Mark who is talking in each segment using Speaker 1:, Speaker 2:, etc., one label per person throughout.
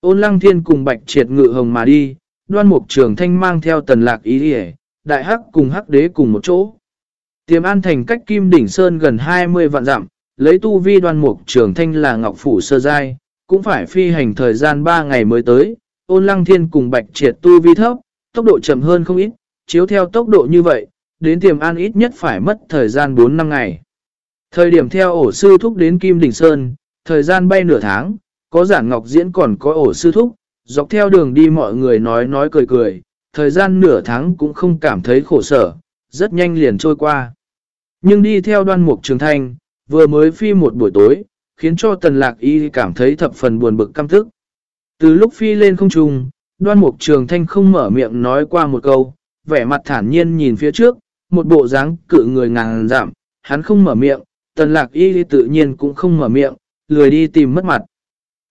Speaker 1: Ôn lăng thiên cùng bạch triệt ngự hồng mà đi, đoan mục trường thanh mang theo tần lạc ý địa, đại hắc cùng hắc đế cùng một chỗ. Tiềm an thành cách kim đỉnh sơn gần 20 vạn dặm, lấy tu vi đoan mục trường thanh là ngọc phủ sơ giai, cũng phải phi hành thời gian 3 ngày mới tới, ôn lăng thiên cùng bạch triệt tu vi thấp, tốc độ chậm hơn không ít, chiếu theo tốc độ như vậy, đến tiềm an ít nhất phải mất thời gian 4 năm ngày. Thời điểm theo ổ sư thúc đến Kim Đỉnh Sơn, thời gian bay nửa tháng, có giản ngọc diễn còn có ổ sư thúc, dọc theo đường đi mọi người nói nói cười cười, thời gian nửa tháng cũng không cảm thấy khổ sở, rất nhanh liền trôi qua. Nhưng đi theo đoan mục trường thanh, vừa mới phi một buổi tối, khiến cho tần lạc y cảm thấy thập phần buồn bực căm thức. Từ lúc phi lên không trung, đoan mục trường thanh không mở miệng nói qua một câu, vẻ mặt thản nhiên nhìn phía trước, một bộ dáng cự người ngàn giảm, hắn không mở miệng, tần lạc y tự nhiên cũng không mở miệng, lười đi tìm mất mặt.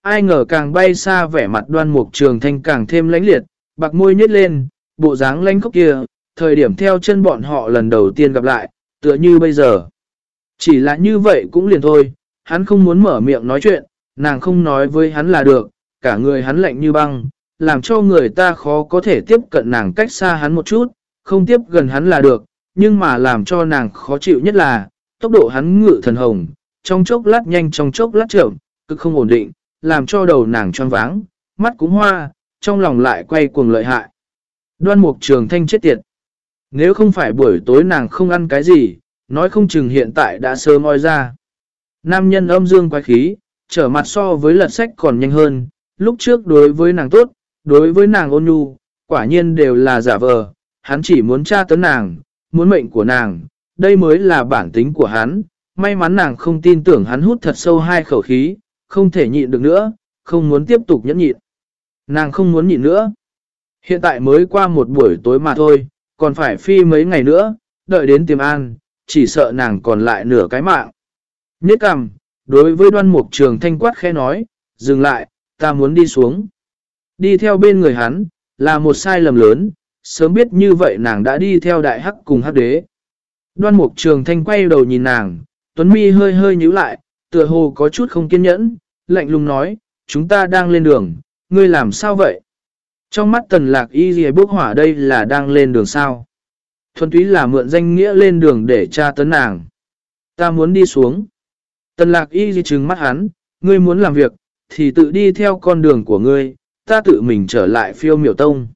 Speaker 1: Ai ngờ càng bay xa vẻ mặt đoan mục trường thanh càng thêm lãnh liệt, bạc môi nhếch lên, bộ dáng lãnh khốc kia, thời điểm theo chân bọn họ lần đầu tiên gặp lại, tựa như bây giờ. Chỉ là như vậy cũng liền thôi, hắn không muốn mở miệng nói chuyện, nàng không nói với hắn là được, cả người hắn lạnh như băng, làm cho người ta khó có thể tiếp cận nàng cách xa hắn một chút, không tiếp gần hắn là được, nhưng mà làm cho nàng khó chịu nhất là, tốc độ hắn ngự thần hồng, trong chốc lát nhanh trong chốc lát chậm, cực không ổn định, làm cho đầu nàng choáng váng, mắt cũng hoa, trong lòng lại quay cuồng lợi hại. Đoan mục trường thanh chết tiệt. Nếu không phải buổi tối nàng không ăn cái gì, nói không chừng hiện tại đã sớm oi ra. Nam nhân âm dương quái khí, trở mặt so với lật sách còn nhanh hơn, lúc trước đối với nàng tốt, đối với nàng ôn nhu, quả nhiên đều là giả vờ, hắn chỉ muốn tra tấn nàng, muốn mệnh của nàng, đây mới là bản tính của hắn, may mắn nàng không tin tưởng hắn hút thật sâu hai khẩu khí, không thể nhịn được nữa, không muốn tiếp tục nhẫn nhịn. Nàng không muốn nhịn nữa. Hiện tại mới qua một buổi tối mà thôi, còn phải phi mấy ngày nữa, đợi đến tiềm an, chỉ sợ nàng còn lại nửa cái mạng. Nhất cằm, đối với đoan mục trường thanh quát khẽ nói, dừng lại, ta muốn đi xuống. Đi theo bên người hắn, là một sai lầm lớn, sớm biết như vậy nàng đã đi theo đại hắc cùng hắc đế. Đoan mục trường thanh quay đầu nhìn nàng, Tuấn mi hơi hơi nhíu lại, tựa hồ có chút không kiên nhẫn, lạnh lùng nói, chúng ta đang lên đường, ngươi làm sao vậy? Trong mắt tần lạc y Dì bốc hỏa đây là đang lên đường sao? Thuần túy là mượn danh nghĩa lên đường để tra tấn nàng. Ta muốn đi xuống. Tần lạc y Dì trừng mắt hắn, ngươi muốn làm việc, thì tự đi theo con đường của ngươi, ta tự mình trở lại phiêu miểu tông.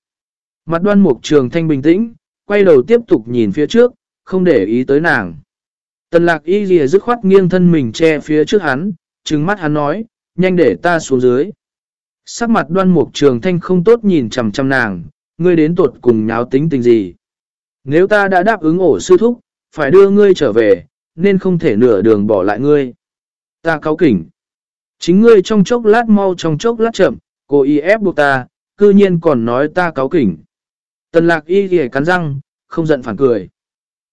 Speaker 1: Mặt đoan mục trường thanh bình tĩnh, quay đầu tiếp tục nhìn phía trước, không để ý tới nàng. Tần lạc y gì dứt khoát nghiêng thân mình che phía trước hắn, trừng mắt hắn nói, nhanh để ta xuống dưới. Sắc mặt đoan mục trường thanh không tốt nhìn chầm chầm nàng, ngươi đến tuột cùng nháo tính tình gì. Nếu ta đã đáp ứng ổ sư thúc, phải đưa ngươi trở về, nên không thể nửa đường bỏ lại ngươi. Ta cáo kỉnh. Chính ngươi trong chốc lát mau trong chốc lát chậm, cô y ép buộc ta, cư nhiên còn nói ta cáo kỉnh. Tần lạc y ghề cắn răng, không giận phản cười.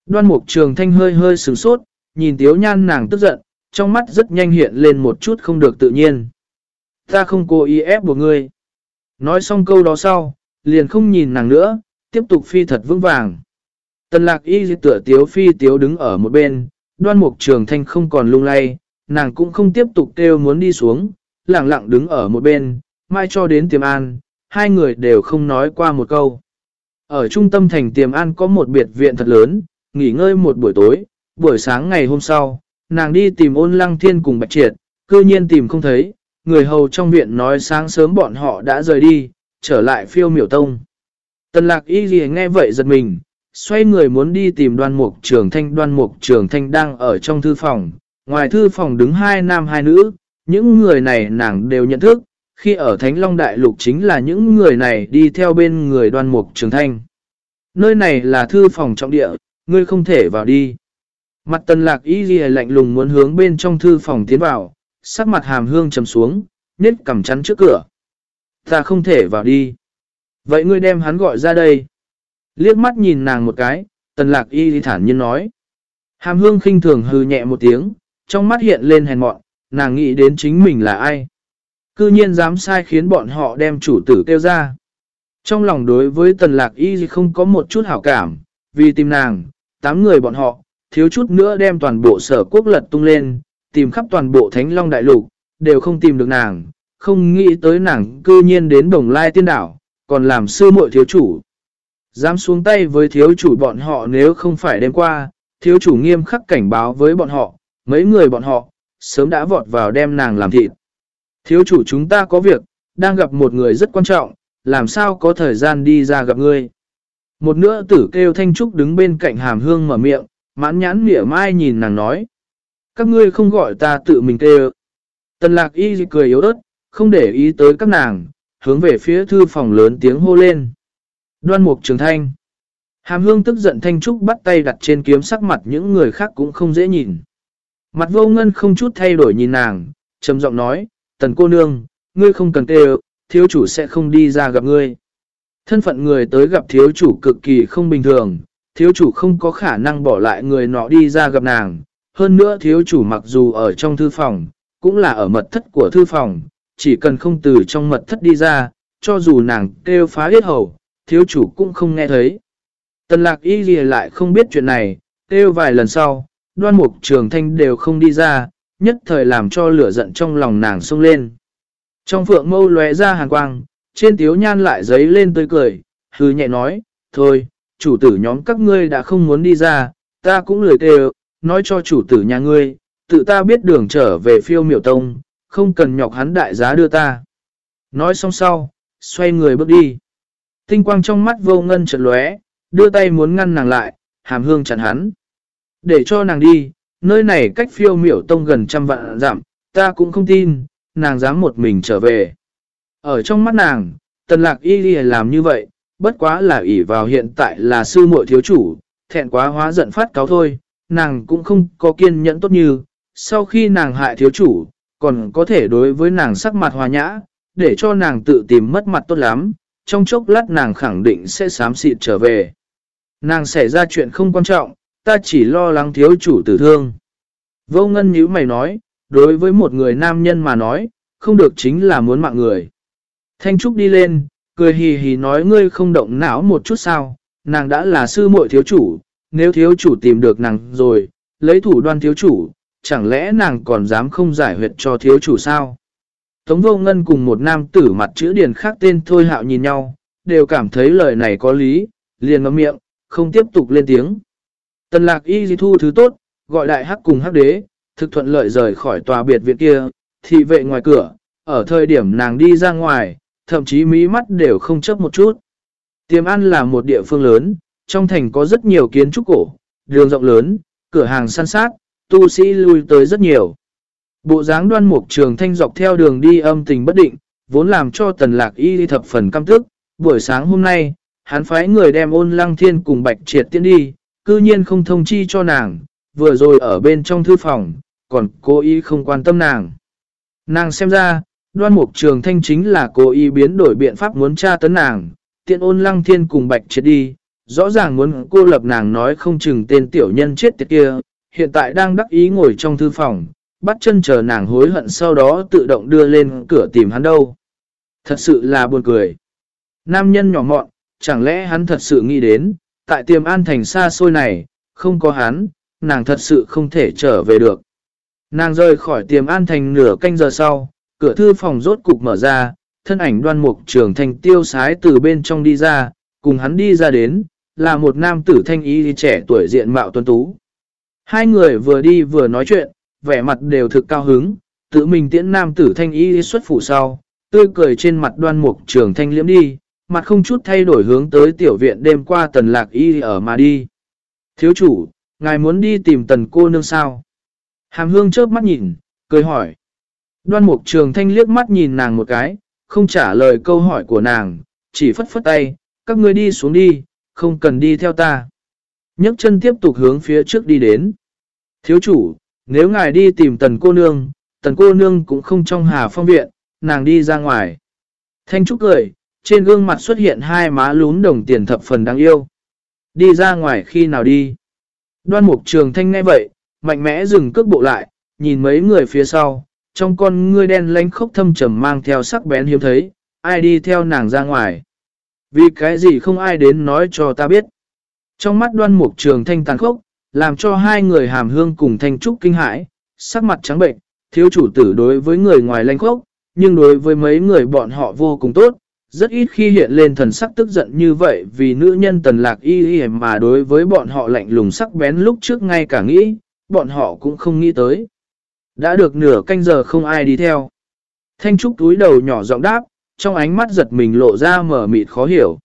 Speaker 1: Đoan mục trường thanh hơi hơi sửng sốt, nhìn tiếu nhan nàng tức giận, trong mắt rất nhanh hiện lên một chút không được tự nhiên. Ta không cố ý ép buộc ngươi. Nói xong câu đó sau, liền không nhìn nàng nữa, tiếp tục phi thật vững vàng. Tần lạc y tựa tiếu phi tiếu đứng ở một bên, đoan mục trường thanh không còn lung lay, nàng cũng không tiếp tục kêu muốn đi xuống, lặng lặng đứng ở một bên, mai cho đến tiềm an, hai người đều không nói qua một câu. Ở trung tâm thành tiềm an có một biệt viện thật lớn, nghỉ ngơi một buổi tối, buổi sáng ngày hôm sau, nàng đi tìm ôn lăng thiên cùng bạch triệt, cư nhiên tìm không thấy, người hầu trong viện nói sáng sớm bọn họ đã rời đi, trở lại phiêu miểu tông. Tần lạc y gì nghe vậy giật mình, xoay người muốn đi tìm đoan mục trường thanh đoan mục trường thanh đang ở trong thư phòng, ngoài thư phòng đứng hai nam hai nữ, những người này nàng đều nhận thức, khi ở Thánh Long Đại Lục chính là những người này đi theo bên người đoan mục trường thanh. Nơi này là thư phòng trọng địa, ngươi không thể vào đi. Mặt tần lạc y ghi lạnh lùng muốn hướng bên trong thư phòng tiến vào, sắc mặt hàm hương trầm xuống, nết cầm chắn trước cửa. Ta không thể vào đi. Vậy ngươi đem hắn gọi ra đây. Liếc mắt nhìn nàng một cái, tần lạc y ghi thản nhiên nói. Hàm hương khinh thường hư nhẹ một tiếng, trong mắt hiện lên hèn mọn, nàng nghĩ đến chính mình là ai. Cư nhiên dám sai khiến bọn họ đem chủ tử kêu ra. Trong lòng đối với tần lạc y không có một chút hảo cảm, vì tìm nàng, tám người bọn họ, thiếu chút nữa đem toàn bộ sở quốc lật tung lên, tìm khắp toàn bộ Thánh Long Đại Lục, đều không tìm được nàng, không nghĩ tới nàng cư nhiên đến đồng lai tiên đảo, còn làm sư muội thiếu chủ. Dám xuống tay với thiếu chủ bọn họ nếu không phải đêm qua, thiếu chủ nghiêm khắc cảnh báo với bọn họ, mấy người bọn họ, sớm đã vọt vào đem nàng làm thịt. Thiếu chủ chúng ta có việc, đang gặp một người rất quan trọng, làm sao có thời gian đi ra gặp ngươi. Một nữa tử kêu Thanh Trúc đứng bên cạnh hàm hương mở miệng, mãn nhãn mỉa mai nhìn nàng nói. Các ngươi không gọi ta tự mình kêu. Tần lạc y cười yếu ớt, không để ý tới các nàng, hướng về phía thư phòng lớn tiếng hô lên. Đoan mục trường thanh. Hàm hương tức giận Thanh Trúc bắt tay đặt trên kiếm sắc mặt những người khác cũng không dễ nhìn. Mặt vô ngân không chút thay đổi nhìn nàng, trầm giọng nói, tần cô nương, ngươi không cần kêu, thiếu chủ sẽ không đi ra gặp ngươi. Thân phận người tới gặp thiếu chủ cực kỳ không bình thường, thiếu chủ không có khả năng bỏ lại người nọ đi ra gặp nàng. Hơn nữa thiếu chủ mặc dù ở trong thư phòng, cũng là ở mật thất của thư phòng, chỉ cần không từ trong mật thất đi ra, cho dù nàng kêu phá hết hầu, thiếu chủ cũng không nghe thấy. Tần lạc y gì lại không biết chuyện này, kêu vài lần sau, đoan mục trường thanh đều không đi ra, nhất thời làm cho lửa giận trong lòng nàng sông lên. Trong phượng mâu lóe ra hàn quang, trên tiếu nhan lại giấy lên tươi cười, hư nhẹ nói, thôi, chủ tử nhóm các ngươi đã không muốn đi ra, ta cũng lười kêu, nói cho chủ tử nhà ngươi, tự ta biết đường trở về phiêu miểu tông, không cần nhọc hắn đại giá đưa ta. Nói xong sau, xoay người bước đi. Tinh quang trong mắt vô ngân chợt lóe, đưa tay muốn ngăn nàng lại, hàm hương chặn hắn. Để cho nàng đi, nơi này cách phiêu miểu tông gần trăm vạn giảm, ta cũng không tin, nàng dám một mình trở về. Ở trong mắt nàng, tần lạc y đi làm như vậy, bất quá là ỷ vào hiện tại là sư muội thiếu chủ, thẹn quá hóa giận phát cáo thôi, nàng cũng không có kiên nhẫn tốt như, sau khi nàng hại thiếu chủ, còn có thể đối với nàng sắc mặt hòa nhã, để cho nàng tự tìm mất mặt tốt lắm, trong chốc lát nàng khẳng định sẽ sám xịt trở về. Nàng xảy ra chuyện không quan trọng, ta chỉ lo lắng thiếu chủ tử thương. Vô ngân nhíu mày nói, đối với một người nam nhân mà nói, không được chính là muốn mạng người. Thanh Trúc đi lên, cười hì hì nói ngươi không động não một chút sao, nàng đã là sư muội thiếu chủ, nếu thiếu chủ tìm được nàng rồi, lấy thủ đoan thiếu chủ, chẳng lẽ nàng còn dám không giải huyệt cho thiếu chủ sao? Tống vô ngân cùng một nam tử mặt chữ điền khác tên Thôi Hạo nhìn nhau, đều cảm thấy lời này có lý, liền ngắm miệng, không tiếp tục lên tiếng. Tần lạc y di thu thứ tốt, gọi đại hắc cùng hắc đế, thực thuận lợi rời khỏi tòa biệt viện kia, thị vệ ngoài cửa, ở thời điểm nàng đi ra ngoài, thậm chí mí mắt đều không chấp một chút. Tiềm An là một địa phương lớn, trong thành có rất nhiều kiến trúc cổ, đường rộng lớn, cửa hàng săn sát, tu sĩ lui tới rất nhiều. Bộ dáng đoan mục trường thanh dọc theo đường đi âm tình bất định, vốn làm cho tần lạc y thập phần căm tức. Buổi sáng hôm nay, hắn phái người đem ôn lăng thiên cùng bạch triệt tiến đi, cư nhiên không thông chi cho nàng, vừa rồi ở bên trong thư phòng, còn cố ý không quan tâm nàng. Nàng xem ra, đoan mục trường thanh chính là cố ý biến đổi biện pháp muốn tra tấn nàng, tiện ôn lăng thiên cùng bạch chết đi, rõ ràng muốn cô lập nàng nói không chừng tên tiểu nhân chết tiệt kia, hiện tại đang đắc ý ngồi trong thư phòng, bắt chân chờ nàng hối hận sau đó tự động đưa lên cửa tìm hắn đâu. Thật sự là buồn cười. Nam nhân nhỏ mọn, chẳng lẽ hắn thật sự nghĩ đến, tại tiềm an thành xa xôi này, không có hắn, nàng thật sự không thể trở về được. Nàng rời khỏi tiềm an thành nửa canh giờ sau, cửa thư phòng rốt cục mở ra, thân ảnh đoan mục trưởng thành tiêu sái từ bên trong đi ra, cùng hắn đi ra đến, là một nam tử thanh y trẻ tuổi diện mạo tuấn tú. Hai người vừa đi vừa nói chuyện, vẻ mặt đều thực cao hứng, tự mình tiễn nam tử thanh y xuất phủ sau, tươi cười trên mặt đoan mục trường thanh liễm đi, mặt không chút thay đổi hướng tới tiểu viện đêm qua tần lạc y ở mà đi. Thiếu chủ, ngài muốn đi tìm tần cô nương sao? Hàm hương chớp mắt nhìn, cười hỏi. Đoan mục trường thanh liếc mắt nhìn nàng một cái, không trả lời câu hỏi của nàng, chỉ phất phất tay, các ngươi đi xuống đi, không cần đi theo ta. nhấc chân tiếp tục hướng phía trước đi đến. Thiếu chủ, nếu ngài đi tìm tần cô nương, tần cô nương cũng không trong hà phong viện, nàng đi ra ngoài. Thanh Trúc cười, trên gương mặt xuất hiện hai má lún đồng tiền thập phần đáng yêu. Đi ra ngoài khi nào đi? Đoan mục trường thanh nghe vậy, mạnh mẽ dừng cước bộ lại, nhìn mấy người phía sau, trong con ngươi đen lánh khốc thâm trầm mang theo sắc bén hiếm thấy, ai đi theo nàng ra ngoài. Vì cái gì không ai đến nói cho ta biết. Trong mắt đoan mục trường thanh tàn khốc, làm cho hai người hàm hương cùng thanh trúc kinh hãi, sắc mặt trắng bệnh, thiếu chủ tử đối với người ngoài lanh khốc, nhưng đối với mấy người bọn họ vô cùng tốt, rất ít khi hiện lên thần sắc tức giận như vậy vì nữ nhân tần lạc y y mà đối với bọn họ lạnh lùng sắc bén lúc trước ngay cả nghĩ, bọn họ cũng không nghĩ tới. Đã được nửa canh giờ không ai đi theo. Thanh Trúc túi đầu nhỏ giọng đáp, trong ánh mắt giật mình lộ ra mở mịt khó hiểu.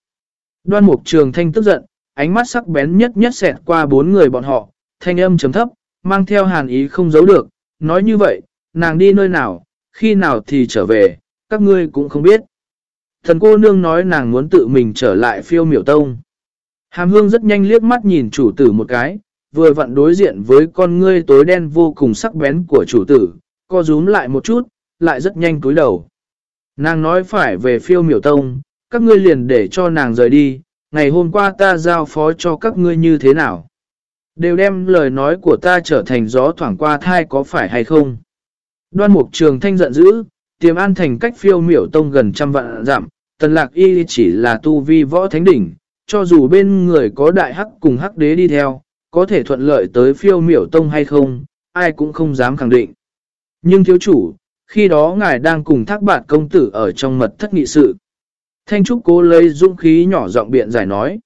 Speaker 1: Đoan mục trường thanh tức giận, ánh mắt sắc bén nhất nhất xẹt qua bốn người bọn họ, thanh âm chấm thấp, mang theo hàn ý không giấu được, nói như vậy, nàng đi nơi nào, khi nào thì trở về, các ngươi cũng không biết. Thần cô nương nói nàng muốn tự mình trở lại phiêu miểu tông. Hàm hương rất nhanh liếc mắt nhìn chủ tử một cái, vừa vặn đối diện với con ngươi tối đen vô cùng sắc bén của chủ tử, co rúm lại một chút, lại rất nhanh cúi đầu. Nàng nói phải về phiêu miểu tông, các ngươi liền để cho nàng rời đi, ngày hôm qua ta giao phó cho các ngươi như thế nào. Đều đem lời nói của ta trở thành gió thoảng qua thai có phải hay không. Đoan mục trường thanh giận dữ, tiềm an thành cách phiêu miểu tông gần trăm vạn giảm, tần lạc y chỉ là tu vi võ thánh đỉnh, cho dù bên người có đại hắc cùng hắc đế đi theo, có thể thuận lợi tới phiêu miểu tông hay không, ai cũng không dám khẳng định. Nhưng thiếu chủ, khi đó ngài đang cùng thác bạn công tử ở trong mật thất nghị sự. Thanh Trúc cố lấy dũng khí nhỏ giọng biện giải nói.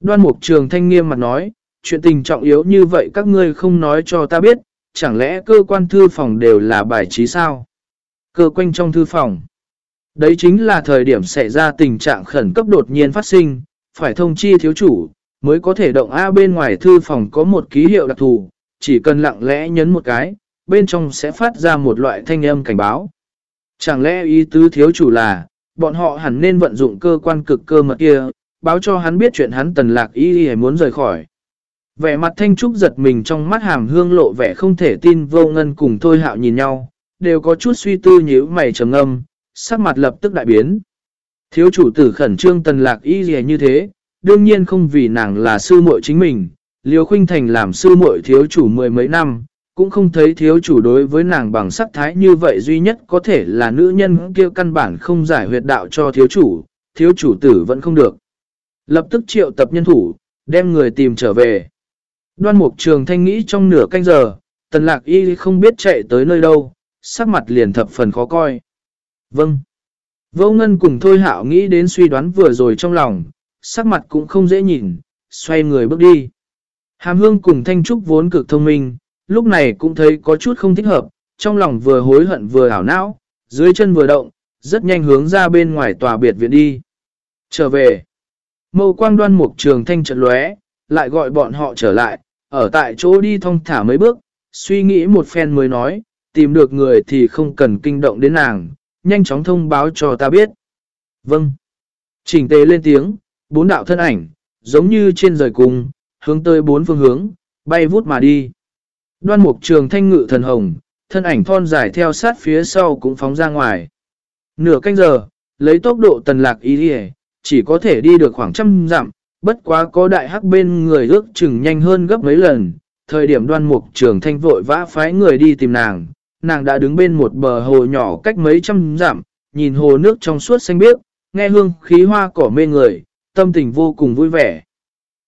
Speaker 1: Đoan mục trường thanh nghiêm mặt nói, chuyện tình trọng yếu như vậy các ngươi không nói cho ta biết, chẳng lẽ cơ quan thư phòng đều là bài trí sao? Cơ quanh trong thư phòng. Đấy chính là thời điểm xảy ra tình trạng khẩn cấp đột nhiên phát sinh, phải thông chi thiếu chủ, mới có thể động A bên ngoài thư phòng có một ký hiệu đặc thù, chỉ cần lặng lẽ nhấn một cái, bên trong sẽ phát ra một loại thanh âm cảnh báo. Chẳng lẽ ý tứ thiếu chủ là, bọn họ hẳn nên vận dụng cơ quan cực cơ mật kia, báo cho hắn biết chuyện hắn tần lạc ý ý muốn rời khỏi. Vẻ mặt thanh trúc giật mình trong mắt hàm hương lộ vẻ không thể tin vô ngân cùng thôi hạo nhìn nhau, đều có chút suy tư nhíu mày trầm âm, sắc mặt lập tức đại biến. Thiếu chủ tử khẩn trương tần lạc y gì như thế, đương nhiên không vì nàng là sư muội chính mình, liêu khuynh thành làm sư muội thiếu chủ mười mấy năm, cũng không thấy thiếu chủ đối với nàng bằng sắc thái như vậy duy nhất có thể là nữ nhân kia căn bản không giải huyệt đạo cho thiếu chủ, thiếu chủ tử vẫn không được. Lập tức triệu tập nhân thủ, đem người tìm trở về. Đoan mục trường thanh nghĩ trong nửa canh giờ, tần lạc y không biết chạy tới nơi đâu, sắc mặt liền thập phần khó coi. Vâng. Vô ngân cùng thôi hạo nghĩ đến suy đoán vừa rồi trong lòng, sắc mặt cũng không dễ nhìn, xoay người bước đi. Hàm hương cùng thanh trúc vốn cực thông minh, lúc này cũng thấy có chút không thích hợp, trong lòng vừa hối hận vừa ảo não, dưới chân vừa động, rất nhanh hướng ra bên ngoài tòa biệt viện đi. Trở về, mâu quang đoan mục trường thanh trận lóe, lại gọi bọn họ trở lại, ở tại chỗ đi thong thả mấy bước, suy nghĩ một phen mới nói, tìm được người thì không cần kinh động đến nàng, nhanh chóng thông báo cho ta biết. Vâng. Chỉnh tề lên tiếng, bốn đạo thân ảnh, giống như trên rời cung, hướng tới bốn phương hướng, bay vút mà đi. Đoan mục trường thanh ngự thần hồng, thân ảnh thon dài theo sát phía sau cũng phóng ra ngoài. Nửa canh giờ, lấy tốc độ tần lạc ý đi chỉ có thể đi được khoảng trăm dặm, bất quá có đại hắc bên người ước chừng nhanh hơn gấp mấy lần. Thời điểm đoan mục trường thanh vội vã phái người đi tìm nàng, nàng đã đứng bên một bờ hồ nhỏ cách mấy trăm dặm, nhìn hồ nước trong suốt xanh biếc, nghe hương khí hoa cỏ mê người, tâm tình vô cùng vui vẻ.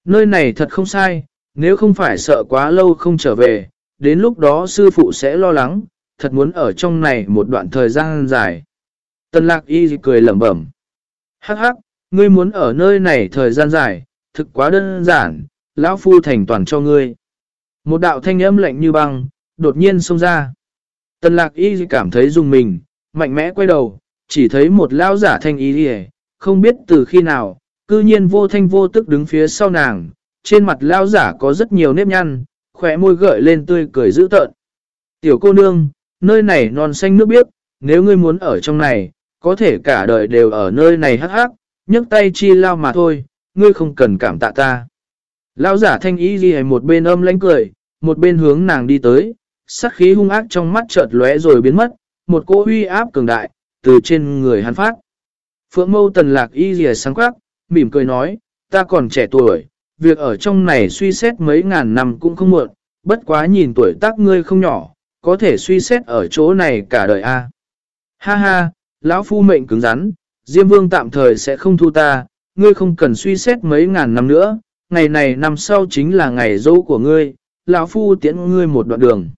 Speaker 1: Nơi này thật không sai, nếu không phải sợ quá lâu không trở về, đến lúc đó sư phụ sẽ lo lắng, thật muốn ở trong này một đoạn thời gian dài. Tân lạc y cười lẩm bẩm. Hắc hắc, ngươi muốn ở nơi này thời gian dài, thực quá đơn giản, lão phu thành toàn cho ngươi. Một đạo thanh âm lạnh như băng, đột nhiên xông ra. Tần lạc y cảm thấy dùng mình, mạnh mẽ quay đầu, chỉ thấy một lão giả thanh y không biết từ khi nào, cư nhiên vô thanh vô tức đứng phía sau nàng, trên mặt lão giả có rất nhiều nếp nhăn, khỏe môi gợi lên tươi cười dữ tợn. Tiểu cô nương, nơi này non xanh nước biếc, nếu ngươi muốn ở trong này, có thể cả đời đều ở nơi này hắc hắc, nhấc tay chi lao mà thôi, ngươi không cần cảm tạ ta. Lão giả thanh ý gì một bên âm lánh cười, một bên hướng nàng đi tới, sắc khí hung ác trong mắt chợt lóe rồi biến mất, một cỗ huy áp cường đại, từ trên người hắn phát. Phượng mâu tần lạc y rìa sáng quắc, mỉm cười nói, ta còn trẻ tuổi, việc ở trong này suy xét mấy ngàn năm cũng không muộn, bất quá nhìn tuổi tác ngươi không nhỏ, có thể suy xét ở chỗ này cả đời a. Ha ha, lão phu mệnh cứng rắn, Diêm Vương tạm thời sẽ không thu ta, ngươi không cần suy xét mấy ngàn năm nữa, ngày này năm sau chính là ngày dỗ của ngươi, lão phu tiễn ngươi một đoạn đường.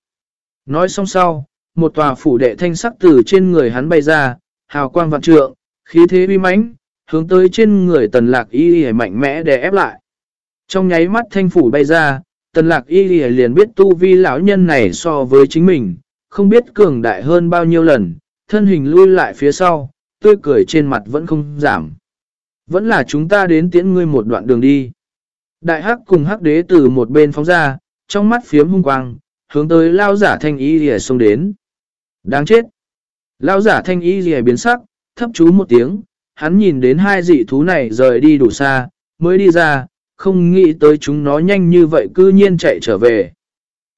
Speaker 1: Nói xong sau, một tòa phủ đệ thanh sắc từ trên người hắn bay ra, hào quang vạn trượng, khí thế uy mãnh, hướng tới trên người tần lạc y y mạnh mẽ để ép lại. Trong nháy mắt thanh phủ bay ra, tần lạc y y liền biết tu vi lão nhân này so với chính mình, không biết cường đại hơn bao nhiêu lần, thân hình lui lại phía sau, tươi cười trên mặt vẫn không giảm. Vẫn là chúng ta đến tiễn ngươi một đoạn đường đi. Đại hắc cùng hắc đế từ một bên phóng ra, trong mắt phiếm hung quang, hướng tới lao giả thanh y rìa xông đến. Đáng chết! Lao giả thanh y rìa biến sắc, thấp chú một tiếng, hắn nhìn đến hai dị thú này rời đi đủ xa, mới đi ra, không nghĩ tới chúng nó nhanh như vậy cư nhiên chạy trở về.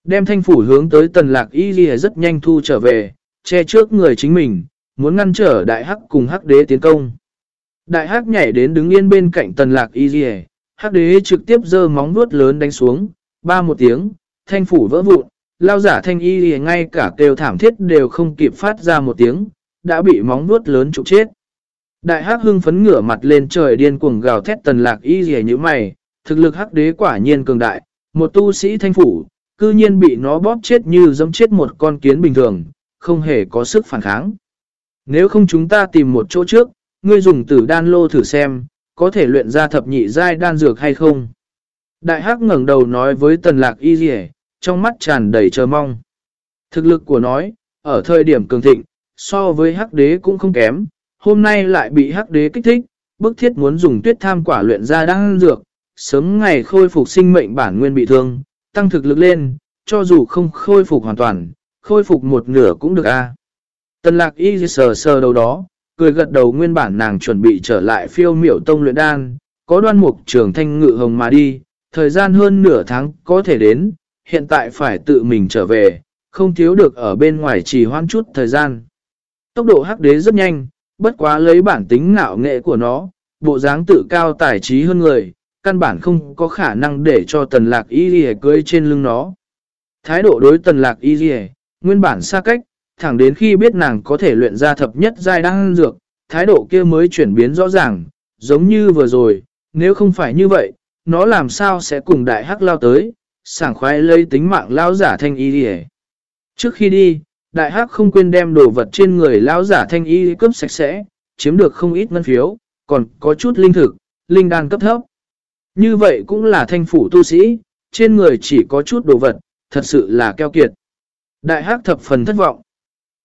Speaker 1: Đem thanh phủ hướng tới tần lạc y ghi rất nhanh thu trở về, che trước người chính mình, muốn ngăn trở đại hắc cùng hắc đế tiến công. Đại hắc nhảy đến đứng yên bên cạnh tần lạc y ghi hắc đế trực tiếp giơ móng vuốt lớn đánh xuống, ba một tiếng, thanh phủ vỡ vụn, lao giả thanh y ghi ngay cả kêu thảm thiết đều không kịp phát ra một tiếng, đã bị móng vuốt lớn trục chết. Đại hắc hưng phấn ngửa mặt lên trời điên cuồng gào thét tần lạc y rìa như mày, thực lực hắc đế quả nhiên cường đại, một tu sĩ thanh phủ, cư nhiên bị nó bóp chết như giống chết một con kiến bình thường, không hề có sức phản kháng. Nếu không chúng ta tìm một chỗ trước, ngươi dùng tử đan lô thử xem, có thể luyện ra thập nhị giai đan dược hay không. Đại hắc ngẩng đầu nói với tần lạc y dì trong mắt tràn đầy chờ mong. Thực lực của nói, ở thời điểm cường thịnh, so với hắc đế cũng không kém, hôm nay lại bị hắc đế kích thích, bức thiết muốn dùng tuyết tham quả luyện ra đan dược, sớm ngày khôi phục sinh mệnh bản nguyên bị thương, tăng thực lực lên, cho dù không khôi phục hoàn toàn, khôi phục một nửa cũng được a. Tần lạc y sờ sờ đầu đó, cười gật đầu nguyên bản nàng chuẩn bị trở lại phiêu miểu tông luyện đan, có đoan mục trường thanh ngự hồng mà đi, thời gian hơn nửa tháng có thể đến, hiện tại phải tự mình trở về, không thiếu được ở bên ngoài chỉ hoan chút thời gian. Tốc độ hắc đế rất nhanh, bất quá lấy bản tính ngạo nghệ của nó, bộ dáng tự cao tài trí hơn người, căn bản không có khả năng để cho tần lạc y ghi cưới trên lưng nó. Thái độ đối tần lạc y ghi nguyên bản xa cách, thẳng đến khi biết nàng có thể luyện ra thập nhất giai đăng dược, thái độ kia mới chuyển biến rõ ràng, giống như vừa rồi, nếu không phải như vậy, nó làm sao sẽ cùng đại hắc lao tới, sảng khoái lấy tính mạng lao giả thanh y đi Trước khi đi, đại hắc không quên đem đồ vật trên người lão giả thanh y cướp sạch sẽ, chiếm được không ít ngân phiếu, còn có chút linh thực, linh đan cấp thấp. Như vậy cũng là thanh phủ tu sĩ, trên người chỉ có chút đồ vật, thật sự là keo kiệt. Đại hắc thập phần thất vọng.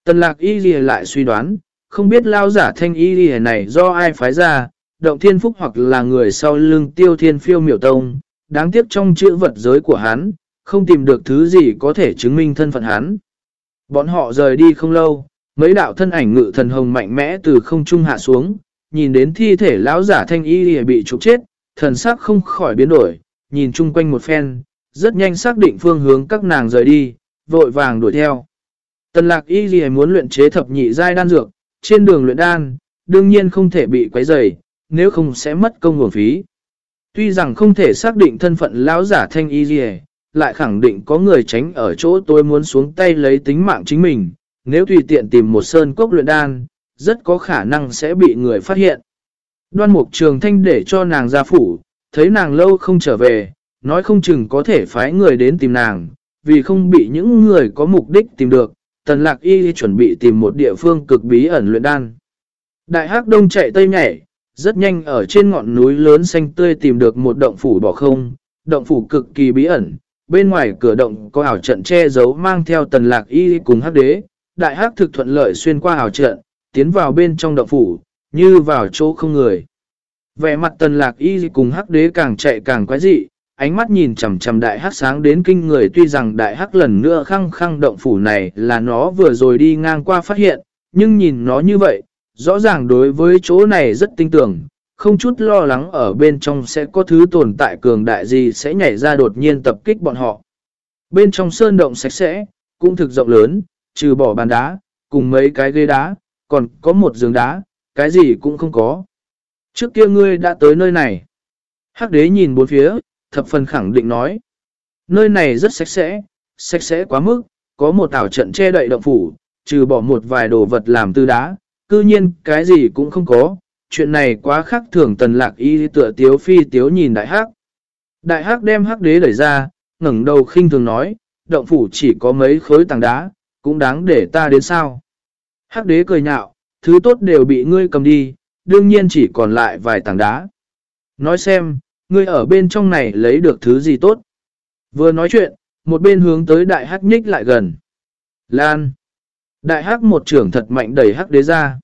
Speaker 1: Tần lạc y ghi lại suy đoán, không biết lao giả thanh y ghi này do ai phái ra, động thiên phúc hoặc là người sau lưng tiêu thiên phiêu miểu tông, đáng tiếc trong chữ vật giới của hắn, không tìm được thứ gì có thể chứng minh thân phận hắn. Bọn họ rời đi không lâu, mấy đạo thân ảnh ngự thần hồng mạnh mẽ từ không trung hạ xuống, nhìn đến thi thể lão giả thanh y lìa bị trục chết, thần sắc không khỏi biến đổi, nhìn chung quanh một phen, rất nhanh xác định phương hướng các nàng rời đi, vội vàng đuổi theo. Tần lạc y gì muốn luyện chế thập nhị giai đan dược, trên đường luyện đan, đương nhiên không thể bị quấy rầy, nếu không sẽ mất công nguồn phí. Tuy rằng không thể xác định thân phận lão giả thanh y gì, lại khẳng định có người tránh ở chỗ tôi muốn xuống tay lấy tính mạng chính mình, nếu tùy tiện tìm một sơn cốc luyện đan, rất có khả năng sẽ bị người phát hiện. Đoan mục trường thanh để cho nàng ra phủ, thấy nàng lâu không trở về, nói không chừng có thể phái người đến tìm nàng, vì không bị những người có mục đích tìm được, tần lạc y chuẩn bị tìm một địa phương cực bí ẩn luyện đan. Đại hắc đông chạy tây nhảy, rất nhanh ở trên ngọn núi lớn xanh tươi tìm được một động phủ bỏ không, động phủ cực kỳ bí ẩn, bên ngoài cửa động có ảo trận che giấu mang theo tần lạc y cùng hắc đế, đại hắc thực thuận lợi xuyên qua ảo trận, tiến vào bên trong động phủ, như vào chỗ không người. Vẻ mặt tần lạc y cùng hắc đế càng chạy càng quái dị, ánh mắt nhìn chầm chầm đại hắc sáng đến kinh người. Tuy rằng đại hắc lần nữa khăng khăng động phủ này là nó vừa rồi đi ngang qua phát hiện, nhưng nhìn nó như vậy, rõ ràng đối với chỗ này rất tinh tưởng, không chút lo lắng ở bên trong sẽ có thứ tồn tại cường đại gì sẽ nhảy ra đột nhiên tập kích bọn họ. Bên trong sơn động sạch sẽ, cũng thực rộng lớn, trừ bỏ bàn đá, cùng mấy cái ghế đá, còn có một giường đá, cái gì cũng không có. Trước kia ngươi đã tới nơi này. Hắc đế nhìn bốn phía, thập phần khẳng định nói. Nơi này rất sạch sẽ, sạch sẽ quá mức, có một tảo trận che đậy động phủ, trừ bỏ một vài đồ vật làm từ đá, cư nhiên cái gì cũng không có. Chuyện này quá khác thường tần lạc y tựa tiếu phi tiếu nhìn đại hắc. Đại hắc đem hắc đế đẩy ra, ngẩng đầu khinh thường nói, động phủ chỉ có mấy khối tảng đá, cũng đáng để ta đến sao. Hắc đế cười nhạo, thứ tốt đều bị ngươi cầm đi, đương nhiên chỉ còn lại vài tảng đá. Nói xem, ngươi ở bên trong này lấy được thứ gì tốt. Vừa nói chuyện, một bên hướng tới đại hắc nhích lại gần. Lan. Đại hắc một trưởng thật mạnh đẩy hắc đế ra.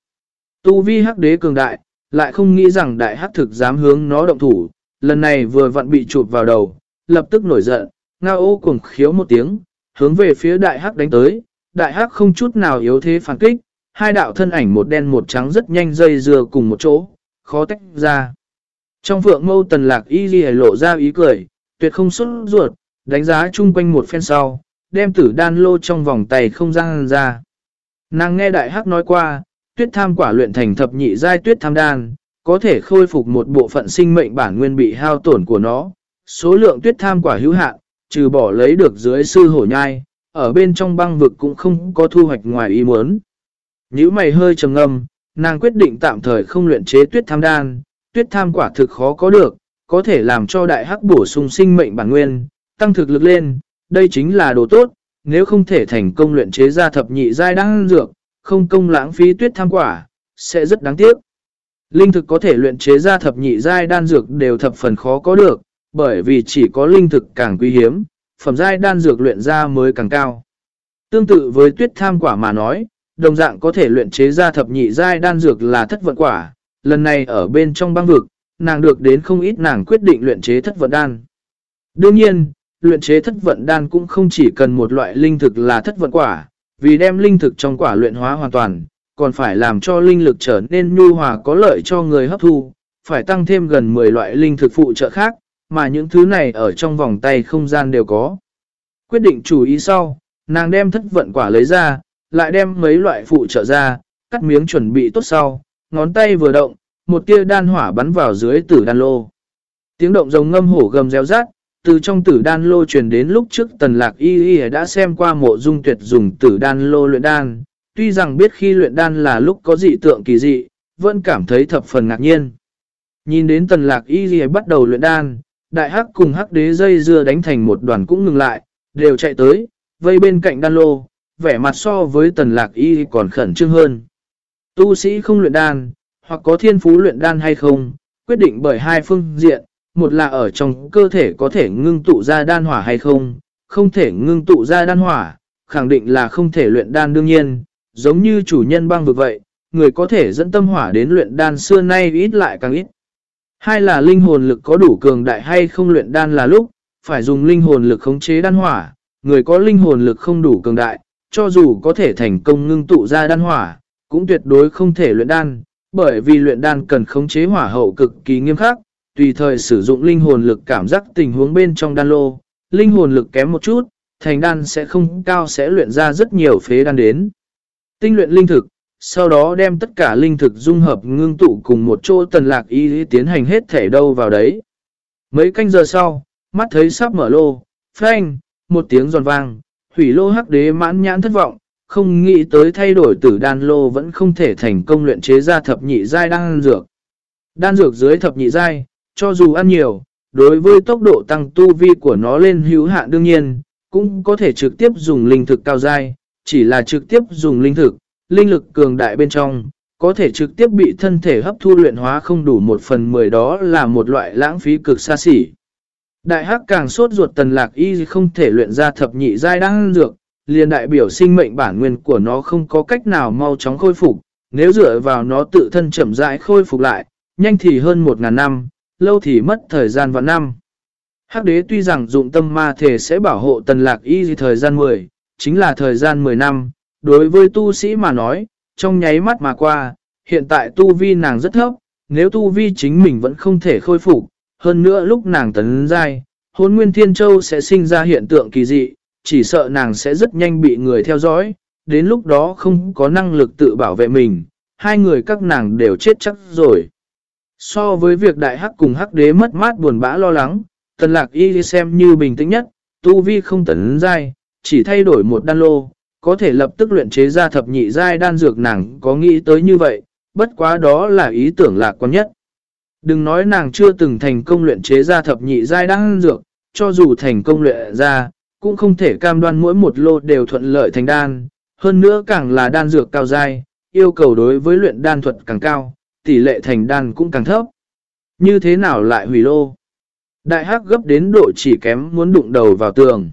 Speaker 1: Tu vi hắc đế cường đại, lại không nghĩ rằng đại hắc thực dám hướng nó động thủ. Lần này vừa vặn bị chụp vào đầu, lập tức nổi giận, ngao ô cuồng khiếu một tiếng, hướng về phía đại hắc đánh tới. Đại hắc không chút nào yếu thế phản kích, hai đạo thân ảnh một đen một trắng rất nhanh dây dừa cùng một chỗ, khó tách ra. Trong vượng mâu tần lạc y ghi lộ ra ý cười, tuyệt không xuất ruột, đánh giá chung quanh một phen sau, đem tử đan lô trong vòng tay không gian ra. Nàng nghe đại hắc nói qua, tuyết tham quả luyện thành thập nhị giai tuyết tham đan, có thể khôi phục một bộ phận sinh mệnh bản nguyên bị hao tổn của nó. Số lượng tuyết tham quả hữu hạn, trừ bỏ lấy được dưới sư hổ nhai, ở bên trong băng vực cũng không có thu hoạch ngoài ý muốn. Nếu mày hơi trầm ngâm, nàng quyết định tạm thời không luyện chế tuyết tham đan, tuyết tham quả thực khó có được, có thể làm cho đại hắc bổ sung sinh mệnh bản nguyên, tăng thực lực lên, đây chính là đồ tốt, nếu không thể thành công luyện chế ra thập nhị giai đan dược, không công lãng phí tuyết tham quả, sẽ rất đáng tiếc. Linh thực có thể luyện chế ra thập nhị giai đan dược đều thập phần khó có được, bởi vì chỉ có linh thực càng quý hiếm, phẩm giai đan dược luyện ra mới càng cao. Tương tự với tuyết tham quả mà nói, đồng dạng có thể luyện chế ra thập nhị giai đan dược là thất vận quả, lần này ở bên trong băng vực, nàng được đến không ít nàng quyết định luyện chế thất vận đan. Đương nhiên, luyện chế thất vận đan cũng không chỉ cần một loại linh thực là thất vận quả, vì đem linh thực trong quả luyện hóa hoàn toàn, còn phải làm cho linh lực trở nên nhu hòa có lợi cho người hấp thu, phải tăng thêm gần 10 loại linh thực phụ trợ khác, mà những thứ này ở trong vòng tay không gian đều có. Quyết định chủ ý sau, nàng đem thất vận quả lấy ra, lại đem mấy loại phụ trợ ra, cắt miếng chuẩn bị tốt sau, ngón tay vừa động, một tia đan hỏa bắn vào dưới tử đan lô. Tiếng động rồng ngâm hổ gầm reo rát, từ trong tử đan lô truyền đến lúc trước tần lạc y y đã xem qua mộ dung tuyệt dùng tử đan lô luyện đan, tuy rằng biết khi luyện đan là lúc có dị tượng kỳ dị, vẫn cảm thấy thập phần ngạc nhiên. Nhìn đến tần lạc y y bắt đầu luyện đan, đại hắc cùng hắc đế dây dưa đánh thành một đoàn cũng ngừng lại, đều chạy tới, vây bên cạnh đan lô, vẻ mặt so với tần lạc y còn khẩn trương hơn. Tu sĩ không luyện đan, hoặc có thiên phú luyện đan hay không, quyết định bởi hai phương diện, một là ở trong cơ thể có thể ngưng tụ ra đan hỏa hay không, không thể ngưng tụ ra đan hỏa, khẳng định là không thể luyện đan đương nhiên, giống như chủ nhân băng vực vậy, người có thể dẫn tâm hỏa đến luyện đan xưa nay ít lại càng ít. Hai là linh hồn lực có đủ cường đại hay không luyện đan là lúc, phải dùng linh hồn lực khống chế đan hỏa, người có linh hồn lực không đủ cường đại, cho dù có thể thành công ngưng tụ ra đan hỏa, cũng tuyệt đối không thể luyện đan, bởi vì luyện đan cần khống chế hỏa hậu cực kỳ nghiêm khắc, tùy thời sử dụng linh hồn lực cảm giác tình huống bên trong đan lô, linh hồn lực kém một chút, thành đan sẽ không cao sẽ luyện ra rất nhiều phế đan đến. Tinh luyện linh thực, sau đó đem tất cả linh thực dung hợp ngưng tụ cùng một chỗ tần lạc y tiến hành hết thể đâu vào đấy. Mấy canh giờ sau, mắt thấy sắp mở lô, phanh, một tiếng giòn vang, hủy lô hắc đế mãn nhãn thất vọng, không nghĩ tới thay đổi tử đan lô vẫn không thể thành công luyện chế ra thập nhị giai đan dược. Đan dược dưới thập nhị giai, cho dù ăn nhiều, đối với tốc độ tăng tu vi của nó lên hữu hạn đương nhiên, cũng có thể trực tiếp dùng linh thực cao giai, chỉ là trực tiếp dùng linh thực, linh lực cường đại bên trong, có thể trực tiếp bị thân thể hấp thu luyện hóa không đủ một phần mười đó là một loại lãng phí cực xa xỉ. Đại hắc càng sốt ruột tần lạc y không thể luyện ra thập nhị giai đan dược, liền đại biểu sinh mệnh bản nguyên của nó không có cách nào mau chóng khôi phục, nếu dựa vào nó tự thân chậm rãi khôi phục lại, nhanh thì hơn một ngàn năm, lâu thì mất thời gian vạn năm. Hắc đế tuy rằng dụng tâm ma thể sẽ bảo hộ tần lạc y thời gian 10, chính là thời gian 10 năm, đối với tu sĩ mà nói, trong nháy mắt mà qua, hiện tại tu vi nàng rất thấp, nếu tu vi chính mình vẫn không thể khôi phục, hơn nữa lúc nàng tấn dai, hôn nguyên thiên châu sẽ sinh ra hiện tượng kỳ dị, chỉ sợ nàng sẽ rất nhanh bị người theo dõi, đến lúc đó không có năng lực tự bảo vệ mình, hai người các nàng đều chết chắc rồi. So với việc đại hắc cùng hắc đế mất mát buồn bã lo lắng, tần lạc y xem như bình tĩnh nhất, tu vi không tấn dai, chỉ thay đổi một đan lô, có thể lập tức luyện chế ra thập nhị dai đan dược nàng có nghĩ tới như vậy, bất quá đó là ý tưởng lạc quan nhất. Đừng nói nàng chưa từng thành công luyện chế ra thập nhị dai đan dược, cho dù thành công luyện ra, cũng không thể cam đoan mỗi một lô đều thuận lợi thành đan, hơn nữa càng là đan dược cao dai, yêu cầu đối với luyện đan thuật càng cao, tỷ lệ thành đan cũng càng thấp. Như thế nào lại hủy lô? Đại hắc gấp đến độ chỉ kém muốn đụng đầu vào tường.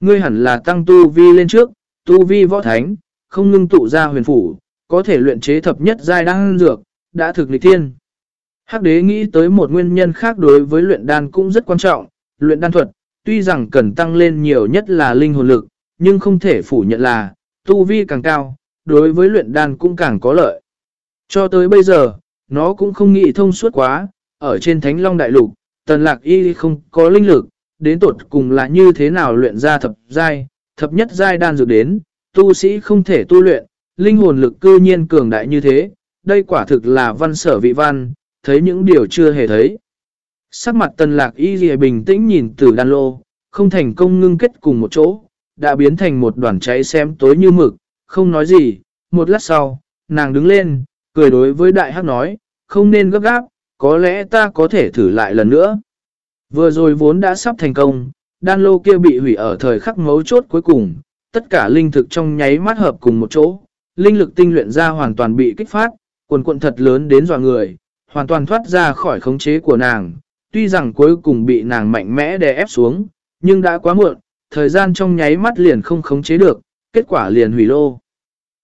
Speaker 1: Ngươi hẳn là tăng tu vi lên trước, tu vi võ thánh, không ngưng tụ ra huyền phủ, có thể luyện chế thập nhất giai đan dược, đã thực lịch thiên. Hắc đế nghĩ tới một nguyên nhân khác đối với luyện đan cũng rất quan trọng, luyện đan thuật, tuy rằng cần tăng lên nhiều nhất là linh hồn lực, nhưng không thể phủ nhận là, tu vi càng cao, đối với luyện đan cũng càng có lợi. Cho tới bây giờ, nó cũng không nghĩ thông suốt quá, ở trên Thánh Long Đại Lục, tần lạc y không có linh lực, đến tột cùng là như thế nào luyện ra thập giai, thập nhất giai đan dược đến, tu sĩ không thể tu luyện, linh hồn lực cư nhiên cường đại như thế, đây quả thực là văn sở vị văn, thấy những điều chưa hề thấy. Sắc mặt tần lạc y gì bình tĩnh nhìn từ đan lô, không thành công ngưng kết cùng một chỗ, đã biến thành một đoàn cháy xem tối như mực, không nói gì, một lát sau, nàng đứng lên, cười đối với đại hắc nói, không nên gấp gáp, có lẽ ta có thể thử lại lần nữa. Vừa rồi vốn đã sắp thành công, đan lô kia bị hủy ở thời khắc mấu chốt cuối cùng, tất cả linh thực trong nháy mắt hợp cùng một chỗ, linh lực tinh luyện ra hoàn toàn bị kích phát, quần cuộn thật lớn đến dọa người, hoàn toàn thoát ra khỏi khống chế của nàng, tuy rằng cuối cùng bị nàng mạnh mẽ đè ép xuống, nhưng đã quá muộn, thời gian trong nháy mắt liền không khống chế được, kết quả liền hủy lô.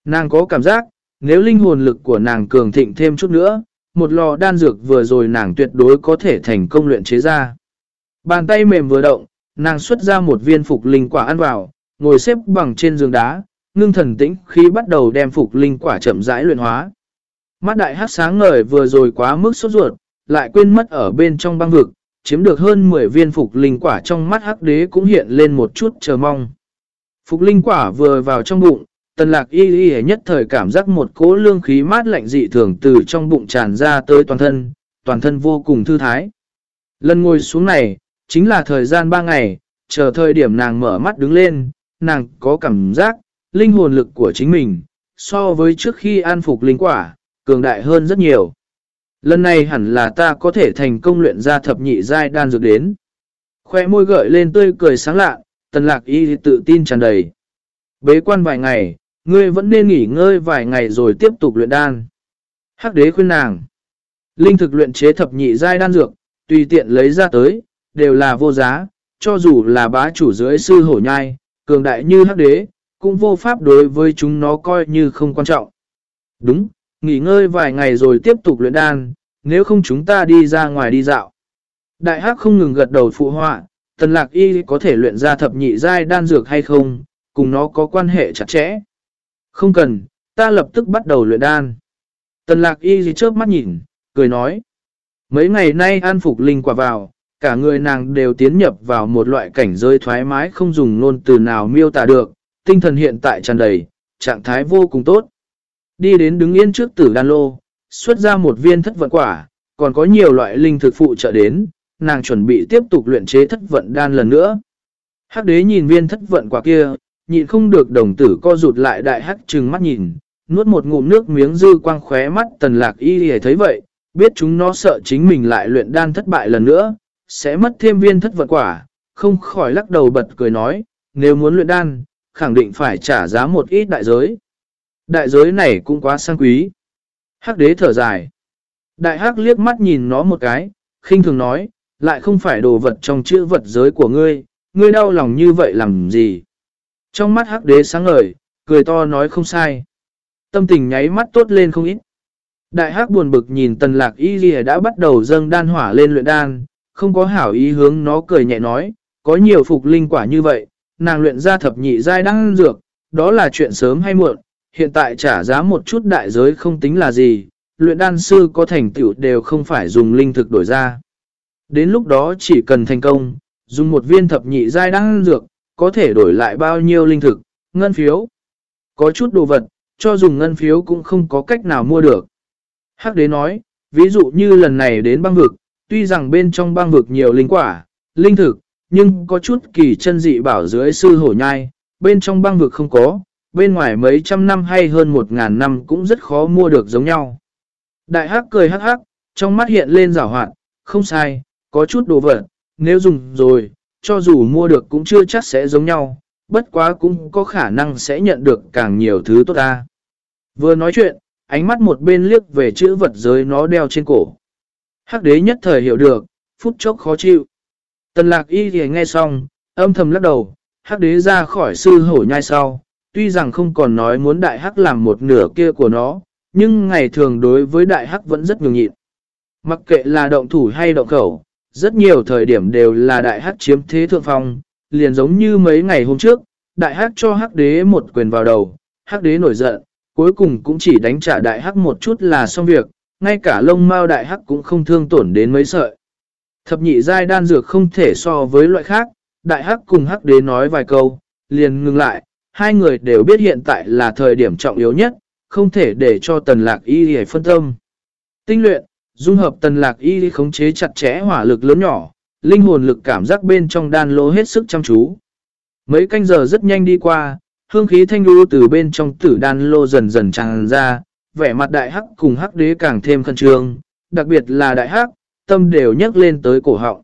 Speaker 1: Nàng có cảm giác, nếu linh hồn lực của nàng cường thịnh thêm chút nữa, một lò đan dược vừa rồi nàng tuyệt đối có thể thành công luyện chế ra. Bàn tay mềm vừa động, nàng xuất ra một viên phục linh quả ăn vào, ngồi xếp bằng trên giường đá, ngưng thần tĩnh khi bắt đầu đem phục linh quả chậm rãi luyện hóa. Mắt đại hát sáng ngời vừa rồi quá mức sốt ruột, lại quên mất ở bên trong băng vực, chiếm được hơn 10 viên phục linh quả trong mắt hắc đế cũng hiện lên một chút chờ mong. Phục linh quả vừa vào trong bụng, tần lạc y y nhất thời cảm giác một cỗ lương khí mát lạnh dị thường từ trong bụng tràn ra tới toàn thân, toàn thân vô cùng thư thái. Lần ngồi xuống này, chính là thời gian 3 ngày, chờ thời điểm nàng mở mắt đứng lên, nàng có cảm giác, linh hồn lực của chính mình, so với trước khi an phục linh quả, cường đại hơn rất nhiều. Lần này hẳn là ta có thể thành công luyện ra thập nhị giai đan dược đến. Khoe môi gợi lên tươi cười sáng lạ, tần lạc y tự tin tràn đầy. Bế quan vài ngày, ngươi vẫn nên nghỉ ngơi vài ngày rồi tiếp tục luyện đan. Hắc đế khuyên nàng. Linh thực luyện chế thập nhị giai đan dược, tùy tiện lấy ra tới, đều là vô giá, cho dù là bá chủ dưới sư hổ nhai, cường đại như hắc đế, cũng vô pháp đối với chúng nó coi như không quan trọng. Đúng, nghỉ ngơi vài ngày rồi tiếp tục luyện đan, nếu không chúng ta đi ra ngoài đi dạo. Đại hắc không ngừng gật đầu phụ họa, tần lạc y có thể luyện ra thập nhị giai đan dược hay không, cùng nó có quan hệ chặt chẽ. Không cần, ta lập tức bắt đầu luyện đan. Tần lạc y gì chớp mắt nhìn, cười nói. Mấy ngày nay an phục linh quả vào, cả người nàng đều tiến nhập vào một loại cảnh giới thoải mái không dùng ngôn từ nào miêu tả được, tinh thần hiện tại tràn đầy, trạng thái vô cùng tốt. Đi đến đứng yên trước tử đan lô, xuất ra một viên thất vận quả, còn có nhiều loại linh thực phụ trợ đến, nàng chuẩn bị tiếp tục luyện chế thất vận đan lần nữa. Hắc đế nhìn viên thất vận quả kia, nhịn không được đồng tử co rụt lại đại hắc trừng mắt nhìn, nuốt một ngụm nước miếng dư quang khóe mắt tần lạc y hề thấy vậy, biết chúng nó sợ chính mình lại luyện đan thất bại lần nữa, sẽ mất thêm viên thất vật quả, không khỏi lắc đầu bật cười nói, nếu muốn luyện đan, khẳng định phải trả giá một ít đại giới. Đại giới này cũng quá sang quý. Hắc đế thở dài. Đại hắc liếc mắt nhìn nó một cái, khinh thường nói, lại không phải đồ vật trong chữ vật giới của ngươi, ngươi đau lòng như vậy làm gì. Trong mắt hắc đế sáng ngời, cười to nói không sai. Tâm tình nháy mắt tốt lên không ít. Đại hắc buồn bực nhìn tần lạc y ghi đã bắt đầu dâng đan hỏa lên luyện đan, không có hảo ý hướng nó cười nhẹ nói, có nhiều phục linh quả như vậy, nàng luyện ra thập nhị giai đan dược, đó là chuyện sớm hay muộn, hiện tại trả giá một chút đại giới không tính là gì, luyện đan sư có thành tựu đều không phải dùng linh thực đổi ra. Đến lúc đó chỉ cần thành công, dùng một viên thập nhị giai đan dược, có thể đổi lại bao nhiêu linh thực, ngân phiếu. Có chút đồ vật, cho dùng ngân phiếu cũng không có cách nào mua được. Hắc đế nói, ví dụ như lần này đến băng vực, tuy rằng bên trong băng vực nhiều linh quả, linh thực, nhưng có chút kỳ chân dị bảo dưới sư hổ nhai, bên trong băng vực không có, bên ngoài mấy trăm năm hay hơn một ngàn năm cũng rất khó mua được giống nhau. Đại hắc cười hắc hắc, trong mắt hiện lên rào hoạn, không sai, có chút đồ vật, nếu dùng rồi, cho dù mua được cũng chưa chắc sẽ giống nhau, bất quá cũng có khả năng sẽ nhận được càng nhiều thứ tốt ta. Vừa nói chuyện, ánh mắt một bên liếc về chữ vật giới nó đeo trên cổ. Hắc đế nhất thời hiểu được, phút chốc khó chịu. Tần lạc y thì nghe xong, âm thầm lắc đầu, hắc đế ra khỏi sư hổ nhai sau. Tuy rằng không còn nói muốn đại hắc làm một nửa kia của nó, nhưng ngày thường đối với đại hắc vẫn rất nhường nhịn. Mặc kệ là động thủ hay động khẩu, rất nhiều thời điểm đều là đại hắc chiếm thế thượng phong, liền giống như mấy ngày hôm trước, đại hắc cho hắc đế một quyền vào đầu, hắc đế nổi giận, cuối cùng cũng chỉ đánh trả đại hắc một chút là xong việc, ngay cả lông mao đại hắc cũng không thương tổn đến mấy sợi. Thập nhị giai đan dược không thể so với loại khác, đại hắc cùng hắc đế nói vài câu, liền ngừng lại, hai người đều biết hiện tại là thời điểm trọng yếu nhất, không thể để cho tần lạc y hề phân tâm. Tinh luyện, dung hợp tần lạc y khống chế chặt chẽ hỏa lực lớn nhỏ, linh hồn lực cảm giác bên trong đan lô hết sức chăm chú. Mấy canh giờ rất nhanh đi qua, hương khí thanh lưu từ bên trong tử đan lô dần dần tràn ra, vẻ mặt đại hắc cùng hắc đế càng thêm khẩn trương, đặc biệt là đại hắc, tâm đều nhấc lên tới cổ họng.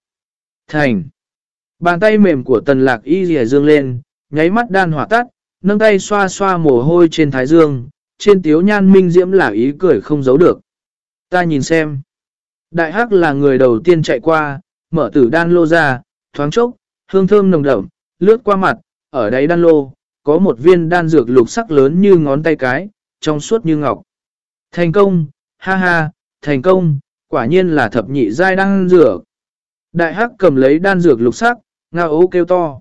Speaker 1: Thành. Bàn tay mềm của tần lạc y rìa dương lên, nháy mắt đan hỏa tắt, nâng tay xoa xoa mồ hôi trên thái dương, trên tiếu nhan minh diễm là ý cười không giấu được. Ta nhìn xem. Đại hắc là người đầu tiên chạy qua, mở tử đan lô ra, thoáng chốc, hương thơm nồng đậm, lướt qua mặt, ở đáy đan lô, có một viên đan dược lục sắc lớn như ngón tay cái, trong suốt như ngọc. Thành công, ha ha, thành công, quả nhiên là thập nhị giai đan dược. Đại hắc cầm lấy đan dược lục sắc, ngao ố kêu to.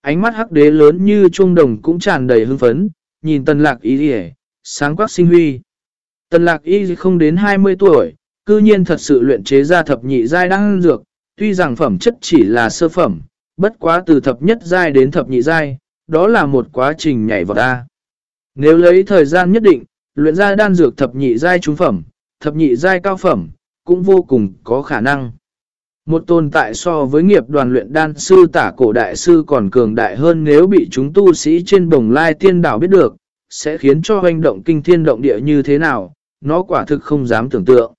Speaker 1: Ánh mắt hắc đế lớn như chuông đồng cũng tràn đầy hưng phấn, nhìn tần lạc ý hề, sáng quắc sinh huy. Tần lạc y không đến 20 tuổi, cư nhiên thật sự luyện chế ra thập nhị giai đan dược, tuy rằng phẩm chất chỉ là sơ phẩm, bất quá từ thập nhất giai đến thập nhị giai, đó là một quá trình nhảy vào đa. Nếu lấy thời gian nhất định, luyện ra đan dược thập nhị giai trung phẩm, thập nhị giai cao phẩm, cũng vô cùng có khả năng. Một tồn tại so với nghiệp đoàn luyện đan sư tả cổ đại sư còn cường đại hơn nếu bị chúng tu sĩ trên bồng lai tiên đảo biết được, sẽ khiến cho hoành động kinh thiên động địa như thế nào, nó quả thực không dám tưởng tượng.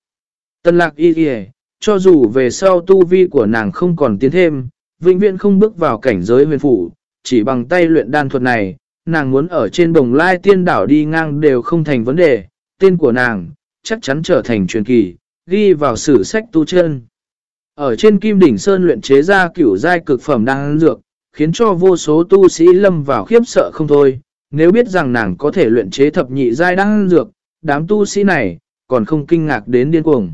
Speaker 1: Tân lạc y kìa, cho dù về sau tu vi của nàng không còn tiến thêm, vĩnh viễn không bước vào cảnh giới huyền phủ, chỉ bằng tay luyện đan thuật này, nàng muốn ở trên bồng lai tiên đảo đi ngang đều không thành vấn đề, tên của nàng chắc chắn trở thành truyền kỳ, ghi vào sử sách tu chân. Ở trên kim đỉnh sơn luyện chế ra kiểu giai cực phẩm đan dược, khiến cho vô số tu sĩ lâm vào khiếp sợ không thôi, nếu biết rằng nàng có thể luyện chế thập nhị giai đan dược, đám tu sĩ này còn không kinh ngạc đến điên cuồng.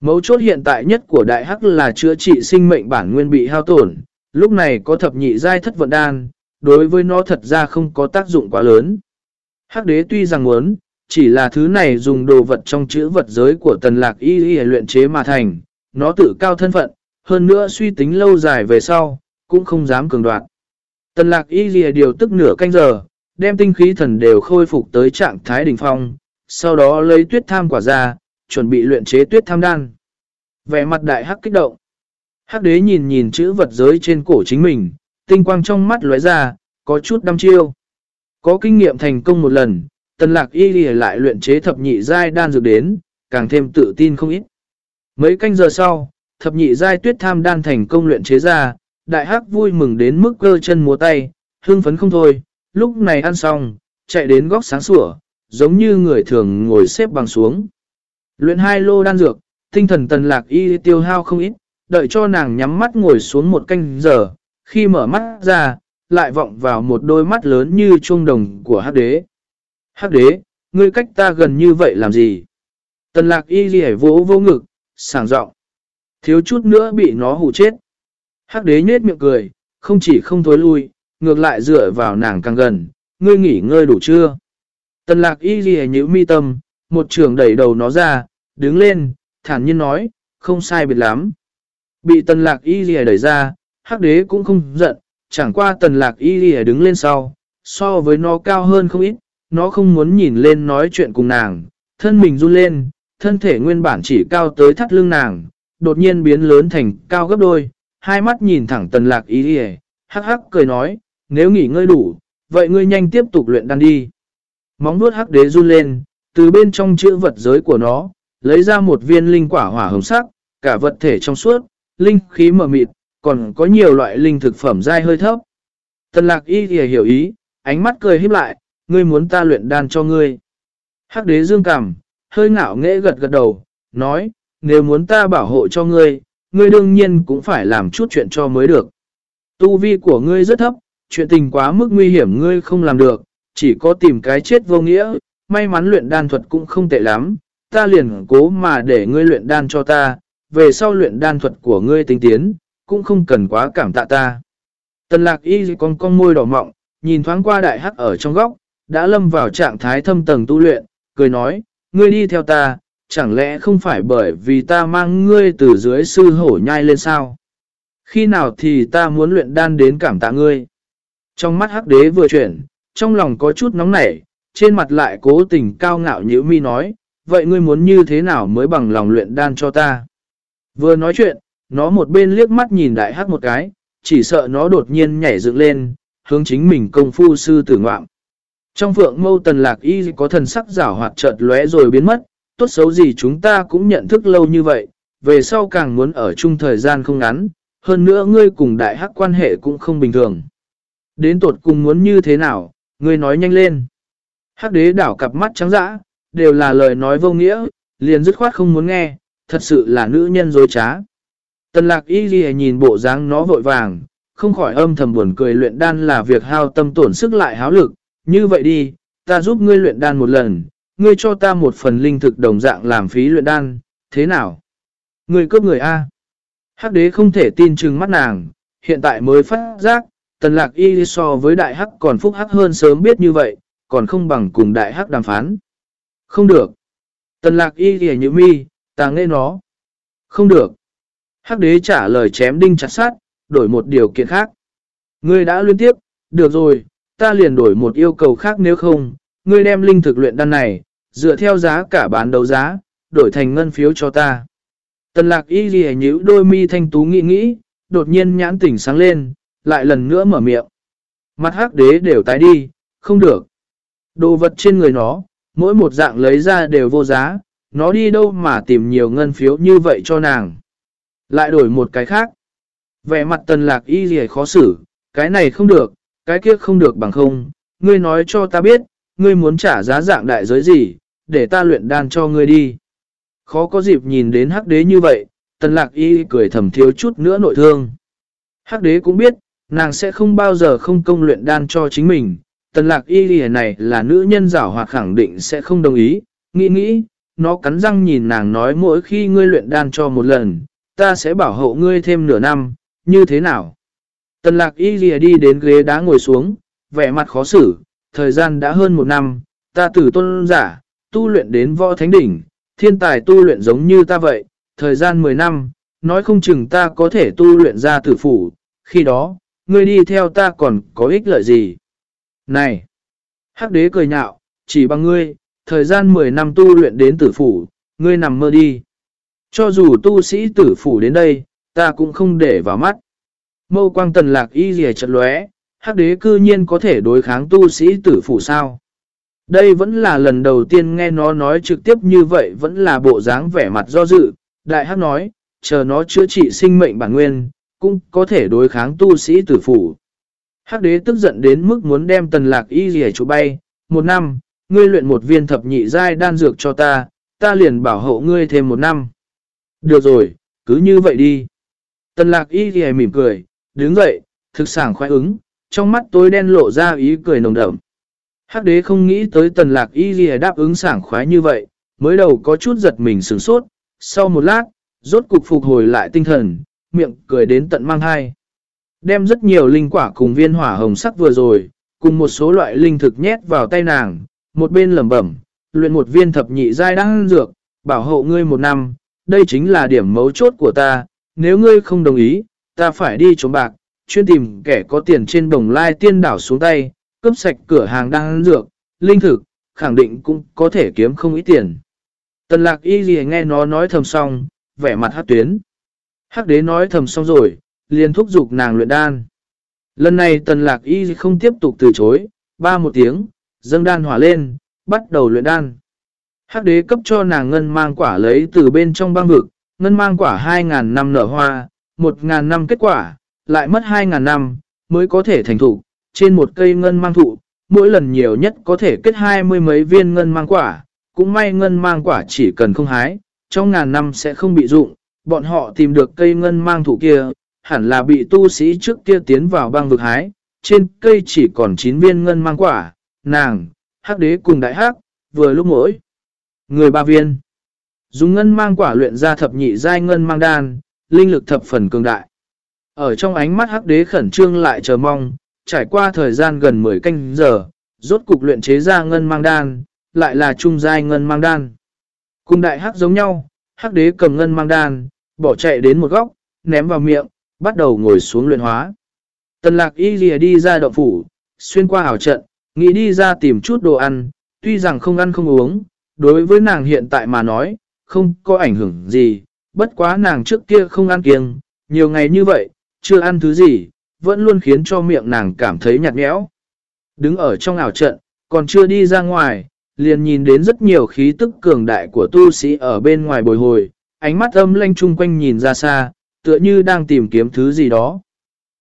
Speaker 1: Mấu chốt hiện tại nhất của đại hắc là chữa trị sinh mệnh bản nguyên bị hao tổn, lúc này có thập nhị giai thất vận đan, đối với nó thật ra không có tác dụng quá lớn. Hắc đế tuy rằng muốn, chỉ là thứ này dùng đồ vật trong chữ vật giới của tần lạc y y luyện chế mà thành, nó tự cao thân phận, hơn nữa suy tính lâu dài về sau, cũng không dám cường đoạt. Tần lạc y y điều tức nửa canh giờ, đem tinh khí thần đều khôi phục tới trạng thái đỉnh phong, sau đó lấy tuyết tham quả ra, chuẩn bị luyện chế tuyết tham đan. Vẻ mặt đại hắc kích động. Hắc đế nhìn nhìn chữ vật giới trên cổ chính mình, tinh quang trong mắt lóe ra, có chút đăm chiêu. Có kinh nghiệm thành công một lần, tần lạc y lì lại luyện chế thập nhị giai đan dược đến, càng thêm tự tin không ít. Mấy canh giờ sau, thập nhị giai tuyết tham đan thành công luyện chế ra, đại hắc vui mừng đến mức cơ chân múa tay, hương phấn không thôi, lúc này ăn xong, chạy đến góc sáng sủa, giống như người thường ngồi xếp bằng xuống. Luyện hai lô đan dược, tinh thần tần lạc y tiêu hao không ít, đợi cho nàng nhắm mắt ngồi xuống một canh giờ, khi mở mắt ra, lại vọng vào một đôi mắt lớn như chuông đồng của hắc đế. Hắc đế, ngươi cách ta gần như vậy làm gì? Tần lạc y ghi vỗ vô ngực, sảng giọng Thiếu chút nữa bị nó hù chết. Hắc đế nhết miệng cười, không chỉ không thối lui, ngược lại dựa vào nàng càng gần, ngươi nghỉ ngơi đủ chưa? Tần lạc y ghi nhữ mi tâm, một trường đẩy đầu nó ra, đứng lên, thản nhiên nói, không sai biệt lắm. Bị tần lạc y ghi đẩy ra, hắc đế cũng không giận, chẳng qua tần lạc y ghi đứng lên sau, so với nó cao hơn không ít, nó không muốn nhìn lên nói chuyện cùng nàng, thân mình run lên, thân thể nguyên bản chỉ cao tới thắt lưng nàng, đột nhiên biến lớn thành cao gấp đôi, hai mắt nhìn thẳng tần lạc y ghi, hắc hắc cười nói, nếu nghỉ ngơi đủ, vậy ngươi nhanh tiếp tục luyện đan đi. Móng nuốt hắc đế run lên, từ bên trong chữ vật giới của nó, lấy ra một viên linh quả hỏa hồng sắc, cả vật thể trong suốt, linh khí mờ mịt, còn có nhiều loại linh thực phẩm dai hơi thấp. Tần lạc y thì hiểu ý, ánh mắt cười híp lại, ngươi muốn ta luyện đan cho ngươi. Hắc đế dương cảm, hơi ngạo nghễ gật gật đầu, nói, nếu muốn ta bảo hộ cho ngươi, ngươi đương nhiên cũng phải làm chút chuyện cho mới được. Tu vi của ngươi rất thấp, chuyện tình quá mức nguy hiểm ngươi không làm được, chỉ có tìm cái chết vô nghĩa, may mắn luyện đan thuật cũng không tệ lắm, ta liền cố mà để ngươi luyện đan cho ta, về sau luyện đan thuật của ngươi tinh tiến, cũng không cần quá cảm tạ ta. Tần lạc y con con môi đỏ mọng, nhìn thoáng qua đại hắc ở trong góc, đã lâm vào trạng thái thâm tầng tu luyện, cười nói, ngươi đi theo ta, chẳng lẽ không phải bởi vì ta mang ngươi từ dưới sư hổ nhai lên sao? Khi nào thì ta muốn luyện đan đến cảm tạ ngươi? Trong mắt hắc đế vừa chuyển, trong lòng có chút nóng nảy, trên mặt lại cố tình cao ngạo như mi nói, vậy ngươi muốn như thế nào mới bằng lòng luyện đan cho ta? Vừa nói chuyện, nó một bên liếc mắt nhìn đại hắc một cái, chỉ sợ nó đột nhiên nhảy dựng lên, hướng chính mình công phu sư tử ngoạm. Trong phượng mâu tần lạc y có thần sắc rảo hoạt chợt lóe rồi biến mất, tốt xấu gì chúng ta cũng nhận thức lâu như vậy, về sau càng muốn ở chung thời gian không ngắn, hơn nữa ngươi cùng đại hắc quan hệ cũng không bình thường. Đến tột cùng muốn như thế nào, ngươi nói nhanh lên. Hắc đế đảo cặp mắt trắng dã, đều là lời nói vô nghĩa, liền dứt khoát không muốn nghe, thật sự là nữ nhân dối trá. Tần lạc y ghi nhìn bộ dáng nó vội vàng, không khỏi âm thầm buồn cười luyện đan là việc hao tâm tổn sức lại háo lực. Như vậy đi, ta giúp ngươi luyện đan một lần, ngươi cho ta một phần linh thực đồng dạng làm phí luyện đan, thế nào? Ngươi cướp người A. Hắc đế không thể tin chừng mắt nàng, hiện tại mới phát giác, tần lạc y so với đại hắc còn phúc hắc hơn sớm biết như vậy, còn không bằng cùng đại hắc đàm phán. Không được. Tần lạc y thì như mi, ta nghe nó. Không được. Hắc đế trả lời chém đinh chặt sát, đổi một điều kiện khác. Ngươi đã liên tiếp, được rồi, ta liền đổi một yêu cầu khác nếu không, ngươi đem linh thực luyện đan này, dựa theo giá cả bán đấu giá, đổi thành ngân phiếu cho ta. Tần lạc y ghi nhíu đôi mi thanh tú nghĩ nghĩ, đột nhiên nhãn tỉnh sáng lên, lại lần nữa mở miệng. Mặt hắc đế đều tái đi, không được. Đồ vật trên người nó, mỗi một dạng lấy ra đều vô giá, nó đi đâu mà tìm nhiều ngân phiếu như vậy cho nàng. Lại đổi một cái khác. Vẻ mặt tần lạc y gì khó xử, cái này không được, cái kia không được bằng không, ngươi nói cho ta biết, ngươi muốn trả giá dạng đại giới gì, để ta luyện đan cho ngươi đi. Khó có dịp nhìn đến hắc đế như vậy, tần lạc y cười thầm thiếu chút nữa nội thương. Hắc đế cũng biết, nàng sẽ không bao giờ không công luyện đan cho chính mình. Tần lạc y lìa này là nữ nhân giảo hoạt khẳng định sẽ không đồng ý. Nghĩ nghĩ, nó cắn răng nhìn nàng nói mỗi khi ngươi luyện đan cho một lần, ta sẽ bảo hộ ngươi thêm nửa năm, như thế nào? Tần lạc y lìa đi đến ghế đá ngồi xuống, vẻ mặt khó xử, thời gian đã hơn một năm, ta tử tôn giả, tu luyện đến võ thánh đỉnh, thiên tài tu luyện giống như ta vậy, thời gian 10 năm, nói không chừng ta có thể tu luyện ra tử phủ, khi đó, ngươi đi theo ta còn có ích lợi gì? Này! Hắc đế cười nhạo, chỉ bằng ngươi, thời gian 10 năm tu luyện đến tử phủ, ngươi nằm mơ đi. Cho dù tu sĩ tử phủ đến đây, ta cũng không để vào mắt. Mâu quang tần lạc y rìa chật lóe, hắc đế cư nhiên có thể đối kháng tu sĩ tử phủ sao. Đây vẫn là lần đầu tiên nghe nó nói trực tiếp như vậy vẫn là bộ dáng vẻ mặt do dự. Đại hắc nói, chờ nó chữa trị sinh mệnh bản nguyên, cũng có thể đối kháng tu sĩ tử phủ. Hắc đế tức giận đến mức muốn đem tần lạc y rìa chủ bay. Một năm, ngươi luyện một viên thập nhị giai đan dược cho ta, ta liền bảo hộ ngươi thêm một năm. Được rồi, cứ như vậy đi. Tần lạc y rìa mỉm cười, đứng dậy, thực sản khoái ứng, trong mắt tối đen lộ ra ý cười nồng đậm. Hắc đế không nghĩ tới tần lạc y rìa đáp ứng sảng khoái như vậy, mới đầu có chút giật mình sửng sốt, sau một lát, rốt cục phục hồi lại tinh thần, miệng cười đến tận mang hai. Đem rất nhiều linh quả cùng viên hỏa hồng sắc vừa rồi, cùng một số loại linh thực nhét vào tay nàng, một bên lẩm bẩm, luyện một viên thập nhị giai đang dược, bảo hộ ngươi một năm, đây chính là điểm mấu chốt của ta, nếu ngươi không đồng ý, ta phải đi trốn bạc, chuyên tìm kẻ có tiền trên đồng lai tiên đảo xuống tay, cướp sạch cửa hàng đang dược, linh thực, khẳng định cũng có thể kiếm không ít tiền. Tần lạc y gì nghe nó nói thầm xong, vẻ mặt hát tuyến. Hắc đế nói thầm xong rồi, liền thúc giục nàng luyện đan. Lần này tần lạc y không tiếp tục từ chối, ba một tiếng, dâng đan hỏa lên, bắt đầu luyện đan. Hắc đế cấp cho nàng ngân mang quả lấy từ bên trong băng vực, ngân mang quả 2.000 năm nở hoa, 1.000 năm kết quả, lại mất 2.000 năm, mới có thể thành thủ, trên một cây ngân mang thụ, mỗi lần nhiều nhất có thể kết hai mươi mấy viên ngân mang quả, cũng may ngân mang quả chỉ cần không hái, trong ngàn năm sẽ không bị dụng, bọn họ tìm được cây ngân mang thủ kia, hẳn là bị tu sĩ trước kia tiến vào băng vực hái, trên cây chỉ còn 9 viên ngân mang quả, nàng, hắc đế cùng đại hắc, vừa lúc mỗi. Người ba viên. Dùng ngân mang quả luyện ra thập nhị giai ngân mang đan, linh lực thập phần cường đại. Ở trong ánh mắt hắc đế khẩn trương lại chờ mong, trải qua thời gian gần 10 canh giờ, rốt cục luyện chế ra ngân mang đan, lại là trung giai ngân mang đan. Cùng đại hắc giống nhau, hắc đế cầm ngân mang đan, bỏ chạy đến một góc, ném vào miệng, bắt đầu ngồi xuống luyện hóa. Tần lạc y lìa đi ra động phủ, xuyên qua ảo trận, nghĩ đi ra tìm chút đồ ăn, tuy rằng không ăn không uống, đối với nàng hiện tại mà nói, không có ảnh hưởng gì, bất quá nàng trước kia không ăn kiêng, nhiều ngày như vậy, chưa ăn thứ gì, vẫn luôn khiến cho miệng nàng cảm thấy nhạt nhẽo. Đứng ở trong ảo trận, còn chưa đi ra ngoài, liền nhìn đến rất nhiều khí tức cường đại của tu sĩ ở bên ngoài bồi hồi, ánh mắt âm lanh chung quanh nhìn ra xa, tựa như đang tìm kiếm thứ gì đó.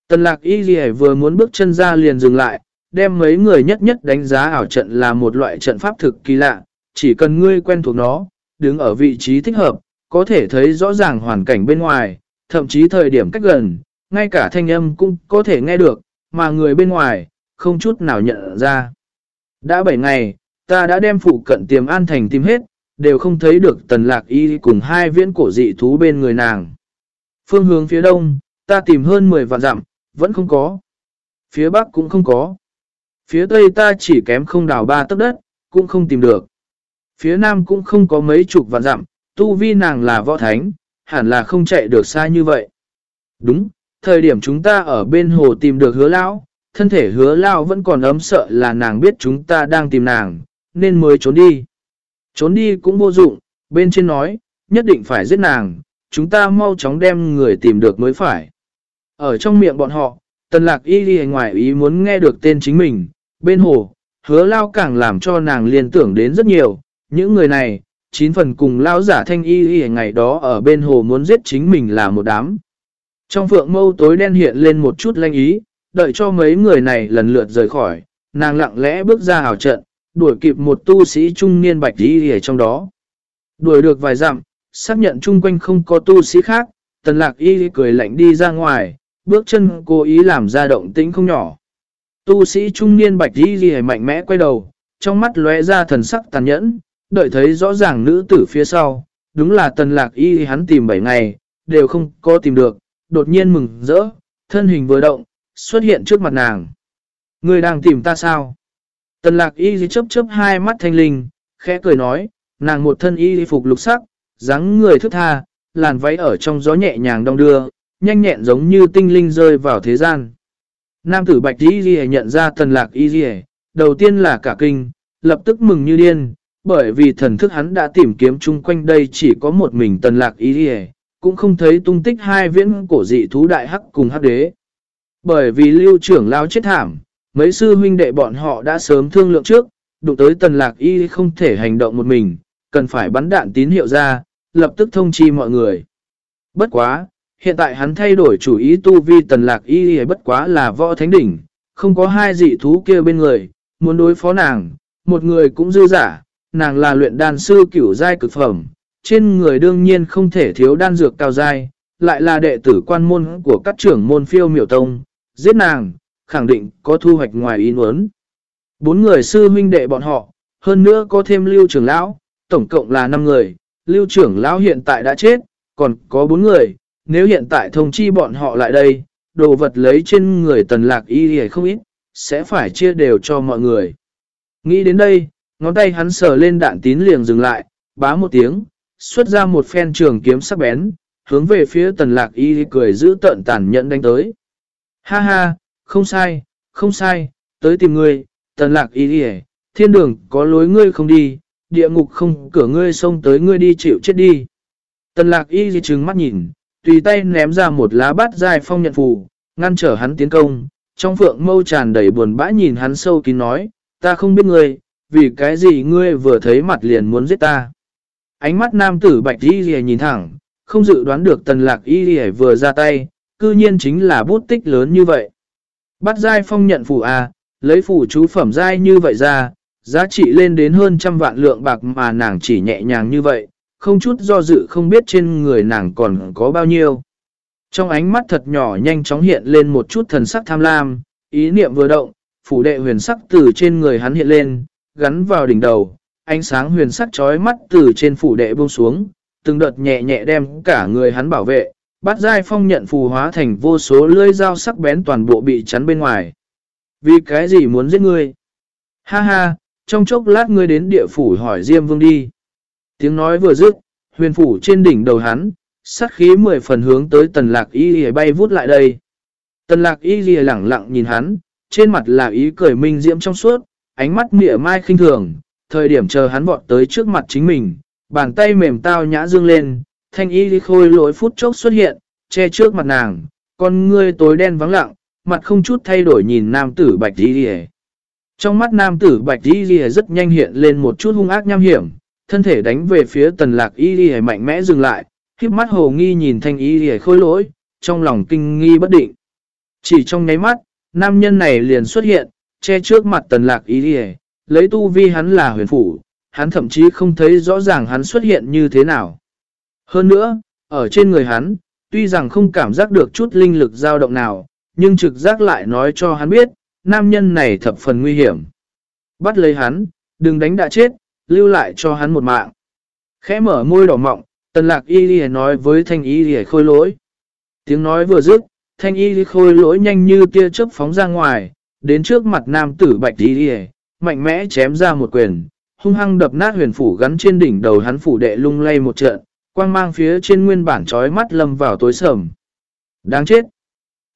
Speaker 1: Tần lạc y ghi vừa muốn bước chân ra liền dừng lại, đem mấy người nhất nhất đánh giá ảo trận là một loại trận pháp thực kỳ lạ, chỉ cần ngươi quen thuộc nó, đứng ở vị trí thích hợp, có thể thấy rõ ràng hoàn cảnh bên ngoài, thậm chí thời điểm cách gần, ngay cả thanh âm cũng có thể nghe được, mà người bên ngoài, không chút nào nhận ra. Đã 7 ngày, ta đã đem phụ cận tiềm an thành tìm hết, đều không thấy được tần lạc y cùng hai viễn cổ dị thú bên người nàng. Phương hướng phía đông, ta tìm hơn 10 vạn dặm, vẫn không có. Phía bắc cũng không có. Phía tây ta chỉ kém không đào ba tấc đất, cũng không tìm được. Phía nam cũng không có mấy chục vạn dặm, tu vi nàng là võ thánh, hẳn là không chạy được xa như vậy. Đúng, thời điểm chúng ta ở bên hồ tìm được hứa lão, thân thể hứa lão vẫn còn ấm sợ là nàng biết chúng ta đang tìm nàng, nên mới trốn đi. Trốn đi cũng vô dụng, bên trên nói, nhất định phải giết nàng, chúng ta mau chóng đem người tìm được mới phải. Ở trong miệng bọn họ, tần lạc y đi ngoài ý muốn nghe được tên chính mình, bên hồ, hứa lao càng làm cho nàng liên tưởng đến rất nhiều, những người này, chín phần cùng lao giả thanh y y ngày đó ở bên hồ muốn giết chính mình là một đám. Trong phượng mâu tối đen hiện lên một chút lanh ý, đợi cho mấy người này lần lượt rời khỏi, nàng lặng lẽ bước ra hào trận, đuổi kịp một tu sĩ trung niên bạch đi ở trong đó. Đuổi được vài dặm, xác nhận chung quanh không có tu sĩ khác, tần lạc y cười lạnh đi ra ngoài, bước chân cố ý làm ra động tĩnh không nhỏ. Tu sĩ trung niên bạch đi ghi mạnh mẽ quay đầu, trong mắt lóe ra thần sắc tàn nhẫn, đợi thấy rõ ràng nữ tử phía sau, đúng là tần lạc y hắn tìm 7 ngày, đều không có tìm được, đột nhiên mừng rỡ, thân hình vừa động, xuất hiện trước mặt nàng. Người đang tìm ta sao? Tần lạc y chấp chấp hai mắt thanh linh, khẽ cười nói, nàng một thân y phục lục sắc, dáng người thức tha, làn váy ở trong gió nhẹ nhàng đong đưa, nhanh nhẹn giống như tinh linh rơi vào thế gian. Nam tử bạch y dì nhận ra tần lạc y dì, đầu tiên là cả kinh, lập tức mừng như điên, bởi vì thần thức hắn đã tìm kiếm chung quanh đây chỉ có một mình tần lạc y dì, cũng không thấy tung tích hai viễn cổ dị thú đại hắc cùng hắc đế. Bởi vì lưu trưởng lao chết thảm, mấy sư huynh đệ bọn họ đã sớm thương lượng trước, đụng tới tần lạc y không thể hành động một mình, cần phải bắn đạn tín hiệu ra, lập tức thông chi mọi người. Bất quá, hiện tại hắn thay đổi chủ ý tu vi tần lạc y bất quá là võ thánh đỉnh, không có hai dị thú kia bên người, muốn đối phó nàng, một người cũng dư giả, nàng là luyện đan sư cửu giai cực phẩm, trên người đương nhiên không thể thiếu đan dược cao giai, lại là đệ tử quan môn của các trưởng môn phiêu miểu tông, giết nàng, khẳng định có thu hoạch ngoài ý muốn. Bốn người sư huynh đệ bọn họ, hơn nữa có thêm lưu trưởng lão, tổng cộng là 5 người, lưu trưởng lão hiện tại đã chết, còn có 4 người, nếu hiện tại thông chi bọn họ lại đây, đồ vật lấy trên người tần lạc y hề không ít, sẽ phải chia đều cho mọi người. Nghĩ đến đây, ngón tay hắn sờ lên đạn tín liền dừng lại, bá một tiếng, xuất ra một phen trường kiếm sắc bén, hướng về phía tần lạc y cười giữ tận tàn nhẫn đánh tới. Ha ha, không sai, không sai, tới tìm ngươi, tần lạc y thiên đường có lối ngươi không đi, địa ngục không cửa ngươi xông tới ngươi đi chịu chết đi. Tần lạc y gì trừng mắt nhìn, tùy tay ném ra một lá bát dài phong nhận phù, ngăn trở hắn tiến công. Trong phượng mâu tràn đầy buồn bã nhìn hắn sâu kín nói, ta không biết ngươi, vì cái gì ngươi vừa thấy mặt liền muốn giết ta. Ánh mắt nam tử bạch y gì nhìn thẳng, không dự đoán được tần lạc y gì vừa ra tay, cư nhiên chính là bút tích lớn như vậy. Bắt giai phong nhận phủ A, lấy phủ chú phẩm giai như vậy ra, giá trị lên đến hơn trăm vạn lượng bạc mà nàng chỉ nhẹ nhàng như vậy, không chút do dự không biết trên người nàng còn có bao nhiêu. Trong ánh mắt thật nhỏ nhanh chóng hiện lên một chút thần sắc tham lam, ý niệm vừa động, phủ đệ huyền sắc từ trên người hắn hiện lên, gắn vào đỉnh đầu, ánh sáng huyền sắc chói mắt từ trên phủ đệ buông xuống, từng đợt nhẹ nhẹ đem cả người hắn bảo vệ, Bát giai phong nhận phù hóa thành vô số lưỡi dao sắc bén toàn bộ bị chắn bên ngoài. Vì cái gì muốn giết ngươi? Ha ha, trong chốc lát ngươi đến địa phủ hỏi Diêm Vương đi. Tiếng nói vừa dứt, huyền phủ trên đỉnh đầu hắn, sát khí mười phần hướng tới tần lạc y ghi bay vút lại đây. Tần lạc y ghi lẳng lặng nhìn hắn, trên mặt là ý cười minh diễm trong suốt, ánh mắt mỉa mai khinh thường, thời điểm chờ hắn vọt tới trước mặt chính mình, bàn tay mềm tao nhã dương lên, thanh y khôi lỗi phút chốc xuất hiện, che trước mặt nàng, con ngươi tối đen vắng lặng, mặt không chút thay đổi nhìn nam tử bạch đi đi Trong mắt nam tử bạch đi đi rất nhanh hiện lên một chút hung ác nham hiểm, thân thể đánh về phía tần lạc y đi mạnh mẽ dừng lại, khiếp mắt hồ nghi nhìn thanh y đi khôi lỗi, trong lòng kinh nghi bất định. Chỉ trong nháy mắt, nam nhân này liền xuất hiện, che trước mặt tần lạc y đi lấy tu vi hắn là huyền phủ, hắn thậm chí không thấy rõ ràng hắn xuất hiện như thế nào. Hơn nữa, ở trên người hắn, tuy rằng không cảm giác được chút linh lực dao động nào, nhưng trực giác lại nói cho hắn biết, nam nhân này thập phần nguy hiểm. Bắt lấy hắn, đừng đánh đã chết, lưu lại cho hắn một mạng. Khẽ mở môi đỏ mọng, tần lạc y đi nói với thanh y đi khôi lỗi. Tiếng nói vừa dứt, thanh y đi khôi lỗi nhanh như tia chớp phóng ra ngoài, đến trước mặt nam tử bạch y đi mạnh mẽ chém ra một quyền, hung hăng đập nát huyền phủ gắn trên đỉnh đầu hắn phủ đệ lung lay một trận, quang mang phía trên nguyên bản trói mắt lâm vào tối sầm. Đáng chết!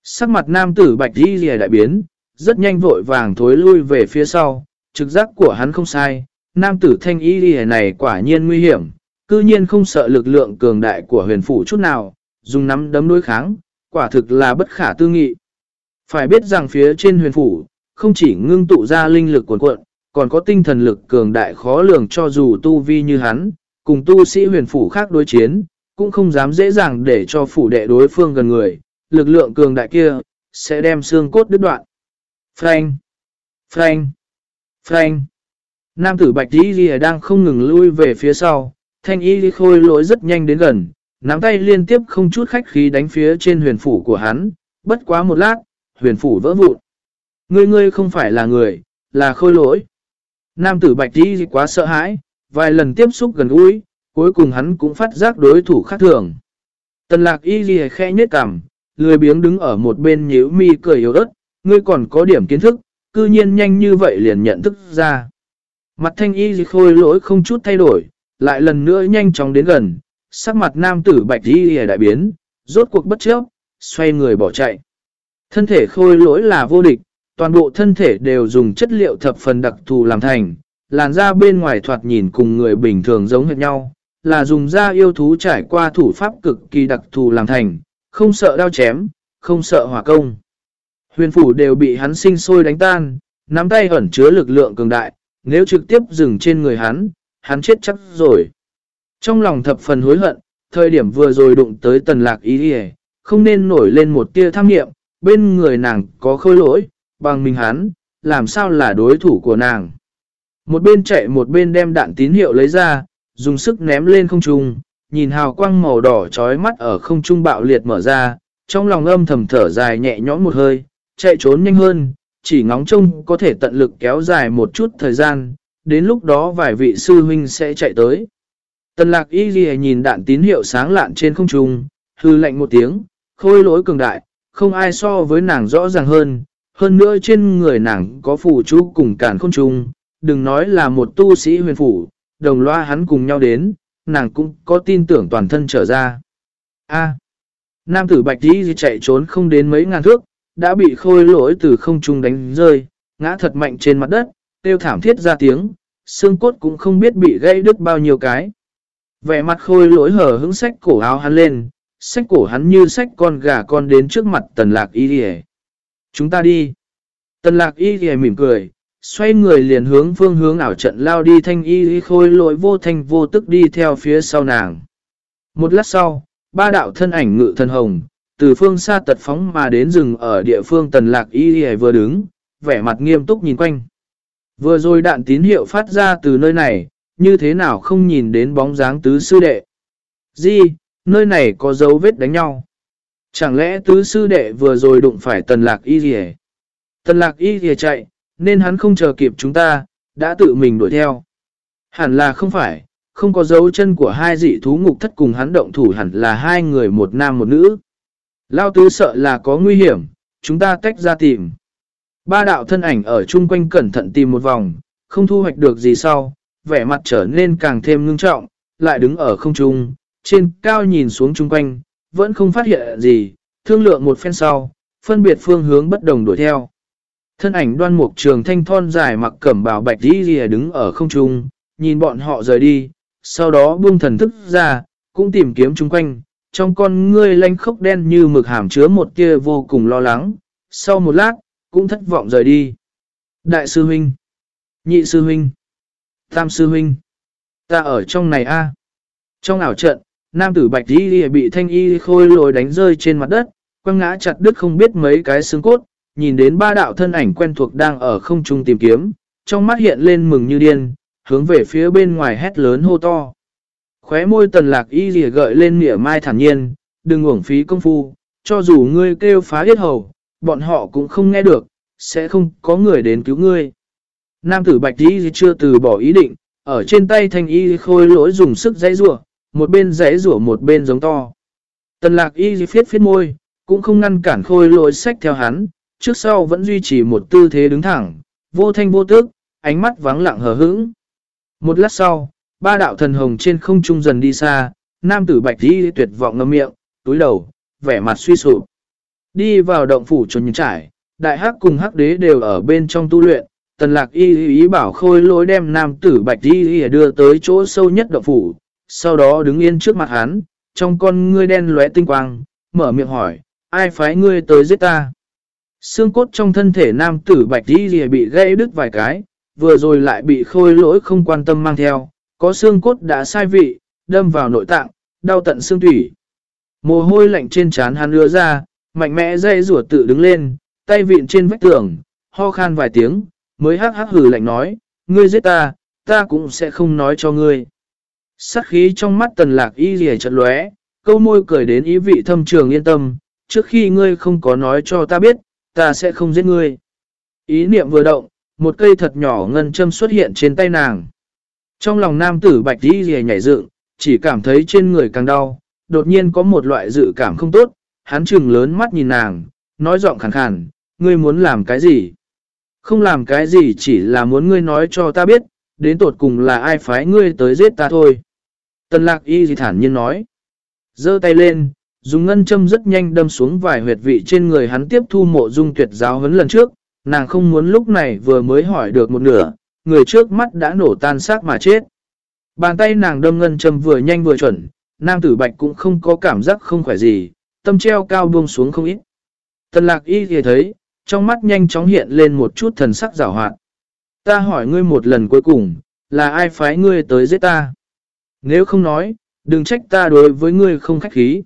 Speaker 1: Sắc mặt nam tử bạch đi rìa đại biến, rất nhanh vội vàng thối lui về phía sau, trực giác của hắn không sai, nam tử thanh y rìa này quả nhiên nguy hiểm, cư nhiên không sợ lực lượng cường đại của huyền phủ chút nào, dùng nắm đấm đối kháng, quả thực là bất khả tư nghị. Phải biết rằng phía trên huyền phủ, không chỉ ngưng tụ ra linh lực cuồn cuộn, còn có tinh thần lực cường đại khó lường cho dù tu vi như hắn, cùng tu sĩ huyền phủ khác đối chiến, cũng không dám dễ dàng để cho phủ đệ đối phương gần người, lực lượng cường đại kia, sẽ đem xương cốt đứt đoạn. Frank! Frank! Frank! Nam tử Bạch đi Ghi đang không ngừng lui về phía sau, thanh y khôi lỗi rất nhanh đến gần, nắm tay liên tiếp không chút khách khí đánh phía trên huyền phủ của hắn, bất quá một lát, huyền phủ vỡ vụn. Ngươi ngươi không phải là người, là khôi lỗi. Nam tử Bạch đi quá sợ hãi, vài lần tiếp xúc gần gũi, cuối cùng hắn cũng phát giác đối thủ khác thường. Tần lạc y ghi khẽ nhết cằm, lười biếng đứng ở một bên nhíu mi cười yếu ớt, ngươi còn có điểm kiến thức, cư nhiên nhanh như vậy liền nhận thức ra. Mặt thanh y ghi khôi lỗi không chút thay đổi, lại lần nữa nhanh chóng đến gần, sắc mặt nam tử bạch y ghi đại biến, rốt cuộc bất chấp, xoay người bỏ chạy. Thân thể khôi lỗi là vô địch, toàn bộ thân thể đều dùng chất liệu thập phần đặc thù làm thành, làn da bên ngoài thoạt nhìn cùng người bình thường giống hệt nhau, là dùng da yêu thú trải qua thủ pháp cực kỳ đặc thù làm thành, không sợ đao chém, không sợ hỏa công. Huyền phủ đều bị hắn sinh sôi đánh tan, nắm tay ẩn chứa lực lượng cường đại, nếu trực tiếp dừng trên người hắn, hắn chết chắc rồi. Trong lòng thập phần hối hận, thời điểm vừa rồi đụng tới tần lạc ý đi không nên nổi lên một tia tham nghiệm, bên người nàng có khôi lỗi, bằng mình hắn, làm sao là đối thủ của nàng. Một bên chạy một bên đem đạn tín hiệu lấy ra, dùng sức ném lên không trung, nhìn hào quang màu đỏ trói mắt ở không trung bạo liệt mở ra, trong lòng âm thầm thở dài nhẹ nhõm một hơi, chạy trốn nhanh hơn, chỉ ngóng trông có thể tận lực kéo dài một chút thời gian, đến lúc đó vài vị sư huynh sẽ chạy tới. Tần lạc y ghi nhìn đạn tín hiệu sáng lạn trên không trung, hư lạnh một tiếng, khôi lỗi cường đại, không ai so với nàng rõ ràng hơn, hơn nữa trên người nàng có phù chú cùng cản không trung, đừng nói là một tu sĩ huyền phủ, đồng loa hắn cùng nhau đến, nàng cũng có tin tưởng toàn thân trở ra. A. nam tử bạch đi chạy trốn không đến mấy ngàn thước, đã bị khôi lỗi từ không trung đánh rơi, ngã thật mạnh trên mặt đất, tiêu thảm thiết ra tiếng, xương cốt cũng không biết bị gây đứt bao nhiêu cái. Vẻ mặt khôi lỗi hở hứng sách cổ áo hắn lên, sách cổ hắn như sách con gà con đến trước mặt tần lạc y đi Chúng ta đi. Tần lạc y thì mỉm cười, xoay người liền hướng phương hướng ảo trận lao đi thanh y khôi lỗi vô thanh vô tức đi theo phía sau nàng. Một lát sau, ba đạo thân ảnh ngự thân hồng, từ phương xa tật phóng mà đến rừng ở địa phương tần lạc y vừa đứng, vẻ mặt nghiêm túc nhìn quanh. Vừa rồi đạn tín hiệu phát ra từ nơi này, như thế nào không nhìn đến bóng dáng tứ sư đệ. Di, nơi này có dấu vết đánh nhau. Chẳng lẽ tứ sư đệ vừa rồi đụng phải tần lạc y gì Tần lạc y gì chạy, nên hắn không chờ kịp chúng ta, đã tự mình đuổi theo. Hẳn là không phải, không có dấu chân của hai dị thú ngục thất cùng hắn động thủ hẳn là hai người một nam một nữ. Lao tứ sợ là có nguy hiểm, chúng ta tách ra tìm. Ba đạo thân ảnh ở chung quanh cẩn thận tìm một vòng, không thu hoạch được gì sau, vẻ mặt trở nên càng thêm ngưng trọng, lại đứng ở không trung, trên cao nhìn xuống chung quanh, vẫn không phát hiện gì, thương lượng một phen sau, phân biệt phương hướng bất đồng đuổi theo. Thân ảnh đoan mục trường thanh thon dài mặc cẩm bào bạch đi rìa đứng ở không trung, nhìn bọn họ rời đi, sau đó buông thần thức ra, cũng tìm kiếm chung quanh, trong con ngươi lanh khốc đen như mực hàm chứa một tia vô cùng lo lắng, sau một lát, cũng thất vọng rời đi. Đại sư huynh, nhị sư huynh, tam sư huynh, ta ở trong này a. Trong ảo trận, nam tử bạch đi bị thanh y khôi lồi đánh rơi trên mặt đất, quăng ngã chặt đứt không biết mấy cái xương cốt, nhìn đến ba đạo thân ảnh quen thuộc đang ở không trung tìm kiếm, trong mắt hiện lên mừng như điên, hướng về phía bên ngoài hét lớn hô to. Khóe môi tần lạc y rìa gợi lên nỉa mai thản nhiên, đừng uổng phí công phu, cho dù ngươi kêu phá hết hầu, bọn họ cũng không nghe được, sẽ không có người đến cứu ngươi. Nam tử bạch y chưa từ bỏ ý định, ở trên tay thanh y khôi lỗi dùng sức dãy rủa một bên dãy rủa một bên giống to. Tần lạc y phiết phiết môi, cũng không ngăn cản khôi lỗi sách theo hắn, trước sau vẫn duy trì một tư thế đứng thẳng, vô thanh vô tước, ánh mắt vắng lặng hờ hững. Một lát sau, ba đạo thần hồng trên không trung dần đi xa, nam tử bạch đi tuyệt vọng ngâm miệng, túi đầu, vẻ mặt suy sụp. Đi vào động phủ trốn trải, đại hắc cùng hắc đế đều ở bên trong tu luyện, tần lạc y ý bảo khôi lối đem nam tử bạch đi đưa tới chỗ sâu nhất động phủ, sau đó đứng yên trước mặt hắn, trong con ngươi đen lóe tinh quang, mở miệng hỏi, ai phái ngươi tới giết ta? Xương cốt trong thân thể nam tử bạch đi bị gãy đứt vài cái, vừa rồi lại bị khôi lỗi không quan tâm mang theo, có xương cốt đã sai vị, đâm vào nội tạng, đau tận xương thủy. Mồ hôi lạnh trên trán hắn lưa ra, mạnh mẽ dây rủa tự đứng lên, tay vịn trên vách tường, ho khan vài tiếng, mới hắc hắc hử lạnh nói, ngươi giết ta, ta cũng sẽ không nói cho ngươi. Sắc khí trong mắt tần lạc y rìa chật lóe, câu môi cười đến ý vị thâm trường yên tâm, trước khi ngươi không có nói cho ta biết, ta sẽ không giết ngươi. Ý niệm vừa động, một cây thật nhỏ ngân châm xuất hiện trên tay nàng. Trong lòng nam tử bạch đi rìa nhảy dựng, chỉ cảm thấy trên người càng đau, đột nhiên có một loại dự cảm không tốt, hắn trừng lớn mắt nhìn nàng, nói giọng khàn khàn, ngươi muốn làm cái gì? Không làm cái gì chỉ là muốn ngươi nói cho ta biết, đến tột cùng là ai phái ngươi tới giết ta thôi. Tần lạc y gì thản nhiên nói. giơ tay lên, dùng ngân châm rất nhanh đâm xuống vài huyệt vị trên người hắn tiếp thu mộ dung tuyệt giáo huấn lần trước, nàng không muốn lúc này vừa mới hỏi được một nửa, người trước mắt đã nổ tan xác mà chết. Bàn tay nàng đâm ngân châm vừa nhanh vừa chuẩn, nam tử bạch cũng không có cảm giác không khỏe gì, tâm treo cao buông xuống không ít. Tần lạc y thì thấy, trong mắt nhanh chóng hiện lên một chút thần sắc rào hoạt. Ta hỏi ngươi một lần cuối cùng, là ai phái ngươi tới giết ta? Nếu không nói, đừng trách ta đối với ngươi không khách khí.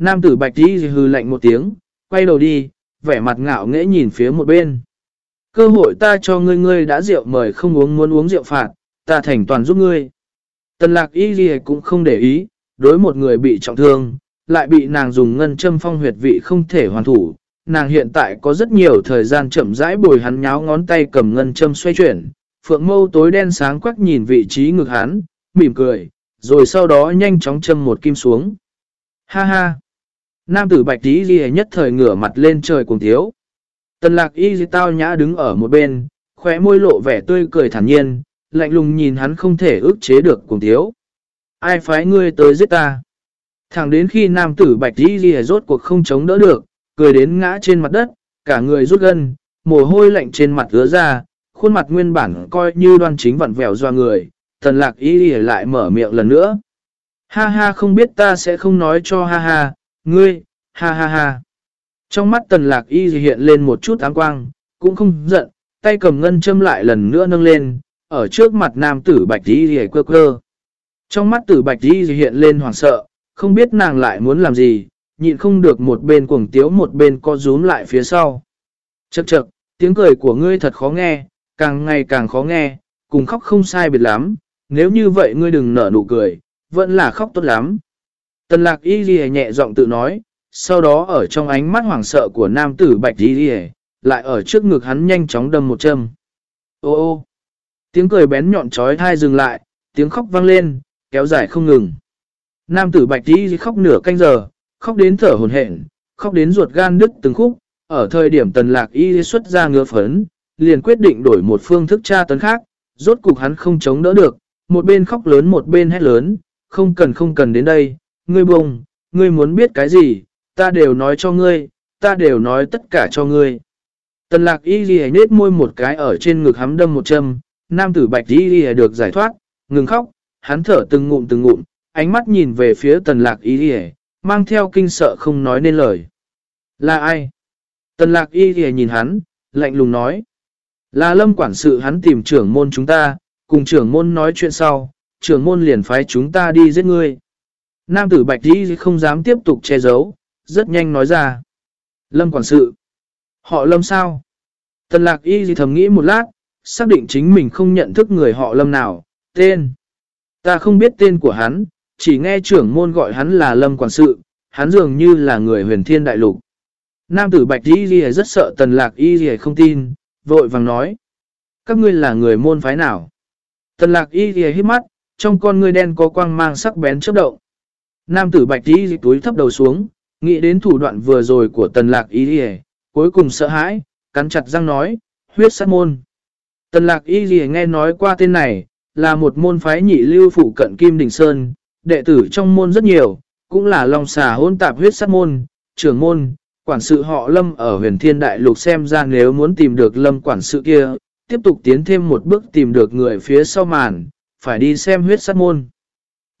Speaker 1: Nam tử bạch đi hư lạnh một tiếng, quay đầu đi, vẻ mặt ngạo nghễ nhìn phía một bên. Cơ hội ta cho ngươi ngươi đã rượu mời không uống muốn uống rượu phạt, ta thành toàn giúp ngươi. Tần lạc y gì cũng không để ý, đối một người bị trọng thương, lại bị nàng dùng ngân châm phong huyệt vị không thể hoàn thủ. Nàng hiện tại có rất nhiều thời gian chậm rãi bồi hắn nháo ngón tay cầm ngân châm xoay chuyển, phượng mâu tối đen sáng quắc nhìn vị trí ngực hắn, mỉm cười, rồi sau đó nhanh chóng châm một kim xuống. Ha ha! Nam tử bạch tí ghi nhất thời ngửa mặt lên trời cùng thiếu. Tần lạc y dì tao nhã đứng ở một bên, khóe môi lộ vẻ tươi cười thản nhiên, lạnh lùng nhìn hắn không thể ức chế được cùng thiếu. Ai phái ngươi tới giết ta? Thẳng đến khi nam tử bạch tí ghi rốt cuộc không chống đỡ được, cười đến ngã trên mặt đất, cả người rút gân, mồ hôi lạnh trên mặt ứa ra, khuôn mặt nguyên bản coi như đoan chính vặn vẹo doa người, tần lạc y dì lại mở miệng lần nữa. Ha ha không biết ta sẽ không nói cho ha ha, ngươi, ha ha ha. Trong mắt tần lạc y hiện lên một chút áng quang, cũng không giận, tay cầm ngân châm lại lần nữa nâng lên, ở trước mặt nam tử bạch y hề quơ quơ. Trong mắt tử bạch y hiện lên hoảng sợ, không biết nàng lại muốn làm gì, nhịn không được một bên cuồng tiếu một bên co rúm lại phía sau. Chậc chậc, tiếng cười của ngươi thật khó nghe, càng ngày càng khó nghe, cùng khóc không sai biệt lắm, nếu như vậy ngươi đừng nở nụ cười, vẫn là khóc tốt lắm. Tần lạc y ghi nhẹ giọng tự nói, sau đó ở trong ánh mắt hoảng sợ của nam tử bạch y ghi lại ở trước ngực hắn nhanh chóng đâm một châm. Ô ô, tiếng cười bén nhọn trói thai dừng lại, tiếng khóc vang lên, kéo dài không ngừng. Nam tử bạch y khóc nửa canh giờ, khóc đến thở hồn hển, khóc đến ruột gan đứt từng khúc, ở thời điểm tần lạc y xuất ra ngứa phấn, liền quyết định đổi một phương thức tra tấn khác, rốt cục hắn không chống đỡ được, một bên khóc lớn một bên hét lớn, không cần không cần đến đây, ngươi bông, ngươi muốn biết cái gì, ta đều nói cho ngươi, ta đều nói tất cả cho ngươi. Tần lạc y ghi nết môi một cái ở trên ngực hắm đâm một châm, nam tử bạch y ghi được giải thoát, ngừng khóc, hắn thở từng ngụm từng ngụm, ánh mắt nhìn về phía tần lạc y ghi mang theo kinh sợ không nói nên lời. Là ai? Tần lạc y ghi nhìn hắn, lạnh lùng nói. Là lâm quản sự hắn tìm trưởng môn chúng ta, cùng trưởng môn nói chuyện sau, trưởng môn liền phái chúng ta đi giết ngươi. Nam tử bạch đi không dám tiếp tục che giấu, rất nhanh nói ra. Lâm quản sự. Họ lâm sao? Tần lạc y gì thầm nghĩ một lát, xác định chính mình không nhận thức người họ lâm nào, tên. Ta không biết tên của hắn, chỉ nghe trưởng môn gọi hắn là lâm quản sự, hắn dường như là người huyền thiên đại lục. Nam tử bạch y gì rất sợ tần lạc y gì không tin, vội vàng nói. Các ngươi là người môn phái nào? Tần lạc y gì hít mắt, trong con ngươi đen có quang mang sắc bén chớp động. Nam tử bạch đi túi thấp đầu xuống, nghĩ đến thủ đoạn vừa rồi của tần lạc y gì, cuối cùng sợ hãi, cắn chặt răng nói, huyết sát môn. Tần lạc y gì nghe nói qua tên này, là một môn phái nhị lưu phụ cận Kim Đình Sơn, đệ tử trong môn rất nhiều, cũng là lòng xà hôn tạp huyết sát môn, trưởng môn, quản sự họ Lâm ở huyền thiên đại lục xem ra nếu muốn tìm được Lâm quản sự kia, tiếp tục tiến thêm một bước tìm được người phía sau màn, phải đi xem huyết sát môn.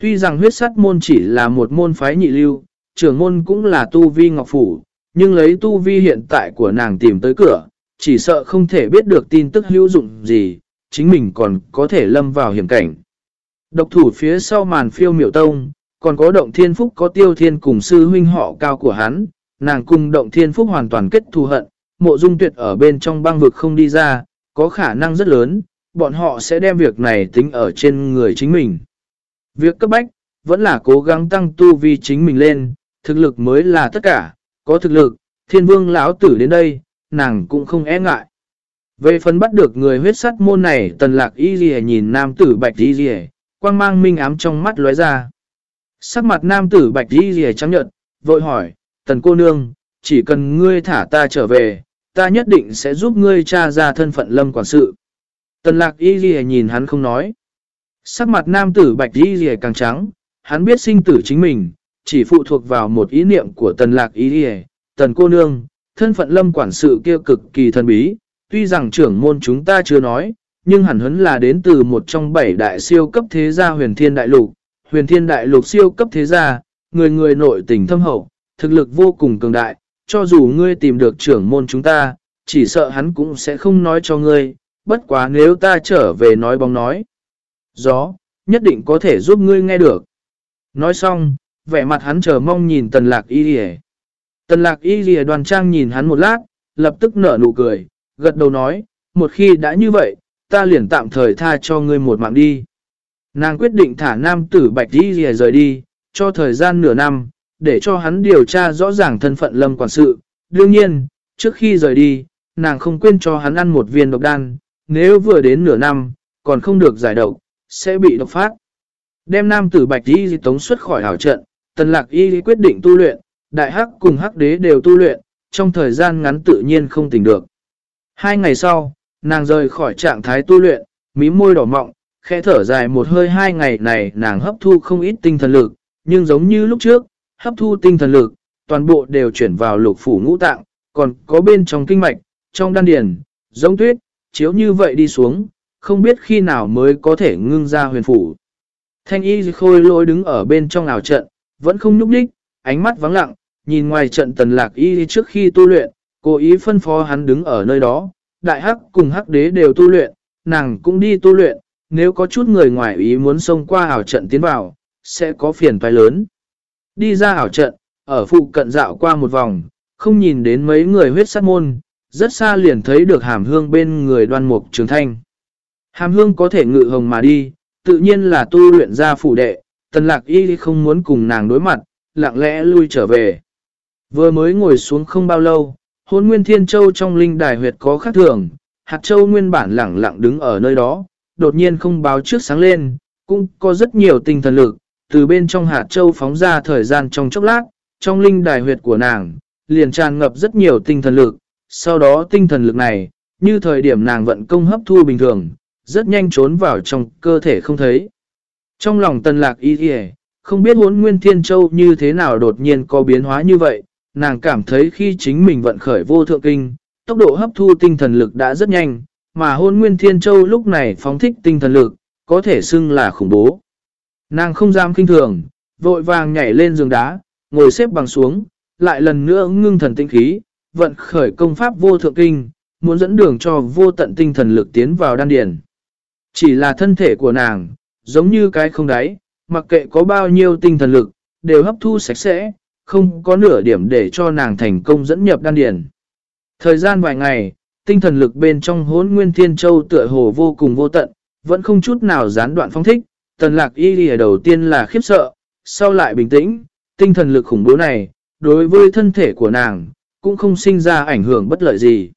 Speaker 1: Tuy rằng huyết sát môn chỉ là một môn phái nhị lưu, trưởng môn cũng là tu vi ngọc phủ, nhưng lấy tu vi hiện tại của nàng tìm tới cửa, chỉ sợ không thể biết được tin tức hữu dụng gì, chính mình còn có thể lâm vào hiểm cảnh. Độc thủ phía sau màn phiêu miệu tông, còn có động thiên phúc có tiêu thiên cùng sư huynh họ cao của hắn, nàng cùng động thiên phúc hoàn toàn kết thù hận, mộ dung tuyệt ở bên trong băng vực không đi ra, có khả năng rất lớn, bọn họ sẽ đem việc này tính ở trên người chính mình. Việc cấp bách, vẫn là cố gắng tăng tu vi chính mình lên, thực lực mới là tất cả, có thực lực, thiên vương lão tử đến đây, nàng cũng không e ngại. Về phần bắt được người huyết sắt môn này, tần lạc y dì nhìn nam tử bạch y dì quang mang minh ám trong mắt lóe ra. Sắc mặt nam tử bạch y dì trắng nhợt, vội hỏi, tần cô nương, chỉ cần ngươi thả ta trở về, ta nhất định sẽ giúp ngươi tra ra thân phận lâm quản sự. Tần lạc y ghi nhìn hắn không nói. Sắc mặt nam tử bạch y rìa càng trắng, hắn biết sinh tử chính mình, chỉ phụ thuộc vào một ý niệm của tần lạc y rìa, Tần cô nương, thân phận lâm quản sự kia cực kỳ thần bí, tuy rằng trưởng môn chúng ta chưa nói, nhưng hẳn hấn là đến từ một trong bảy đại siêu cấp thế gia huyền thiên đại lục. Huyền thiên đại lục siêu cấp thế gia, người người nội tình thâm hậu, thực lực vô cùng cường đại, cho dù ngươi tìm được trưởng môn chúng ta, chỉ sợ hắn cũng sẽ không nói cho ngươi, bất quá nếu ta trở về nói bóng nói. Gió, nhất định có thể giúp ngươi nghe được. Nói xong, vẻ mặt hắn chờ mong nhìn tần lạc y rìa. Tần lạc y rìa đoàn trang nhìn hắn một lát, lập tức nở nụ cười, gật đầu nói, một khi đã như vậy, ta liền tạm thời tha cho ngươi một mạng đi. Nàng quyết định thả nam tử bạch y rìa rời đi, cho thời gian nửa năm, để cho hắn điều tra rõ ràng thân phận lâm quản sự. Đương nhiên, trước khi rời đi, nàng không quên cho hắn ăn một viên độc đan, nếu vừa đến nửa năm, còn không được giải độc, sẽ bị độc phát. Đem nam tử bạch y tống xuất khỏi hảo trận, tần lạc y quyết định tu luyện, đại hắc cùng hắc đế đều tu luyện, trong thời gian ngắn tự nhiên không tỉnh được. Hai ngày sau, nàng rời khỏi trạng thái tu luyện, mí môi đỏ mọng, khẽ thở dài một hơi hai ngày này nàng hấp thu không ít tinh thần lực, nhưng giống như lúc trước, hấp thu tinh thần lực, toàn bộ đều chuyển vào lục phủ ngũ tạng, còn có bên trong kinh mạch, trong đan điền, giống tuyết, chiếu như vậy đi xuống, không biết khi nào mới có thể ngưng ra huyền phủ. Thanh y khôi lôi đứng ở bên trong ảo trận, vẫn không nhúc đích, ánh mắt vắng lặng, nhìn ngoài trận tần lạc y trước khi tu luyện, cố ý phân phó hắn đứng ở nơi đó, đại hắc cùng hắc đế đều tu luyện, nàng cũng đi tu luyện, nếu có chút người ngoài ý muốn xông qua ảo trận tiến vào, sẽ có phiền phải lớn. Đi ra ảo trận, ở phụ cận dạo qua một vòng, không nhìn đến mấy người huyết sát môn, rất xa liền thấy được hàm hương bên người đoan mục trường thanh. Hàm hương có thể ngự hồng mà đi, tự nhiên là tu luyện ra phủ đệ, tần lạc y không muốn cùng nàng đối mặt, lặng lẽ lui trở về. Vừa mới ngồi xuống không bao lâu, hôn nguyên thiên châu trong linh đài huyệt có khác thường, hạt châu nguyên bản lặng lặng đứng ở nơi đó, đột nhiên không báo trước sáng lên, cũng có rất nhiều tinh thần lực, từ bên trong hạt châu phóng ra thời gian trong chốc lát, trong linh đài huyệt của nàng, liền tràn ngập rất nhiều tinh thần lực, sau đó tinh thần lực này, như thời điểm nàng vận công hấp thu bình thường, rất nhanh trốn vào trong cơ thể không thấy. Trong lòng tần lạc y kìa, không biết huấn nguyên thiên châu như thế nào đột nhiên có biến hóa như vậy, nàng cảm thấy khi chính mình vận khởi vô thượng kinh, tốc độ hấp thu tinh thần lực đã rất nhanh, mà hôn nguyên thiên châu lúc này phóng thích tinh thần lực, có thể xưng là khủng bố. Nàng không dám kinh thường, vội vàng nhảy lên giường đá, ngồi xếp bằng xuống, lại lần nữa ngưng thần tinh khí, vận khởi công pháp vô thượng kinh, muốn dẫn đường cho vô tận tinh thần lực tiến vào đan điền. Chỉ là thân thể của nàng, giống như cái không đáy, mặc kệ có bao nhiêu tinh thần lực, đều hấp thu sạch sẽ, không có nửa điểm để cho nàng thành công dẫn nhập đan điền. Thời gian vài ngày, tinh thần lực bên trong hốn nguyên thiên châu tựa hồ vô cùng vô tận, vẫn không chút nào gián đoạn phong thích, tần lạc y lìa đầu tiên là khiếp sợ, sau lại bình tĩnh, tinh thần lực khủng bố này, đối với thân thể của nàng, cũng không sinh ra ảnh hưởng bất lợi gì.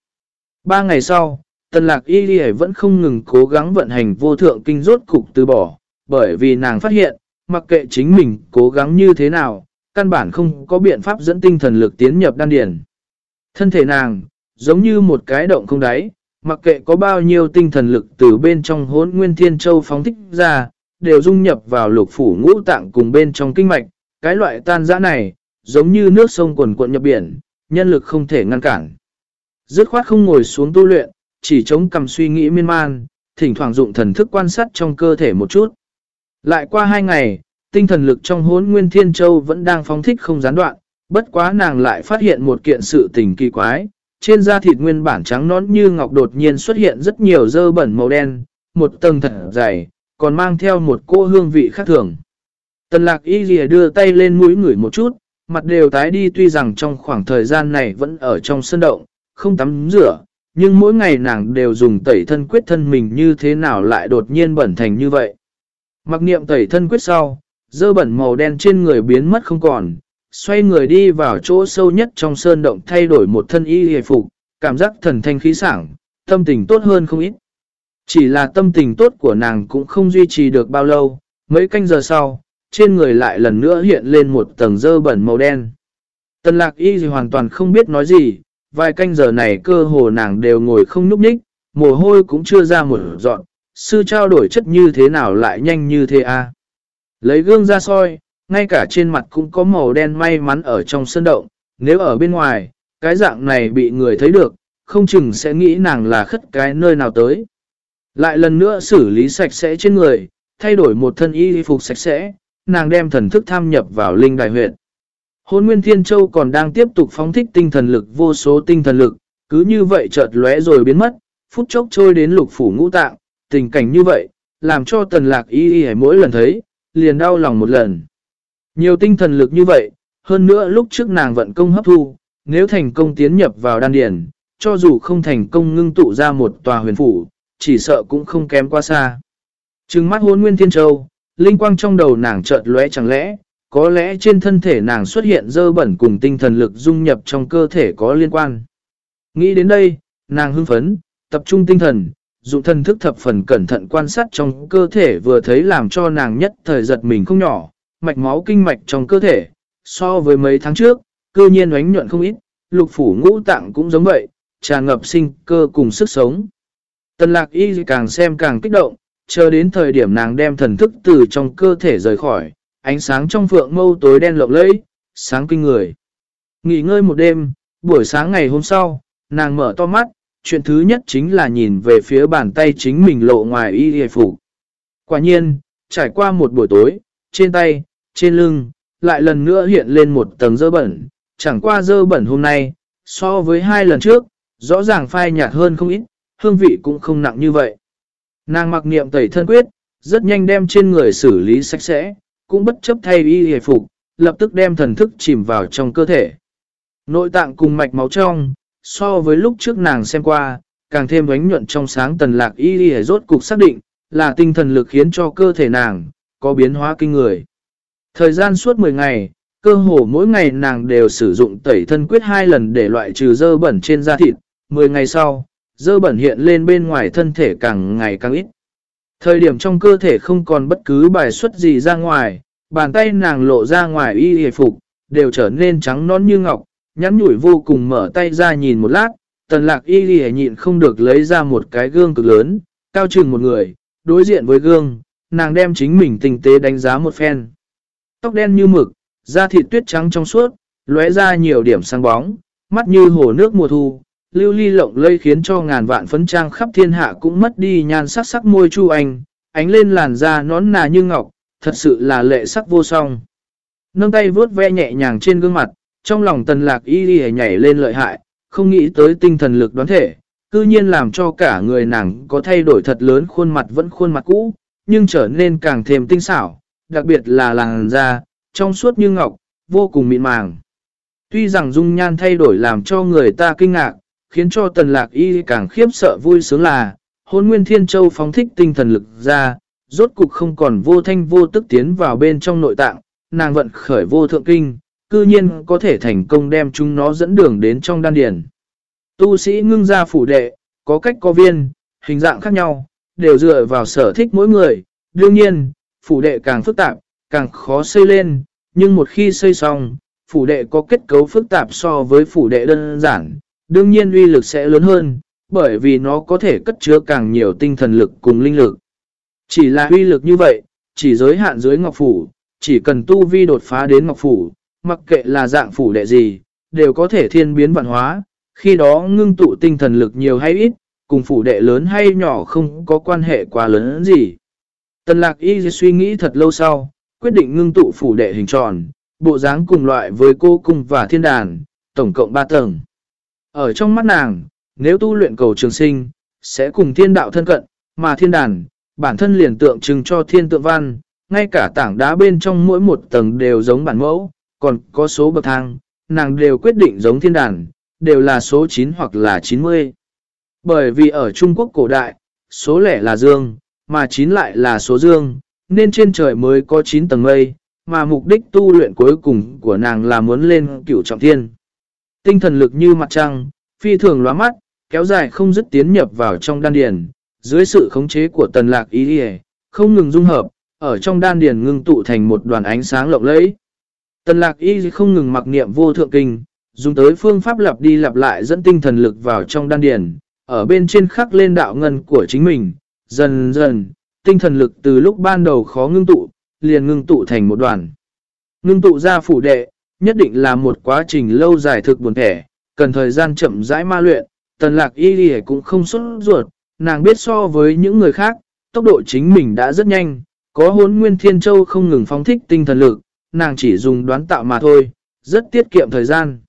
Speaker 1: Ba ngày sau, tần lạc y đi vẫn không ngừng cố gắng vận hành vô thượng kinh rốt cục từ bỏ, bởi vì nàng phát hiện, mặc kệ chính mình cố gắng như thế nào, căn bản không có biện pháp dẫn tinh thần lực tiến nhập đan điển. Thân thể nàng, giống như một cái động không đáy, mặc kệ có bao nhiêu tinh thần lực từ bên trong hốn nguyên thiên châu phóng thích ra, đều dung nhập vào lục phủ ngũ tạng cùng bên trong kinh mạch. Cái loại tan dã này, giống như nước sông quần cuộn nhập biển, nhân lực không thể ngăn cản. Dứt khoát không ngồi xuống tu luyện, chỉ chống cầm suy nghĩ miên man, thỉnh thoảng dụng thần thức quan sát trong cơ thể một chút. Lại qua hai ngày, tinh thần lực trong hốn nguyên thiên châu vẫn đang phóng thích không gián đoạn, bất quá nàng lại phát hiện một kiện sự tình kỳ quái, trên da thịt nguyên bản trắng nón như ngọc đột nhiên xuất hiện rất nhiều dơ bẩn màu đen, một tầng thật dày, còn mang theo một cô hương vị khác thường. Tần lạc y lìa đưa tay lên mũi ngửi một chút, mặt đều tái đi tuy rằng trong khoảng thời gian này vẫn ở trong sân động, không tắm rửa, nhưng mỗi ngày nàng đều dùng tẩy thân quyết thân mình như thế nào lại đột nhiên bẩn thành như vậy. Mặc niệm tẩy thân quyết sau, dơ bẩn màu đen trên người biến mất không còn, xoay người đi vào chỗ sâu nhất trong sơn động thay đổi một thân y hề phục, cảm giác thần thanh khí sảng, tâm tình tốt hơn không ít. Chỉ là tâm tình tốt của nàng cũng không duy trì được bao lâu, mấy canh giờ sau, trên người lại lần nữa hiện lên một tầng dơ bẩn màu đen. Tần lạc y hoàn toàn không biết nói gì, vài canh giờ này cơ hồ nàng đều ngồi không nhúc nhích, mồ hôi cũng chưa ra một dọn, sư trao đổi chất như thế nào lại nhanh như thế a Lấy gương ra soi, ngay cả trên mặt cũng có màu đen may mắn ở trong sân động, nếu ở bên ngoài, cái dạng này bị người thấy được, không chừng sẽ nghĩ nàng là khất cái nơi nào tới. Lại lần nữa xử lý sạch sẽ trên người, thay đổi một thân y phục sạch sẽ, nàng đem thần thức tham nhập vào linh đại huyện. Hôn Nguyên Thiên Châu còn đang tiếp tục phóng thích tinh thần lực vô số tinh thần lực, cứ như vậy chợt lóe rồi biến mất, phút chốc trôi đến lục phủ ngũ tạng, tình cảnh như vậy, làm cho tần lạc y y mỗi lần thấy, liền đau lòng một lần. Nhiều tinh thần lực như vậy, hơn nữa lúc trước nàng vận công hấp thu, nếu thành công tiến nhập vào đan điển, cho dù không thành công ngưng tụ ra một tòa huyền phủ, chỉ sợ cũng không kém quá xa. Trừng mắt hôn nguyên thiên châu, linh quang trong đầu nàng chợt lóe chẳng lẽ, có lẽ trên thân thể nàng xuất hiện dơ bẩn cùng tinh thần lực dung nhập trong cơ thể có liên quan. Nghĩ đến đây, nàng hưng phấn, tập trung tinh thần, dụng thân thức thập phần cẩn thận quan sát trong cơ thể vừa thấy làm cho nàng nhất thời giật mình không nhỏ, mạch máu kinh mạch trong cơ thể, so với mấy tháng trước, cơ nhiên oánh nhuận không ít, lục phủ ngũ tạng cũng giống vậy, tràn ngập sinh cơ cùng sức sống. Tần lạc y càng xem càng kích động, chờ đến thời điểm nàng đem thần thức từ trong cơ thể rời khỏi, ánh sáng trong phượng mâu tối đen lộng lẫy, sáng kinh người. Nghỉ ngơi một đêm, buổi sáng ngày hôm sau, nàng mở to mắt, chuyện thứ nhất chính là nhìn về phía bàn tay chính mình lộ ngoài y hề phục. Quả nhiên, trải qua một buổi tối, trên tay, trên lưng, lại lần nữa hiện lên một tầng dơ bẩn, chẳng qua dơ bẩn hôm nay, so với hai lần trước, rõ ràng phai nhạt hơn không ít, hương vị cũng không nặng như vậy. Nàng mặc niệm tẩy thân quyết, rất nhanh đem trên người xử lý sạch sẽ, cũng bất chấp thay y hề phục, lập tức đem thần thức chìm vào trong cơ thể. Nội tạng cùng mạch máu trong, so với lúc trước nàng xem qua, càng thêm ánh nhuận trong sáng tần lạc y hề rốt cục xác định, là tinh thần lực khiến cho cơ thể nàng, có biến hóa kinh người. Thời gian suốt 10 ngày, cơ hồ mỗi ngày nàng đều sử dụng tẩy thân quyết hai lần để loại trừ dơ bẩn trên da thịt. 10 ngày sau, dơ bẩn hiện lên bên ngoài thân thể càng ngày càng ít. Thời điểm trong cơ thể không còn bất cứ bài xuất gì ra ngoài, bàn tay nàng lộ ra ngoài y hề phục, đều trở nên trắng non như ngọc, nhắn nhủi vô cùng mở tay ra nhìn một lát, tần lạc y hề nhịn không được lấy ra một cái gương cực lớn, cao chừng một người, đối diện với gương, nàng đem chính mình tinh tế đánh giá một phen. Tóc đen như mực, da thịt tuyết trắng trong suốt, lóe ra nhiều điểm sáng bóng, mắt như hồ nước mùa thu, lưu ly lộng lây khiến cho ngàn vạn phấn trang khắp thiên hạ cũng mất đi nhan sắc sắc môi chu anh, ánh lên làn da nón nà như ngọc, thật sự là lệ sắc vô song. Nâng tay vuốt ve nhẹ nhàng trên gương mặt, trong lòng tần lạc y đi nhảy lên lợi hại, không nghĩ tới tinh thần lực đoán thể, cư nhiên làm cho cả người nàng có thay đổi thật lớn khuôn mặt vẫn khuôn mặt cũ, nhưng trở nên càng thêm tinh xảo, đặc biệt là làn da, trong suốt như ngọc, vô cùng mịn màng. Tuy rằng dung nhan thay đổi làm cho người ta kinh ngạc, khiến cho tần lạc y càng khiếp sợ vui sướng là, hôn nguyên thiên châu phóng thích tinh thần lực ra, rốt cục không còn vô thanh vô tức tiến vào bên trong nội tạng, nàng vận khởi vô thượng kinh, cư nhiên có thể thành công đem chúng nó dẫn đường đến trong đan điển. Tu sĩ ngưng ra phủ đệ, có cách có viên, hình dạng khác nhau, đều dựa vào sở thích mỗi người. Đương nhiên, phủ đệ càng phức tạp, càng khó xây lên, nhưng một khi xây xong, phủ đệ có kết cấu phức tạp so với phủ đệ đơn giản, đương nhiên uy lực sẽ lớn hơn, bởi vì nó có thể cất chứa càng nhiều tinh thần lực cùng linh lực. Chỉ là uy lực như vậy, chỉ giới hạn dưới ngọc phủ, chỉ cần tu vi đột phá đến ngọc phủ, mặc kệ là dạng phủ đệ gì, đều có thể thiên biến vạn hóa, khi đó ngưng tụ tinh thần lực nhiều hay ít, cùng phủ đệ lớn hay nhỏ không có quan hệ quá lớn gì. Tần lạc y suy nghĩ thật lâu sau, quyết định ngưng tụ phủ đệ hình tròn, bộ dáng cùng loại với cô cung và thiên đàn, tổng cộng 3 tầng. Ở trong mắt nàng, nếu tu luyện cầu trường sinh, sẽ cùng thiên đạo thân cận, mà thiên đàn, bản thân liền tượng trưng cho thiên tượng văn, ngay cả tảng đá bên trong mỗi một tầng đều giống bản mẫu, còn có số bậc thang, nàng đều quyết định giống thiên đàn, đều là số 9 hoặc là 90. Bởi vì ở Trung Quốc cổ đại, số lẻ là dương, mà 9 lại là số dương, nên trên trời mới có 9 tầng mây, mà mục đích tu luyện cuối cùng của nàng là muốn lên cửu trọng thiên. Tinh thần lực như mặt trăng, phi thường lóa mắt, kéo dài không dứt tiến nhập vào trong đan điền, dưới sự khống chế của tần lạc ý hề, không ngừng dung hợp, ở trong đan điền ngưng tụ thành một đoàn ánh sáng lộng lẫy. Tần lạc y không ngừng mặc niệm vô thượng kinh, dùng tới phương pháp lặp đi lặp lại dẫn tinh thần lực vào trong đan điền, ở bên trên khắc lên đạo ngân của chính mình, dần dần, tinh thần lực từ lúc ban đầu khó ngưng tụ, liền ngưng tụ thành một đoàn. Ngưng tụ ra phủ đệ, nhất định là một quá trình lâu dài thực buồn thẻ, cần thời gian chậm rãi ma luyện, tần lạc y đi cũng không xuất ruột, nàng biết so với những người khác, tốc độ chính mình đã rất nhanh, có hốn nguyên thiên châu không ngừng phóng thích tinh thần lực, nàng chỉ dùng đoán tạo mà thôi, rất tiết kiệm thời gian.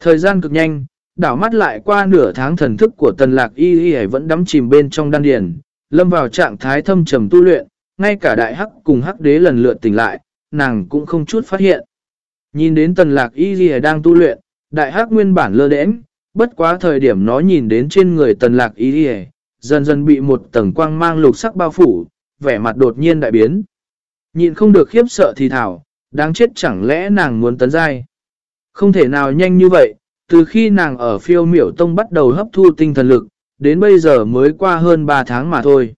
Speaker 1: Thời gian cực nhanh, đảo mắt lại qua nửa tháng thần thức của tần lạc y y vẫn đắm chìm bên trong đan điền, lâm vào trạng thái thâm trầm tu luyện, ngay cả đại hắc cùng hắc đế lần lượt tỉnh lại, nàng cũng không chút phát hiện. Nhìn đến tần lạc y y đang tu luyện, đại hắc nguyên bản lơ đễnh, bất quá thời điểm nó nhìn đến trên người tần lạc y y, dần dần bị một tầng quang mang lục sắc bao phủ, vẻ mặt đột nhiên đại biến. Nhìn không được khiếp sợ thì thảo, đáng chết chẳng lẽ nàng muốn tấn giai. Không thể nào nhanh như vậy, từ khi nàng ở phiêu miểu tông bắt đầu hấp thu tinh thần lực, đến bây giờ mới qua hơn 3 tháng mà thôi.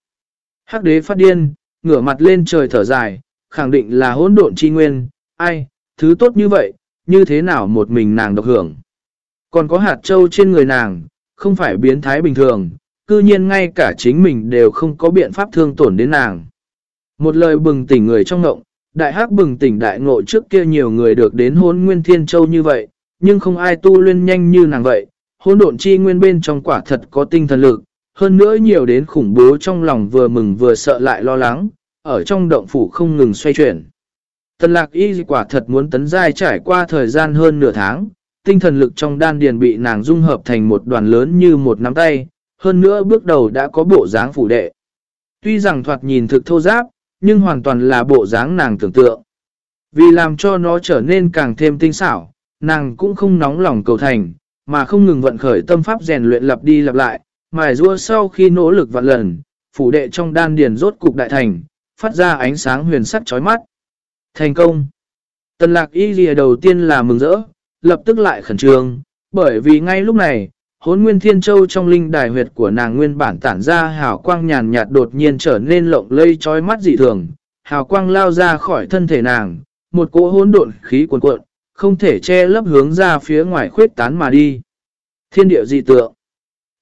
Speaker 1: Hắc đế phát điên, ngửa mặt lên trời thở dài, khẳng định là hỗn độn chi nguyên, ai, thứ tốt như vậy, như thế nào một mình nàng độc hưởng. Còn có hạt châu trên người nàng, không phải biến thái bình thường, cư nhiên ngay cả chính mình đều không có biện pháp thương tổn đến nàng. Một lời bừng tỉnh người trong ngộng, đại hắc bừng tỉnh đại ngộ trước kia nhiều người được đến hôn nguyên thiên châu như vậy, nhưng không ai tu luyện nhanh như nàng vậy. Hôn độn chi nguyên bên trong quả thật có tinh thần lực, hơn nữa nhiều đến khủng bố trong lòng vừa mừng vừa sợ lại lo lắng, ở trong động phủ không ngừng xoay chuyển. Tần lạc y quả thật muốn tấn giai trải qua thời gian hơn nửa tháng, tinh thần lực trong đan điền bị nàng dung hợp thành một đoàn lớn như một nắm tay, hơn nữa bước đầu đã có bộ dáng phủ đệ. Tuy rằng thoạt nhìn thực thô giáp, nhưng hoàn toàn là bộ dáng nàng tưởng tượng. Vì làm cho nó trở nên càng thêm tinh xảo, nàng cũng không nóng lòng cầu thành, mà không ngừng vận khởi tâm pháp rèn luyện lặp đi lặp lại, mài rua sau khi nỗ lực vạn lần, phủ đệ trong đan điền rốt cục đại thành, phát ra ánh sáng huyền sắc chói mắt. Thành công! Tần lạc y ghi đầu tiên là mừng rỡ, lập tức lại khẩn trương, bởi vì ngay lúc này, hốn nguyên thiên châu trong linh đài huyệt của nàng nguyên bản tản ra hào quang nhàn nhạt đột nhiên trở nên lộng lây chói mắt dị thường, hào quang lao ra khỏi thân thể nàng, một cỗ hỗn độn khí cuồn cuộn, không thể che lấp hướng ra phía ngoài khuyết tán mà đi. Thiên địa dị tượng.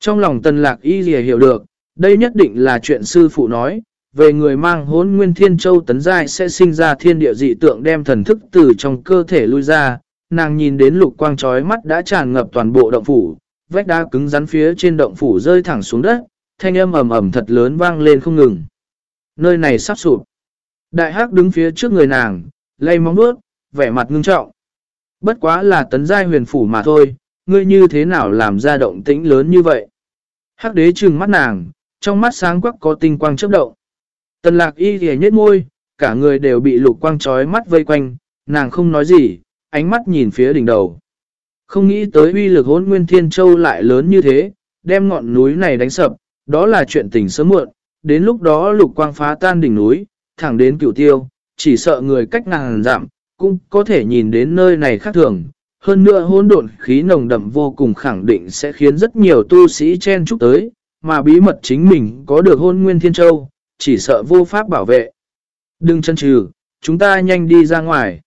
Speaker 1: Trong lòng tần lạc y lìa hiểu được, đây nhất định là chuyện sư phụ nói, về người mang hốn nguyên thiên châu tấn giai sẽ sinh ra thiên địa dị tượng đem thần thức từ trong cơ thể lui ra, nàng nhìn đến lục quang trói mắt đã tràn ngập toàn bộ động phủ, vách đá cứng rắn phía trên động phủ rơi thẳng xuống đất, thanh âm ầm ầm thật lớn vang lên không ngừng. Nơi này sắp sụp. Đại hắc đứng phía trước người nàng, lay móng bước, vẻ mặt ngưng trọng. Bất quá là tấn giai huyền phủ mà thôi, ngươi như thế nào làm ra động tĩnh lớn như vậy? Hắc đế trừng mắt nàng, trong mắt sáng quắc có tinh quang chớp động. Tần lạc y ghề nhết môi, cả người đều bị lục quang trói mắt vây quanh, nàng không nói gì, ánh mắt nhìn phía đỉnh đầu. Không nghĩ tới uy lực hốn nguyên thiên châu lại lớn như thế, đem ngọn núi này đánh sập, đó là chuyện tình sớm muộn, đến lúc đó lục quang phá tan đỉnh núi, thẳng đến cửu tiêu, chỉ sợ người cách nàng giảm, cũng có thể nhìn đến nơi này khác thường. Hơn nữa hôn độn khí nồng đậm vô cùng khẳng định sẽ khiến rất nhiều tu sĩ chen chúc tới, mà bí mật chính mình có được hôn nguyên thiên châu, chỉ sợ vô pháp bảo vệ. Đừng chân trừ, chúng ta nhanh đi ra ngoài.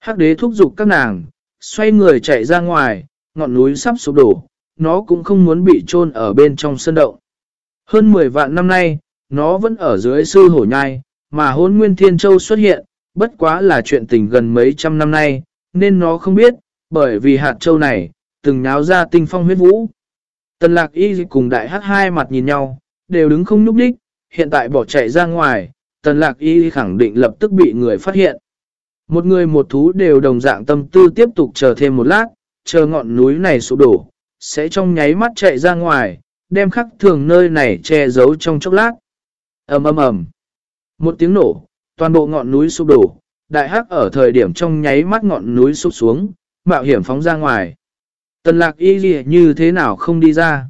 Speaker 1: Hắc đế thúc giục các nàng, xoay người chạy ra ngoài, ngọn núi sắp sụp đổ, nó cũng không muốn bị chôn ở bên trong sân động. Hơn 10 vạn năm nay, nó vẫn ở dưới sư hổ nhai, mà hôn nguyên thiên châu xuất hiện, bất quá là chuyện tình gần mấy trăm năm nay, nên nó không biết, bởi vì hạt châu này, từng nháo ra tinh phong huyết vũ. Tần lạc y cùng đại hắc hai mặt nhìn nhau, đều đứng không nhúc đích, hiện tại bỏ chạy ra ngoài, tần lạc y khẳng định lập tức bị người phát hiện. Một người một thú đều đồng dạng tâm tư tiếp tục chờ thêm một lát, chờ ngọn núi này sụp đổ, sẽ trong nháy mắt chạy ra ngoài, đem khắc thường nơi này che giấu trong chốc lát. ầm ầm ầm Một tiếng nổ, toàn bộ ngọn núi sụp đổ, đại hắc ở thời điểm trong nháy mắt ngọn núi sụp xuống, mạo hiểm phóng ra ngoài. Tần lạc y như thế nào không đi ra.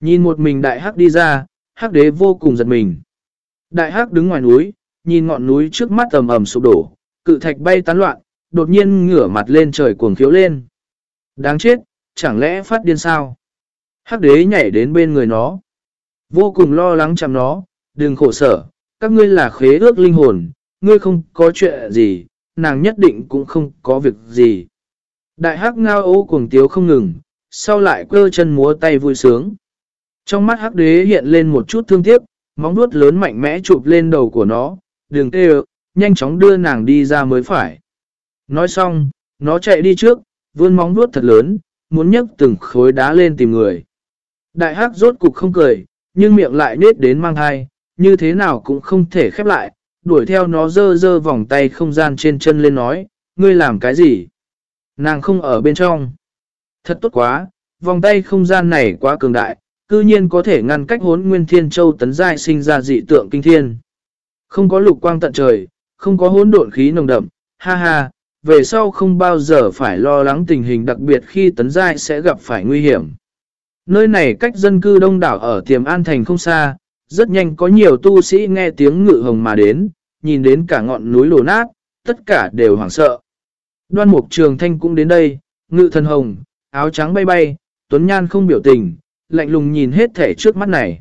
Speaker 1: Nhìn một mình đại hắc đi ra, hắc đế vô cùng giật mình. Đại hắc đứng ngoài núi, nhìn ngọn núi trước mắt ầm ầm sụp đổ, cự thạch bay tán loạn, đột nhiên ngửa mặt lên trời cuồng khiếu lên. Đáng chết, chẳng lẽ phát điên sao? Hắc đế nhảy đến bên người nó. Vô cùng lo lắng chăm nó, đừng khổ sở, các ngươi là khế ước linh hồn, ngươi không có chuyện gì, nàng nhất định cũng không có việc gì. Đại hắc ngao ô cuồng tiếu không ngừng, sau lại cơ chân múa tay vui sướng. Trong mắt hắc đế hiện lên một chút thương tiếc, móng vuốt lớn mạnh mẽ chụp lên đầu của nó, đường tê nhanh chóng đưa nàng đi ra mới phải. Nói xong, nó chạy đi trước, vươn móng vuốt thật lớn, muốn nhấc từng khối đá lên tìm người. Đại hắc rốt cục không cười, nhưng miệng lại nết đến mang thai, như thế nào cũng không thể khép lại, đuổi theo nó dơ dơ vòng tay không gian trên chân lên nói, ngươi làm cái gì? Nàng không ở bên trong. Thật tốt quá, vòng tay không gian này quá cường đại, cư nhiên có thể ngăn cách hốn nguyên thiên châu tấn giai sinh ra dị tượng kinh thiên. Không có lục quang tận trời, không có hỗn độn khí nồng đậm, ha ha, về sau không bao giờ phải lo lắng tình hình đặc biệt khi tấn giai sẽ gặp phải nguy hiểm. Nơi này cách dân cư đông đảo ở Tiềm An Thành không xa, rất nhanh có nhiều tu sĩ nghe tiếng ngự hồng mà đến, nhìn đến cả ngọn núi lổ nát, tất cả đều hoảng sợ. Đoan mục trường thanh cũng đến đây, ngự thần hồng, áo trắng bay bay, tuấn nhan không biểu tình, lạnh lùng nhìn hết thể trước mắt này.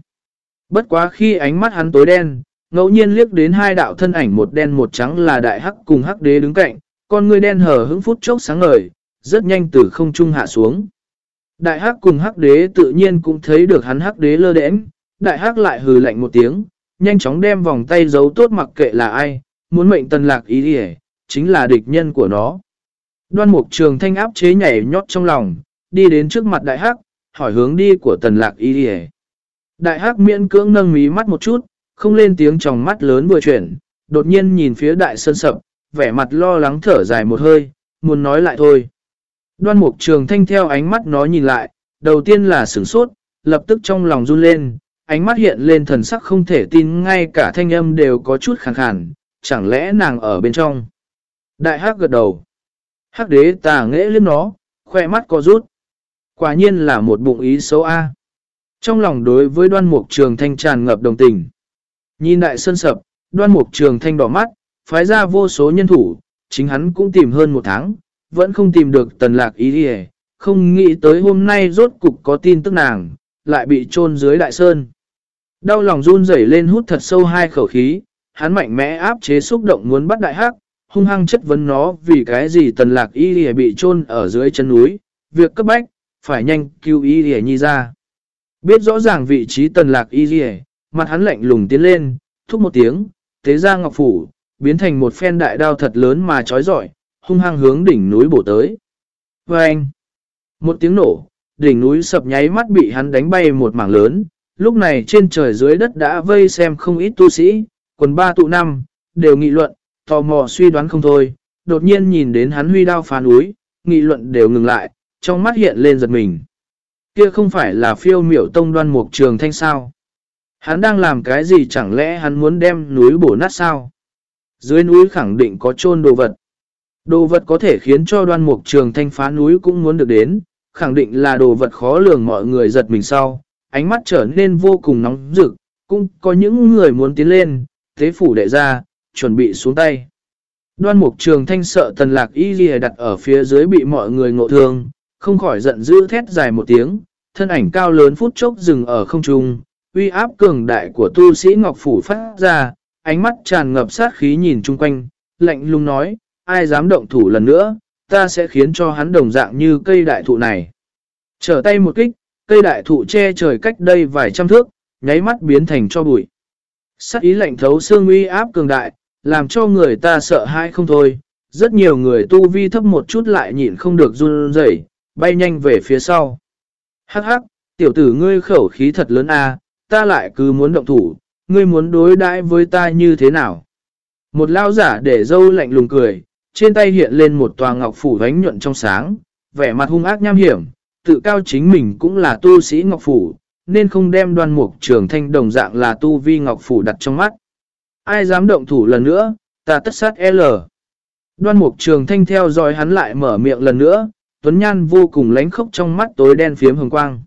Speaker 1: Bất quá khi ánh mắt hắn tối đen, ngẫu nhiên liếc đến hai đạo thân ảnh một đen một trắng là đại hắc cùng hắc đế đứng cạnh, con người đen hở hững phút chốc sáng ngời, rất nhanh từ không trung hạ xuống. Đại hắc cùng hắc đế tự nhiên cũng thấy được hắn hắc đế lơ đễnh, đại hắc lại hừ lạnh một tiếng, nhanh chóng đem vòng tay giấu tốt mặc kệ là ai, muốn mệnh tần lạc ý đi chính là địch nhân của nó. Đoan mục trường thanh áp chế nhảy nhót trong lòng, đi đến trước mặt đại hắc, hỏi hướng đi của tần lạc ý đi Đại hắc miễn cưỡng nâng mí mắt một chút, không lên tiếng trong mắt lớn vừa chuyển, đột nhiên nhìn phía đại sơn sập, vẻ mặt lo lắng thở dài một hơi, muốn nói lại thôi. Đoan mục trường thanh theo ánh mắt nó nhìn lại, đầu tiên là sửng sốt, lập tức trong lòng run lên, ánh mắt hiện lên thần sắc không thể tin ngay cả thanh âm đều có chút khẳng khẳng, chẳng lẽ nàng ở bên trong. Đại hắc gật đầu. Hắc đế tà nghẽ liếc nó, khoe mắt có rút. Quả nhiên là một bụng ý xấu A. Trong lòng đối với đoan mục trường thanh tràn ngập đồng tình. Nhìn đại sơn sập, đoan mục trường thanh đỏ mắt, phái ra vô số nhân thủ, chính hắn cũng tìm hơn một tháng, vẫn không tìm được tần lạc ý đi không nghĩ tới hôm nay rốt cục có tin tức nàng, lại bị chôn dưới đại sơn. Đau lòng run rẩy lên hút thật sâu hai khẩu khí, hắn mạnh mẽ áp chế xúc động muốn bắt đại hắc, hung hăng chất vấn nó vì cái gì tần lạc y bị chôn ở dưới chân núi, việc cấp bách, phải nhanh cứu y rìa nhi ra. Biết rõ ràng vị trí tần lạc y rìa, mặt hắn lạnh lùng tiến lên, thúc một tiếng, tế ra ngọc phủ, biến thành một phen đại đao thật lớn mà trói giỏi hung hăng hướng đỉnh núi bổ tới. Và anh, một tiếng nổ, đỉnh núi sập nháy mắt bị hắn đánh bay một mảng lớn, lúc này trên trời dưới đất đã vây xem không ít tu sĩ, quần ba tụ năm, đều nghị luận, tò mò suy đoán không thôi, đột nhiên nhìn đến hắn huy đao phá núi, nghị luận đều ngừng lại, trong mắt hiện lên giật mình. Kia không phải là phiêu miểu tông đoan mục trường thanh sao? Hắn đang làm cái gì chẳng lẽ hắn muốn đem núi bổ nát sao? Dưới núi khẳng định có chôn đồ vật. Đồ vật có thể khiến cho đoan mục trường thanh phá núi cũng muốn được đến, khẳng định là đồ vật khó lường mọi người giật mình sau, ánh mắt trở nên vô cùng nóng rực, cũng có những người muốn tiến lên, thế phủ đệ ra, chuẩn bị xuống tay. Đoan mục trường thanh sợ tần lạc y ghi đặt ở phía dưới bị mọi người ngộ thương, không khỏi giận dữ thét dài một tiếng, thân ảnh cao lớn phút chốc dừng ở không trung, uy áp cường đại của tu sĩ Ngọc Phủ phát ra, ánh mắt tràn ngập sát khí nhìn chung quanh, lạnh lùng nói, ai dám động thủ lần nữa, ta sẽ khiến cho hắn đồng dạng như cây đại thụ này. Trở tay một kích, cây đại thụ che trời cách đây vài trăm thước, nháy mắt biến thành cho bụi. Sát ý lạnh thấu xương uy áp cường đại, làm cho người ta sợ hãi không thôi. Rất nhiều người tu vi thấp một chút lại nhịn không được run rẩy, bay nhanh về phía sau. Hắc hắc, tiểu tử ngươi khẩu khí thật lớn à, ta lại cứ muốn động thủ, ngươi muốn đối đãi với ta như thế nào? Một lao giả để dâu lạnh lùng cười, trên tay hiện lên một tòa ngọc phủ vánh nhuận trong sáng, vẻ mặt hung ác nham hiểm, tự cao chính mình cũng là tu sĩ ngọc phủ, nên không đem đoan mục trường thanh đồng dạng là tu vi ngọc phủ đặt trong mắt. Ai dám động thủ lần nữa, ta tất sát L. Đoan mục trường thanh theo dõi hắn lại mở miệng lần nữa, Tuấn Nhan vô cùng lánh khóc trong mắt tối đen phiếm hồng quang.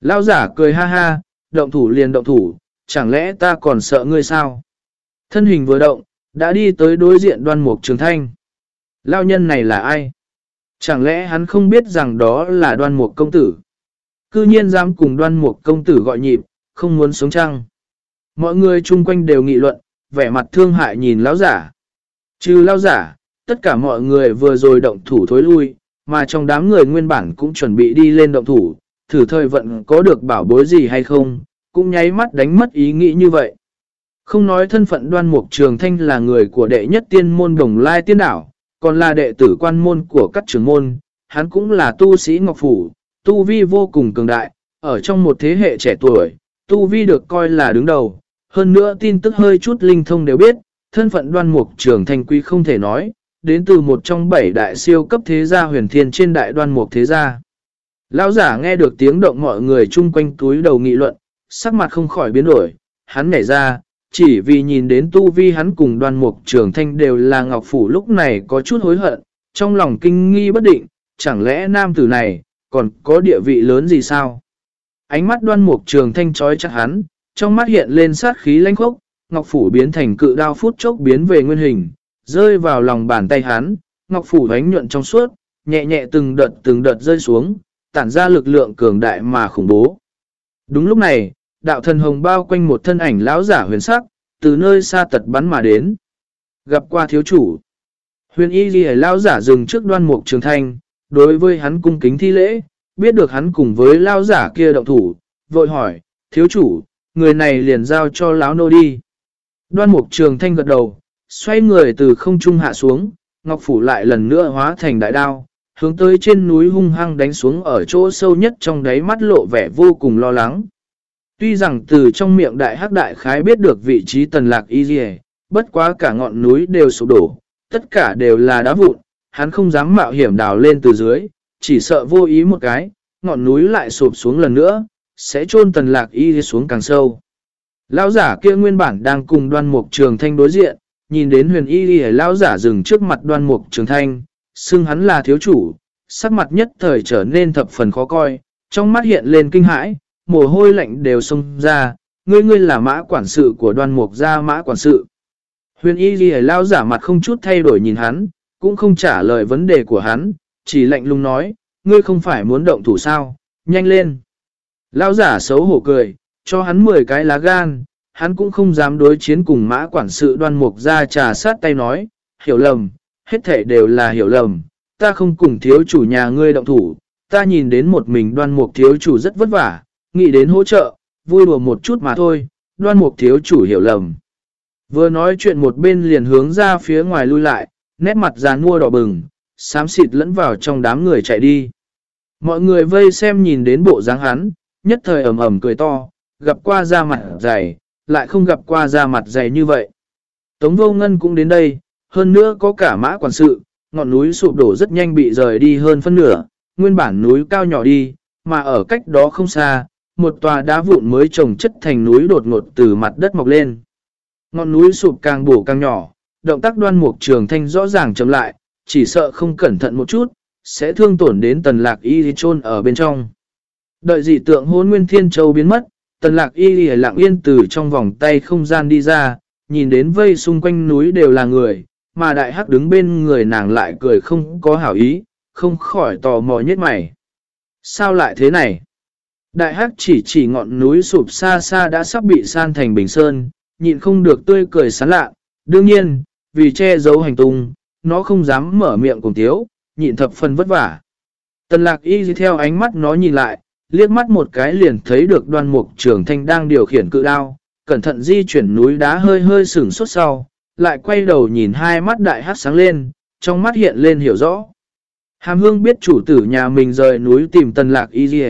Speaker 1: Lao giả cười ha ha, động thủ liền động thủ, chẳng lẽ ta còn sợ ngươi sao? Thân hình vừa động, đã đi tới đối diện đoan mục trường thanh. Lao nhân này là ai? Chẳng lẽ hắn không biết rằng đó là đoan mục công tử? Cư nhiên dám cùng đoan mục công tử gọi nhịp, không muốn sống trăng. Mọi người chung quanh đều nghị luận, vẻ mặt thương hại nhìn lão giả. Trừ lão giả, tất cả mọi người vừa rồi động thủ thối lui, mà trong đám người nguyên bản cũng chuẩn bị đi lên động thủ, thử thời vận có được bảo bối gì hay không, cũng nháy mắt đánh mất ý nghĩ như vậy. Không nói thân phận đoan mục trường thanh là người của đệ nhất tiên môn đồng lai tiên đảo, còn là đệ tử quan môn của các trường môn, hắn cũng là tu sĩ ngọc phủ, tu vi vô cùng cường đại, ở trong một thế hệ trẻ tuổi, tu vi được coi là đứng đầu, hơn nữa tin tức hơi chút linh thông đều biết, thân phận đoan mục trường thanh quý không thể nói, đến từ một trong bảy đại siêu cấp thế gia huyền thiên trên đại đoan mục thế gia. Lão giả nghe được tiếng động mọi người chung quanh túi đầu nghị luận, sắc mặt không khỏi biến đổi, hắn nhảy ra, chỉ vì nhìn đến tu vi hắn cùng đoan mục trường thanh đều là ngọc phủ lúc này có chút hối hận, trong lòng kinh nghi bất định, chẳng lẽ nam tử này còn có địa vị lớn gì sao? Ánh mắt đoan mục trường thanh trói chặt hắn, trong mắt hiện lên sát khí lãnh khốc, ngọc phủ biến thành cự đao phút chốc biến về nguyên hình, rơi vào lòng bàn tay hắn, ngọc phủ ánh nhuận trong suốt, nhẹ nhẹ từng đợt từng đợt rơi xuống, tản ra lực lượng cường đại mà khủng bố. Đúng lúc này, đạo thần hồng bao quanh một thân ảnh lão giả huyền sắc, từ nơi xa tật bắn mà đến. Gặp qua thiếu chủ. Huyền y ghi lão giả dừng trước đoan mục trường thanh, đối với hắn cung kính thi lễ, biết được hắn cùng với lão giả kia động thủ, vội hỏi, thiếu chủ, người này liền giao cho lão nô đi. Đoan mục trường thanh gật đầu, xoay người từ không trung hạ xuống, ngọc phủ lại lần nữa hóa thành đại đao, hướng tới trên núi hung hăng đánh xuống ở chỗ sâu nhất trong đáy mắt lộ vẻ vô cùng lo lắng. Tuy rằng từ trong miệng đại hắc đại khái biết được vị trí tần lạc y dì bất quá cả ngọn núi đều sụp đổ, tất cả đều là đá vụn, hắn không dám mạo hiểm đào lên từ dưới, chỉ sợ vô ý một cái, ngọn núi lại sụp xuống lần nữa, sẽ chôn tần lạc y xuống càng sâu. Lão giả kia nguyên bản đang cùng đoan mục trường thanh đối diện, nhìn đến huyền y đi lao giả dừng trước mặt đoan mục trường thanh, xưng hắn là thiếu chủ, sắc mặt nhất thời trở nên thập phần khó coi, trong mắt hiện lên kinh hãi, mồ hôi lạnh đều xông ra, ngươi ngươi là mã quản sự của đoan mục gia mã quản sự. Huyền y ghi lao giả mặt không chút thay đổi nhìn hắn, cũng không trả lời vấn đề của hắn, chỉ lạnh lùng nói, ngươi không phải muốn động thủ sao, nhanh lên. Lao giả xấu hổ cười, cho hắn 10 cái lá gan, hắn cũng không dám đối chiến cùng mã quản sự đoan mục ra trà sát tay nói, hiểu lầm, hết thể đều là hiểu lầm, ta không cùng thiếu chủ nhà ngươi động thủ, ta nhìn đến một mình đoan mục thiếu chủ rất vất vả, nghĩ đến hỗ trợ, vui đùa một chút mà thôi, đoan mục thiếu chủ hiểu lầm. Vừa nói chuyện một bên liền hướng ra phía ngoài lui lại, nét mặt già nua đỏ bừng, xám xịt lẫn vào trong đám người chạy đi. Mọi người vây xem nhìn đến bộ dáng hắn, nhất thời ầm ầm cười to, gặp qua ra mặt dày, lại không gặp qua da mặt dày như vậy. Tống vô ngân cũng đến đây, hơn nữa có cả mã quản sự, ngọn núi sụp đổ rất nhanh bị rời đi hơn phân nửa, nguyên bản núi cao nhỏ đi, mà ở cách đó không xa, một tòa đá vụn mới trồng chất thành núi đột ngột từ mặt đất mọc lên. Ngọn núi sụp càng bổ càng nhỏ, động tác đoan mục trường thanh rõ ràng chậm lại, chỉ sợ không cẩn thận một chút, sẽ thương tổn đến tần lạc y chôn ở bên trong. Đợi dị tượng hôn nguyên thiên châu biến mất, tần lạc y lì lặng yên từ trong vòng tay không gian đi ra, nhìn đến vây xung quanh núi đều là người, mà đại hắc đứng bên người nàng lại cười không có hảo ý, không khỏi tò mò nhất mày. Sao lại thế này? Đại hắc chỉ chỉ ngọn núi sụp xa xa đã sắp bị san thành bình sơn, nhịn không được tươi cười sán lạ. Đương nhiên, vì che giấu hành tung, nó không dám mở miệng cùng tiếu, nhịn thập phần vất vả. Tần lạc y theo ánh mắt nó nhìn lại, liếc mắt một cái liền thấy được đoan mục trường thanh đang điều khiển cự đao, cẩn thận di chuyển núi đá hơi hơi sửng suốt sau, lại quay đầu nhìn hai mắt đại hát sáng lên, trong mắt hiện lên hiểu rõ. Hàm hương biết chủ tử nhà mình rời núi tìm tần lạc y dì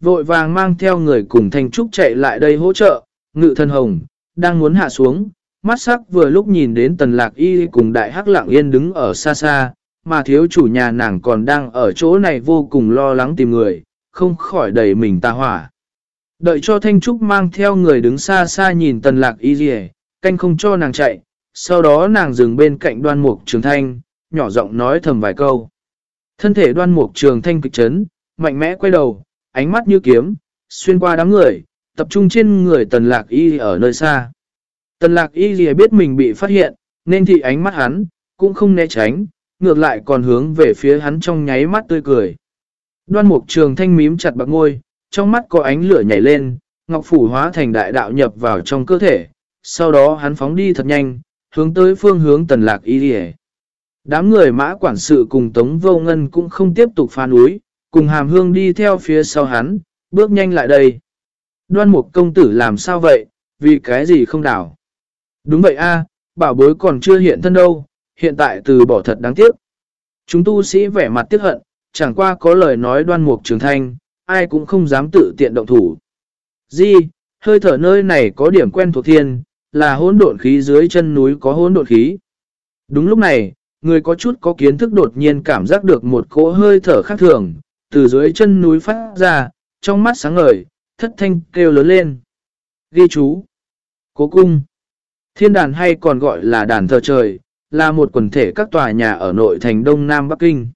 Speaker 1: vội vàng mang theo người cùng thanh trúc chạy lại đây hỗ trợ, ngự thân hồng, đang muốn hạ xuống, mắt sắc vừa lúc nhìn đến tần lạc y cùng đại hắc lặng yên đứng ở xa xa, mà thiếu chủ nhà nàng còn đang ở chỗ này vô cùng lo lắng tìm người, không khỏi đẩy mình ta hỏa. Đợi cho Thanh Trúc mang theo người đứng xa xa nhìn tần lạc y dì canh không cho nàng chạy, sau đó nàng dừng bên cạnh đoan mục trường thanh, nhỏ giọng nói thầm vài câu. Thân thể đoan mục trường thanh kịch chấn, mạnh mẽ quay đầu, ánh mắt như kiếm, xuyên qua đám người, tập trung trên người tần lạc y ở nơi xa. Tần lạc y dì biết mình bị phát hiện, nên thì ánh mắt hắn, cũng không né tránh, ngược lại còn hướng về phía hắn trong nháy mắt tươi cười. Đoan mục trường thanh mím chặt bạc ngôi, trong mắt có ánh lửa nhảy lên, ngọc phủ hóa thành đại đạo nhập vào trong cơ thể, sau đó hắn phóng đi thật nhanh, hướng tới phương hướng tần lạc y đi Đám người mã quản sự cùng Tống Vô Ngân cũng không tiếp tục phá núi, cùng hàm hương đi theo phía sau hắn, bước nhanh lại đây. Đoan mục công tử làm sao vậy, vì cái gì không đảo? Đúng vậy a bảo bối còn chưa hiện thân đâu, hiện tại từ bỏ thật đáng tiếc. Chúng tu sĩ vẻ mặt tiếc hận, chẳng qua có lời nói đoan mục trường thanh, ai cũng không dám tự tiện động thủ. Di, hơi thở nơi này có điểm quen thuộc thiên, là hỗn độn khí dưới chân núi có hỗn độn khí. Đúng lúc này, người có chút có kiến thức đột nhiên cảm giác được một cỗ hơi thở khác thường, từ dưới chân núi phát ra, trong mắt sáng ngời, thất thanh kêu lớn lên. Ghi chú. Cố cung. Thiên đàn hay còn gọi là đàn thờ trời, là một quần thể các tòa nhà ở nội thành Đông Nam Bắc Kinh.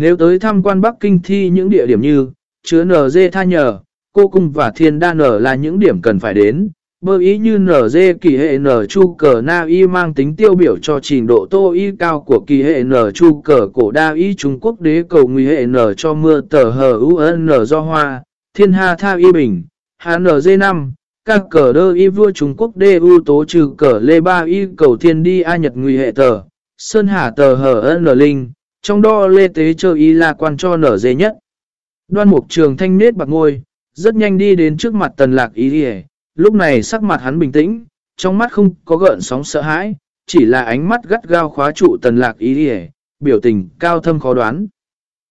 Speaker 1: Nếu tới tham quan Bắc Kinh thi những địa điểm như chứa NG tha nhờ, cô cung và thiên đa nở là những điểm cần phải đến. Bơ ý như NG kỳ hệ N chu cờ na y mang tính tiêu biểu cho trình độ tô y cao của kỳ hệ N chu cờ cổ đa y Trung Quốc đế cầu nguy hệ N cho mưa tờ hờ UN do hoa, thiên ha tha y bình, HNG5, các cờ đơ y vua Trung Quốc đê ưu tố trừ cờ lê ba y cầu thiên đi a nhật nguy hệ tờ, sơn hà tờ hờ n linh, trong đó lê tế chơ y là quan cho nở dê nhất. Đoan mục trường thanh nết bạc ngôi, rất nhanh đi đến trước mặt tần lạc y rìa lúc này sắc mặt hắn bình tĩnh, trong mắt không có gợn sóng sợ hãi, chỉ là ánh mắt gắt gao khóa trụ tần lạc y rìa biểu tình cao thâm khó đoán.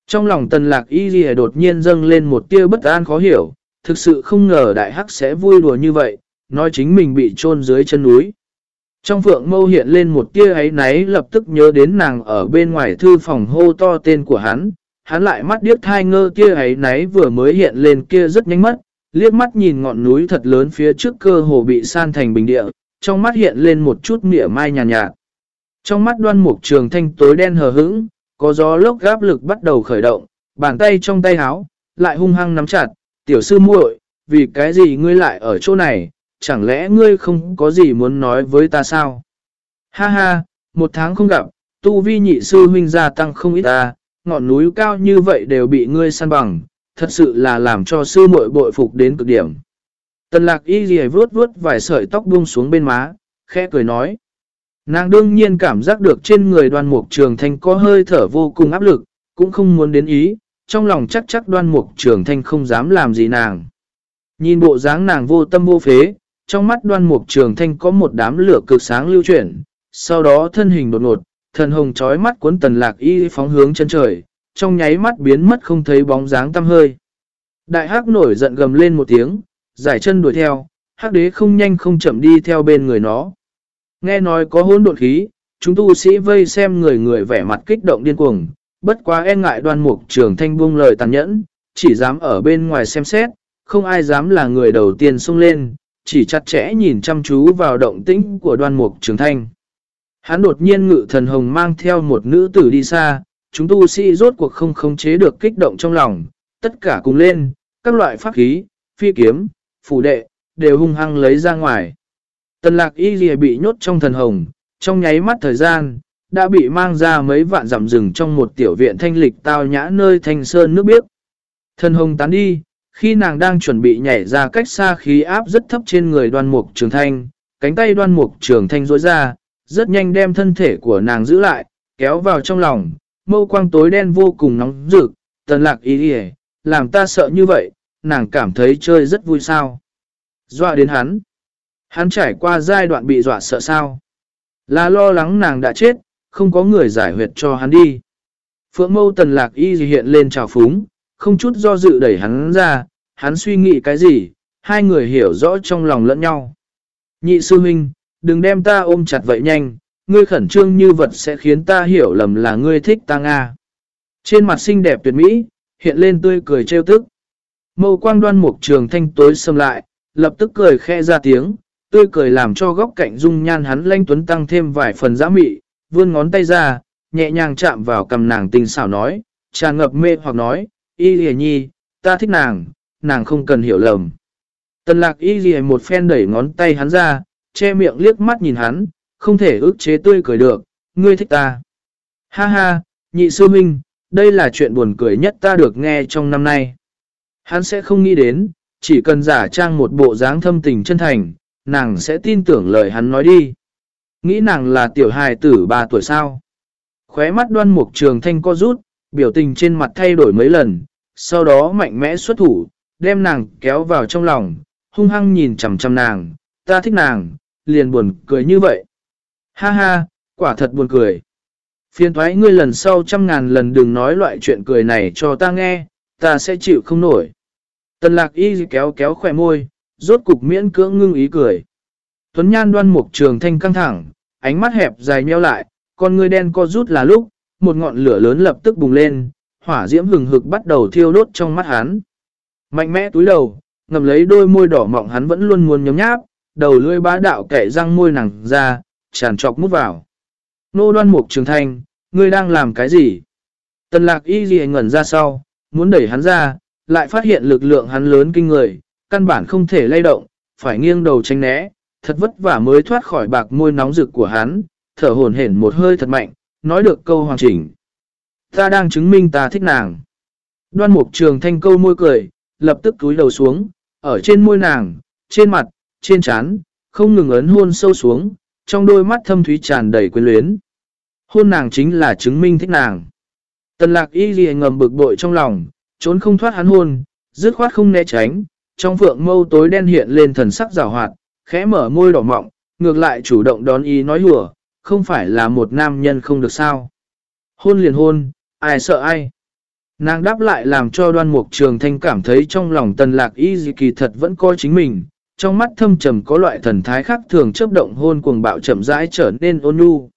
Speaker 1: Trong lòng tần lạc y rìa đột nhiên dâng lên một tia bất an khó hiểu, thực sự không ngờ đại hắc sẽ vui đùa như vậy, nói chính mình bị chôn dưới chân núi. Trong phượng mâu hiện lên một tia ấy náy lập tức nhớ đến nàng ở bên ngoài thư phòng hô to tên của hắn. Hắn lại mắt điếc thai ngơ tia ấy náy vừa mới hiện lên kia rất nhanh mất, liếc mắt nhìn ngọn núi thật lớn phía trước cơ hồ bị san thành bình địa, trong mắt hiện lên một chút mỉa mai nhàn nhạt, nhạt. Trong mắt đoan mục trường thanh tối đen hờ hững, có gió lốc gáp lực bắt đầu khởi động, bàn tay trong tay háo, lại hung hăng nắm chặt, tiểu sư muội, vì cái gì ngươi lại ở chỗ này, chẳng lẽ ngươi không có gì muốn nói với ta sao? Ha ha, một tháng không gặp, tu vi nhị sư huynh gia tăng không ít ta, ngọn núi cao như vậy đều bị ngươi săn bằng, thật sự là làm cho sư muội bội phục đến cực điểm. Tần lạc y ghi vuốt vuốt vài sợi tóc buông xuống bên má, khẽ cười nói. Nàng đương nhiên cảm giác được trên người đoan mục trường thanh có hơi thở vô cùng áp lực, cũng không muốn đến ý, trong lòng chắc chắc đoan mục trường thanh không dám làm gì nàng. Nhìn bộ dáng nàng vô tâm vô phế, trong mắt đoan mục trường thanh có một đám lửa cực sáng lưu chuyển, sau đó thân hình đột ngột, thần hồng trói mắt cuốn tần lạc y phóng hướng chân trời, trong nháy mắt biến mất không thấy bóng dáng tăm hơi. Đại hắc nổi giận gầm lên một tiếng, giải chân đuổi theo, hắc đế không nhanh không chậm đi theo bên người nó. Nghe nói có hỗn độn khí, chúng tu sĩ vây xem người người vẻ mặt kích động điên cuồng, bất quá e ngại đoan mục trường thanh buông lời tàn nhẫn, chỉ dám ở bên ngoài xem xét, không ai dám là người đầu tiên xông lên, chỉ chặt chẽ nhìn chăm chú vào động tĩnh của đoan mục trường thanh. Hắn đột nhiên ngự thần hồng mang theo một nữ tử đi xa, chúng tu sĩ rốt cuộc không khống chế được kích động trong lòng, tất cả cùng lên, các loại pháp khí, phi kiếm, phủ đệ, đều hung hăng lấy ra ngoài. Tần lạc y lìa bị nhốt trong thần hồng, trong nháy mắt thời gian, đã bị mang ra mấy vạn dặm rừng trong một tiểu viện thanh lịch tao nhã nơi thanh sơn nước biếc. Thần hồng tán đi, khi nàng đang chuẩn bị nhảy ra cách xa khí áp rất thấp trên người đoan mục trường thanh, cánh tay đoan mục trường thanh rối ra, rất nhanh đem thân thể của nàng giữ lại, kéo vào trong lòng, mâu quang tối đen vô cùng nóng rực, tần lạc ý hề, làm ta sợ như vậy, nàng cảm thấy chơi rất vui sao. Dọa đến hắn. Hắn trải qua giai đoạn bị dọa sợ sao. Là lo lắng nàng đã chết, không có người giải huyệt cho hắn đi. Phượng mâu tần lạc y hiện lên trào phúng, không chút do dự đẩy hắn ra, hắn suy nghĩ cái gì, hai người hiểu rõ trong lòng lẫn nhau. Nhị sư huynh, đừng đem ta ôm chặt vậy nhanh, ngươi khẩn trương như vật sẽ khiến ta hiểu lầm là ngươi thích ta Nga. Trên mặt xinh đẹp tuyệt mỹ, hiện lên tươi cười trêu tức. Mâu quang đoan mục trường thanh tối xâm lại, lập tức cười khe ra tiếng, tươi cười làm cho góc cạnh dung nhan hắn lanh tuấn tăng thêm vài phần giã mị, vươn ngón tay ra, nhẹ nhàng chạm vào cầm nàng tình xảo nói, tràn ngập mê hoặc nói, y lìa nhi, ta thích nàng, nàng không cần hiểu lầm. Tần lạc y lìa một phen đẩy ngón tay hắn ra, che miệng liếc mắt nhìn hắn, không thể ức chế tươi cười được, ngươi thích ta. Ha ha, nhị sư minh, đây là chuyện buồn cười nhất ta được nghe trong năm nay. Hắn sẽ không nghĩ đến, chỉ cần giả trang một bộ dáng thâm tình chân thành, nàng sẽ tin tưởng lời hắn nói đi. Nghĩ nàng là tiểu hài tử 3 tuổi sao. Khóe mắt đoan mục trường thanh co rút, biểu tình trên mặt thay đổi mấy lần, sau đó mạnh mẽ xuất thủ, đem nàng kéo vào trong lòng, hung hăng nhìn chầm chầm nàng, ta thích nàng, liền buồn cười như vậy. Ha ha, quả thật buồn cười. Phiên thoái ngươi lần sau trăm ngàn lần đừng nói loại chuyện cười này cho ta nghe, ta sẽ chịu không nổi. Tần lạc y kéo kéo khỏe môi, rốt cục miễn cưỡng ngưng ý cười. Tuấn Nhan đoan mục trường thanh căng thẳng, ánh mắt hẹp dài nheo lại, con ngươi đen co rút là lúc, một ngọn lửa lớn lập tức bùng lên, hỏa diễm hừng hực bắt đầu thiêu đốt trong mắt hắn. Mạnh mẽ túi đầu, ngầm lấy đôi môi đỏ mọng hắn vẫn luôn muốn nhấm nháp, đầu lưỡi bá đạo kẻ răng môi nàng ra, tràn trọc mút vào. Nô đoan mục trường thanh, ngươi đang làm cái gì? Tần lạc y gì ngẩn ra sau, muốn đẩy hắn ra, lại phát hiện lực lượng hắn lớn kinh người, căn bản không thể lay động, phải nghiêng đầu tránh né, thật vất vả mới thoát khỏi bạc môi nóng rực của hắn, thở hồn hển một hơi thật mạnh, nói được câu hoàn chỉnh. Ta đang chứng minh ta thích nàng. Đoan mục trường thanh câu môi cười, lập tức túi đầu xuống, ở trên môi nàng, trên mặt, trên trán, không ngừng ấn hôn sâu xuống, trong đôi mắt thâm thúy tràn đầy quyến luyến. Hôn nàng chính là chứng minh thích nàng. Tần lạc y ghi ngầm bực bội trong lòng, trốn không thoát hắn hôn, dứt khoát không né tránh, trong phượng mâu tối đen hiện lên thần sắc rào hoạt, khẽ mở môi đỏ mọng, ngược lại chủ động đón ý nói hùa, không phải là một nam nhân không được sao. Hôn liền hôn, ai sợ ai. Nàng đáp lại làm cho đoan mục trường thanh cảm thấy trong lòng tần lạc y dị kỳ thật vẫn coi chính mình, trong mắt thâm trầm có loại thần thái khác thường chấp động hôn cuồng bạo chậm rãi trở nên ôn nhu.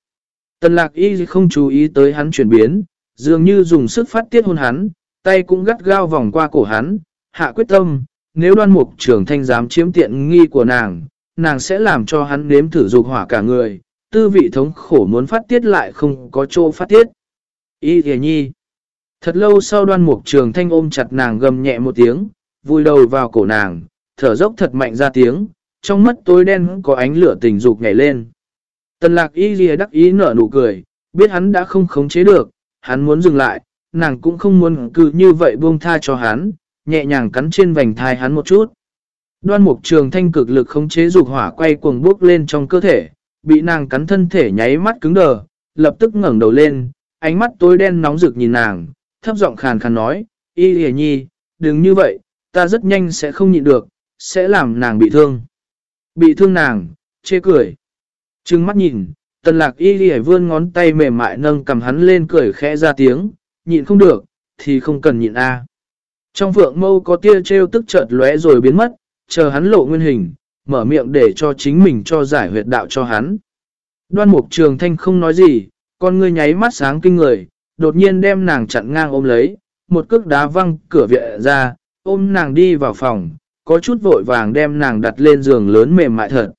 Speaker 1: Tần lạc y không chú ý tới hắn chuyển biến, dường như dùng sức phát tiết hôn hắn, tay cũng gắt gao vòng qua cổ hắn, hạ quyết tâm, nếu đoan mục trường thanh dám chiếm tiện nghi của nàng, nàng sẽ làm cho hắn nếm thử dục hỏa cả người, tư vị thống khổ muốn phát tiết lại không có chỗ phát tiết. Y thề nhi. Thật lâu sau đoan mục trường thanh ôm chặt nàng gầm nhẹ một tiếng, vùi đầu vào cổ nàng, thở dốc thật mạnh ra tiếng, trong mắt tối đen có ánh lửa tình dục nhảy lên. Tần lạc y ghi đắc ý nở nụ cười, biết hắn đã không khống chế được, hắn muốn dừng lại, nàng cũng không muốn cứ như vậy buông tha cho hắn, nhẹ nhàng cắn trên vành thai hắn một chút. Đoan mục trường thanh cực lực khống chế dục hỏa quay cuồng bước lên trong cơ thể, bị nàng cắn thân thể nháy mắt cứng đờ, lập tức ngẩng đầu lên, ánh mắt tối đen nóng rực nhìn nàng, thấp giọng khàn khàn nói, y hề nhi, đừng như vậy, ta rất nhanh sẽ không nhịn được, sẽ làm nàng bị thương. Bị thương nàng, chê cười. Trừng mắt nhìn, tần lạc y hề vươn ngón tay mềm mại nâng cầm hắn lên cười khẽ ra tiếng, nhịn không được, thì không cần nhịn a. Trong vượng mâu có tia trêu tức chợt lóe rồi biến mất, chờ hắn lộ nguyên hình, mở miệng để cho chính mình cho giải huyệt đạo cho hắn. Đoan mục trường thanh không nói gì, con ngươi nháy mắt sáng kinh người, đột nhiên đem nàng chặn ngang ôm lấy, một cước đá văng cửa viện ra, ôm nàng đi vào phòng, có chút vội vàng đem nàng đặt lên giường lớn mềm mại thật.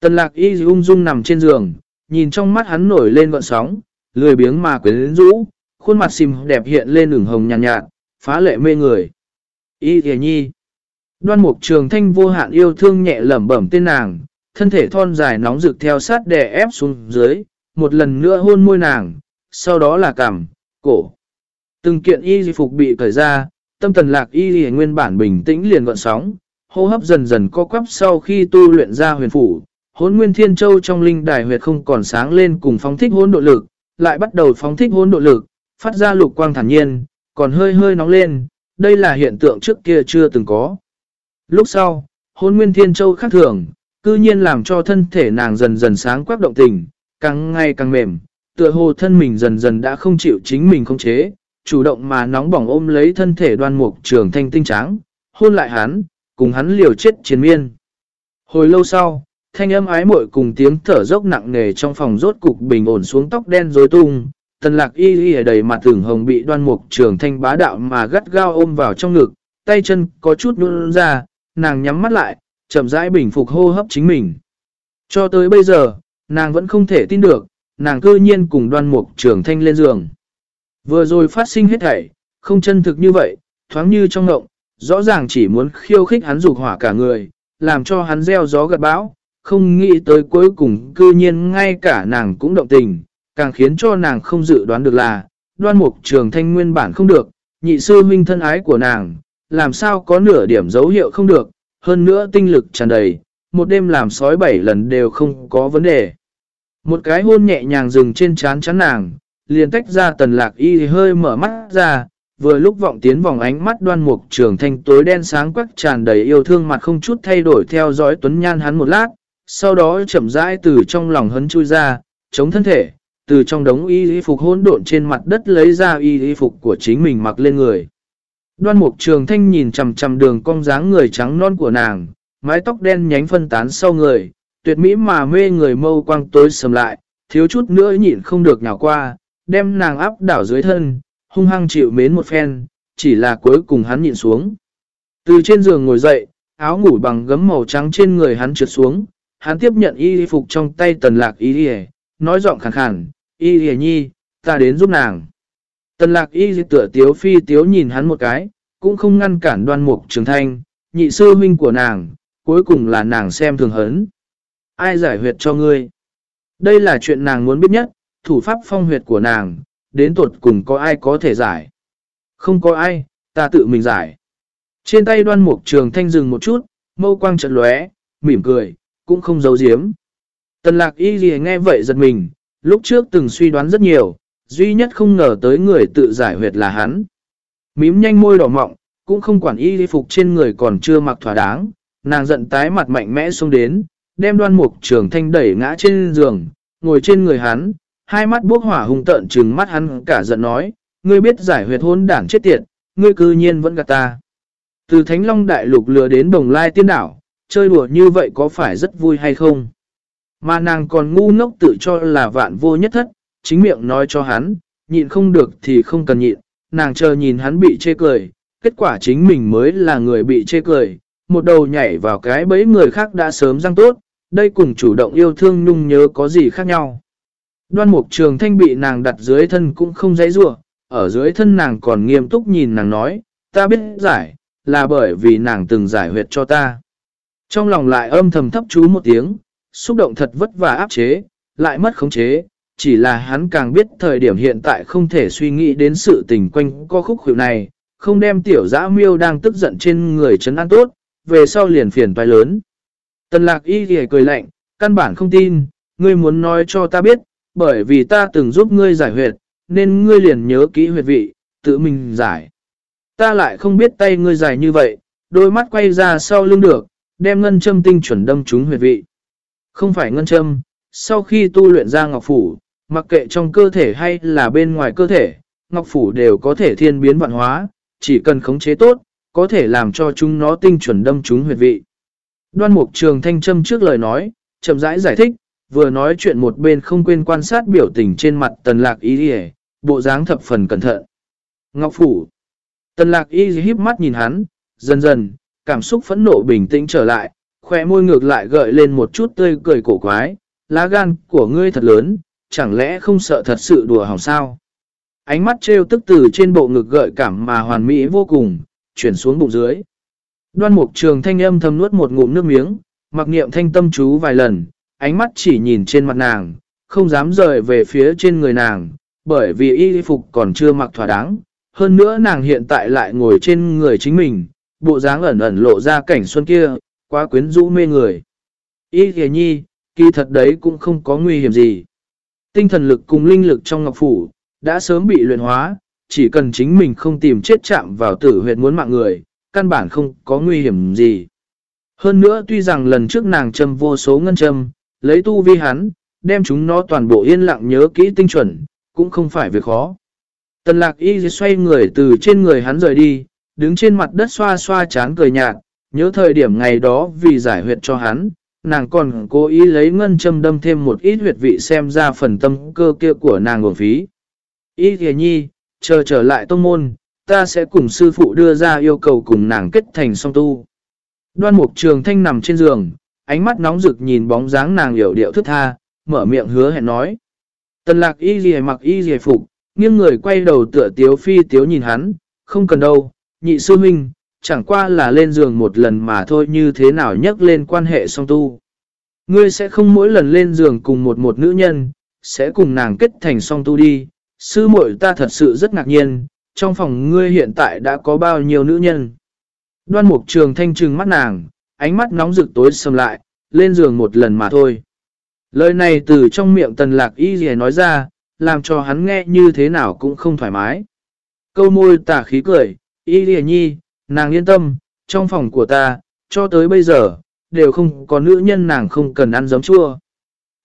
Speaker 1: Tần lạc y ung dung nằm trên giường, nhìn trong mắt hắn nổi lên gọn sóng, lười biếng mà quyến rũ, khuôn mặt xìm đẹp hiện lên ửng hồng nhàn nhạt, nhạt, phá lệ mê người. Y thề nhi. Đoan mục trường thanh vô hạn yêu thương nhẹ lẩm bẩm tên nàng, thân thể thon dài nóng rực theo sát đè ép xuống dưới, một lần nữa hôn môi nàng, sau đó là cằm, cổ. Từng kiện y phục bị cởi ra, tâm thần lạc y nguyên bản bình tĩnh liền gọn sóng, hô hấp dần dần co quắp sau khi tu luyện ra huyền phủ. Hốn nguyên thiên châu trong linh đài huyệt không còn sáng lên cùng phóng thích hôn độ lực, lại bắt đầu phóng thích hôn độ lực, phát ra lục quang thản nhiên, còn hơi hơi nóng lên, đây là hiện tượng trước kia chưa từng có. Lúc sau, hôn nguyên thiên châu khác thường, cư nhiên làm cho thân thể nàng dần dần sáng quắc động tình, càng ngày càng mềm, tựa hồ thân mình dần dần đã không chịu chính mình khống chế, chủ động mà nóng bỏng ôm lấy thân thể đoan mục trường thanh tinh trắng, hôn lại hắn, cùng hắn liều chết chiến miên. Hồi lâu sau, thanh âm ái muội cùng tiếng thở dốc nặng nề trong phòng rốt cục bình ổn xuống tóc đen rối tung, tần lạc y y đầy mặt tưởng hồng bị đoan mục trường thanh bá đạo mà gắt gao ôm vào trong ngực, tay chân có chút nôn ra, nàng nhắm mắt lại, chậm rãi bình phục hô hấp chính mình. Cho tới bây giờ, nàng vẫn không thể tin được, nàng cư nhiên cùng đoan mục trường thanh lên giường. Vừa rồi phát sinh hết thảy, không chân thực như vậy, thoáng như trong ngộng, rõ ràng chỉ muốn khiêu khích hắn dục hỏa cả người, làm cho hắn gieo gió gật bão, không nghĩ tới cuối cùng cư nhiên ngay cả nàng cũng động tình, càng khiến cho nàng không dự đoán được là, đoan mục trường thanh nguyên bản không được, nhị sư huynh thân ái của nàng, làm sao có nửa điểm dấu hiệu không được, hơn nữa tinh lực tràn đầy, một đêm làm sói bảy lần đều không có vấn đề. Một cái hôn nhẹ nhàng dừng trên trán chán nàng, liền tách ra tần lạc y hơi mở mắt ra, vừa lúc vọng tiến vòng ánh mắt đoan mục trường thanh tối đen sáng quắc tràn đầy yêu thương mặt không chút thay đổi theo dõi tuấn nhan hắn một lát, sau đó chậm rãi từ trong lòng hấn chui ra, chống thân thể, từ trong đống y y phục hỗn độn trên mặt đất lấy ra y y phục của chính mình mặc lên người. Đoan mục trường thanh nhìn chầm chầm đường cong dáng người trắng non của nàng, mái tóc đen nhánh phân tán sau người, tuyệt mỹ mà mê người mâu quang tối sầm lại, thiếu chút nữa nhịn không được nhào qua, đem nàng áp đảo dưới thân, hung hăng chịu mến một phen, chỉ là cuối cùng hắn nhịn xuống. Từ trên giường ngồi dậy, áo ngủ bằng gấm màu trắng trên người hắn trượt xuống, hắn tiếp nhận y phục trong tay tần lạc y nói giọng khẳng khẳng, y y nhi, ta đến giúp nàng. Tần lạc y tựa tiếu phi tiếu nhìn hắn một cái, cũng không ngăn cản đoan mục trường thanh, nhị sư huynh của nàng, cuối cùng là nàng xem thường hấn. Ai giải huyệt cho ngươi? Đây là chuyện nàng muốn biết nhất, thủ pháp phong huyệt của nàng, đến tuột cùng có ai có thể giải. Không có ai, ta tự mình giải. Trên tay đoan mục trường thanh dừng một chút, mâu quang trận lóe, mỉm cười, cũng không giấu giếm. Tần lạc y gì nghe vậy giật mình, lúc trước từng suy đoán rất nhiều, duy nhất không ngờ tới người tự giải huyệt là hắn. Mím nhanh môi đỏ mọng, cũng không quản y phục trên người còn chưa mặc thỏa đáng, nàng giận tái mặt mạnh mẽ xuống đến, đem đoan mục trường thanh đẩy ngã trên giường, ngồi trên người hắn, hai mắt bốc hỏa hung tợn trừng mắt hắn cả giận nói, ngươi biết giải huyệt hôn đảng chết tiệt, ngươi cư nhiên vẫn gạt ta. Từ Thánh Long Đại Lục lừa đến Đồng Lai Tiên Đảo, chơi đùa như vậy có phải rất vui hay không? Mà nàng còn ngu ngốc tự cho là vạn vô nhất thất, chính miệng nói cho hắn, nhịn không được thì không cần nhịn, nàng chờ nhìn hắn bị chê cười, kết quả chính mình mới là người bị chê cười, một đầu nhảy vào cái bẫy người khác đã sớm răng tốt, đây cùng chủ động yêu thương nhung nhớ có gì khác nhau. Đoan mục trường thanh bị nàng đặt dưới thân cũng không dãy rủa ở dưới thân nàng còn nghiêm túc nhìn nàng nói, ta biết giải, là bởi vì nàng từng giải huyệt cho ta. Trong lòng lại âm thầm thấp chú một tiếng, xúc động thật vất vả áp chế, lại mất khống chế, chỉ là hắn càng biết thời điểm hiện tại không thể suy nghĩ đến sự tình quanh co khúc khuỷu này, không đem tiểu dã miêu đang tức giận trên người chấn an tốt, về sau liền phiền toái lớn. Tần lạc y ghề cười lạnh, căn bản không tin, ngươi muốn nói cho ta biết, bởi vì ta từng giúp ngươi giải huyệt, nên ngươi liền nhớ kỹ huyệt vị, tự mình giải. Ta lại không biết tay ngươi dài như vậy, đôi mắt quay ra sau lưng được, đem ngân châm tinh chuẩn đâm trúng huyệt vị. Không phải ngân châm, sau khi tu luyện ra ngọc phủ, mặc kệ trong cơ thể hay là bên ngoài cơ thể, ngọc phủ đều có thể thiên biến vạn hóa, chỉ cần khống chế tốt, có thể làm cho chúng nó tinh chuẩn đâm chúng huyệt vị. Đoan mục trường thanh trâm trước lời nói, chậm rãi giải thích, vừa nói chuyện một bên không quên quan sát biểu tình trên mặt tần lạc Y đi bộ dáng thập phần cẩn thận. Ngọc Phủ Tần lạc y híp mắt nhìn hắn, dần dần, cảm xúc phẫn nộ bình tĩnh trở lại, khỏe môi ngược lại gợi lên một chút tươi cười cổ quái, lá gan của ngươi thật lớn, chẳng lẽ không sợ thật sự đùa hỏng sao? Ánh mắt trêu tức từ trên bộ ngực gợi cảm mà hoàn mỹ vô cùng, chuyển xuống bụng dưới. Đoan mục trường thanh âm thầm nuốt một ngụm nước miếng, mặc niệm thanh tâm chú vài lần, ánh mắt chỉ nhìn trên mặt nàng, không dám rời về phía trên người nàng, bởi vì y phục còn chưa mặc thỏa đáng. Hơn nữa nàng hiện tại lại ngồi trên người chính mình, bộ dáng ẩn ẩn lộ ra cảnh xuân kia, quá quyến rũ mê người. Y kìa nhi, kỳ thật đấy cũng không có nguy hiểm gì. Tinh thần lực cùng linh lực trong ngọc phủ, đã sớm bị luyện hóa, chỉ cần chính mình không tìm chết chạm vào tử huyệt muốn mạng người, căn bản không có nguy hiểm gì. Hơn nữa tuy rằng lần trước nàng châm vô số ngân châm, lấy tu vi hắn, đem chúng nó toàn bộ yên lặng nhớ kỹ tinh chuẩn, cũng không phải việc khó. Tần lạc y xoay người từ trên người hắn rời đi, đứng trên mặt đất xoa xoa chán cười nhạt, nhớ thời điểm ngày đó vì giải huyệt cho hắn, nàng còn cố ý lấy ngân châm đâm thêm một ít huyệt vị xem ra phần tâm cơ kia của nàng nguồn phí. Ý thề nhi, chờ trở lại tông môn, ta sẽ cùng sư phụ đưa ra yêu cầu cùng nàng kết thành song tu. Đoan mục trường thanh nằm trên giường, ánh mắt nóng rực nhìn bóng dáng nàng hiểu điệu thức tha, mở miệng hứa hẹn nói. Tần lạc y gì mặc y gì phục, nghiêng người quay đầu tựa tiếu phi tiếu nhìn hắn, không cần đâu, nhị sư huynh, chẳng qua là lên giường một lần mà thôi như thế nào nhắc lên quan hệ song tu. Ngươi sẽ không mỗi lần lên giường cùng một một nữ nhân, sẽ cùng nàng kết thành song tu đi. Sư muội ta thật sự rất ngạc nhiên, trong phòng ngươi hiện tại đã có bao nhiêu nữ nhân. Đoan mục trường thanh trừng mắt nàng, ánh mắt nóng rực tối sầm lại, lên giường một lần mà thôi. Lời này từ trong miệng tần lạc y gì nói ra, làm cho hắn nghe như thế nào cũng không thoải mái. Câu môi tả khí cười, y lìa nhi, nàng yên tâm, trong phòng của ta, cho tới bây giờ, đều không có nữ nhân nàng không cần ăn giấm chua.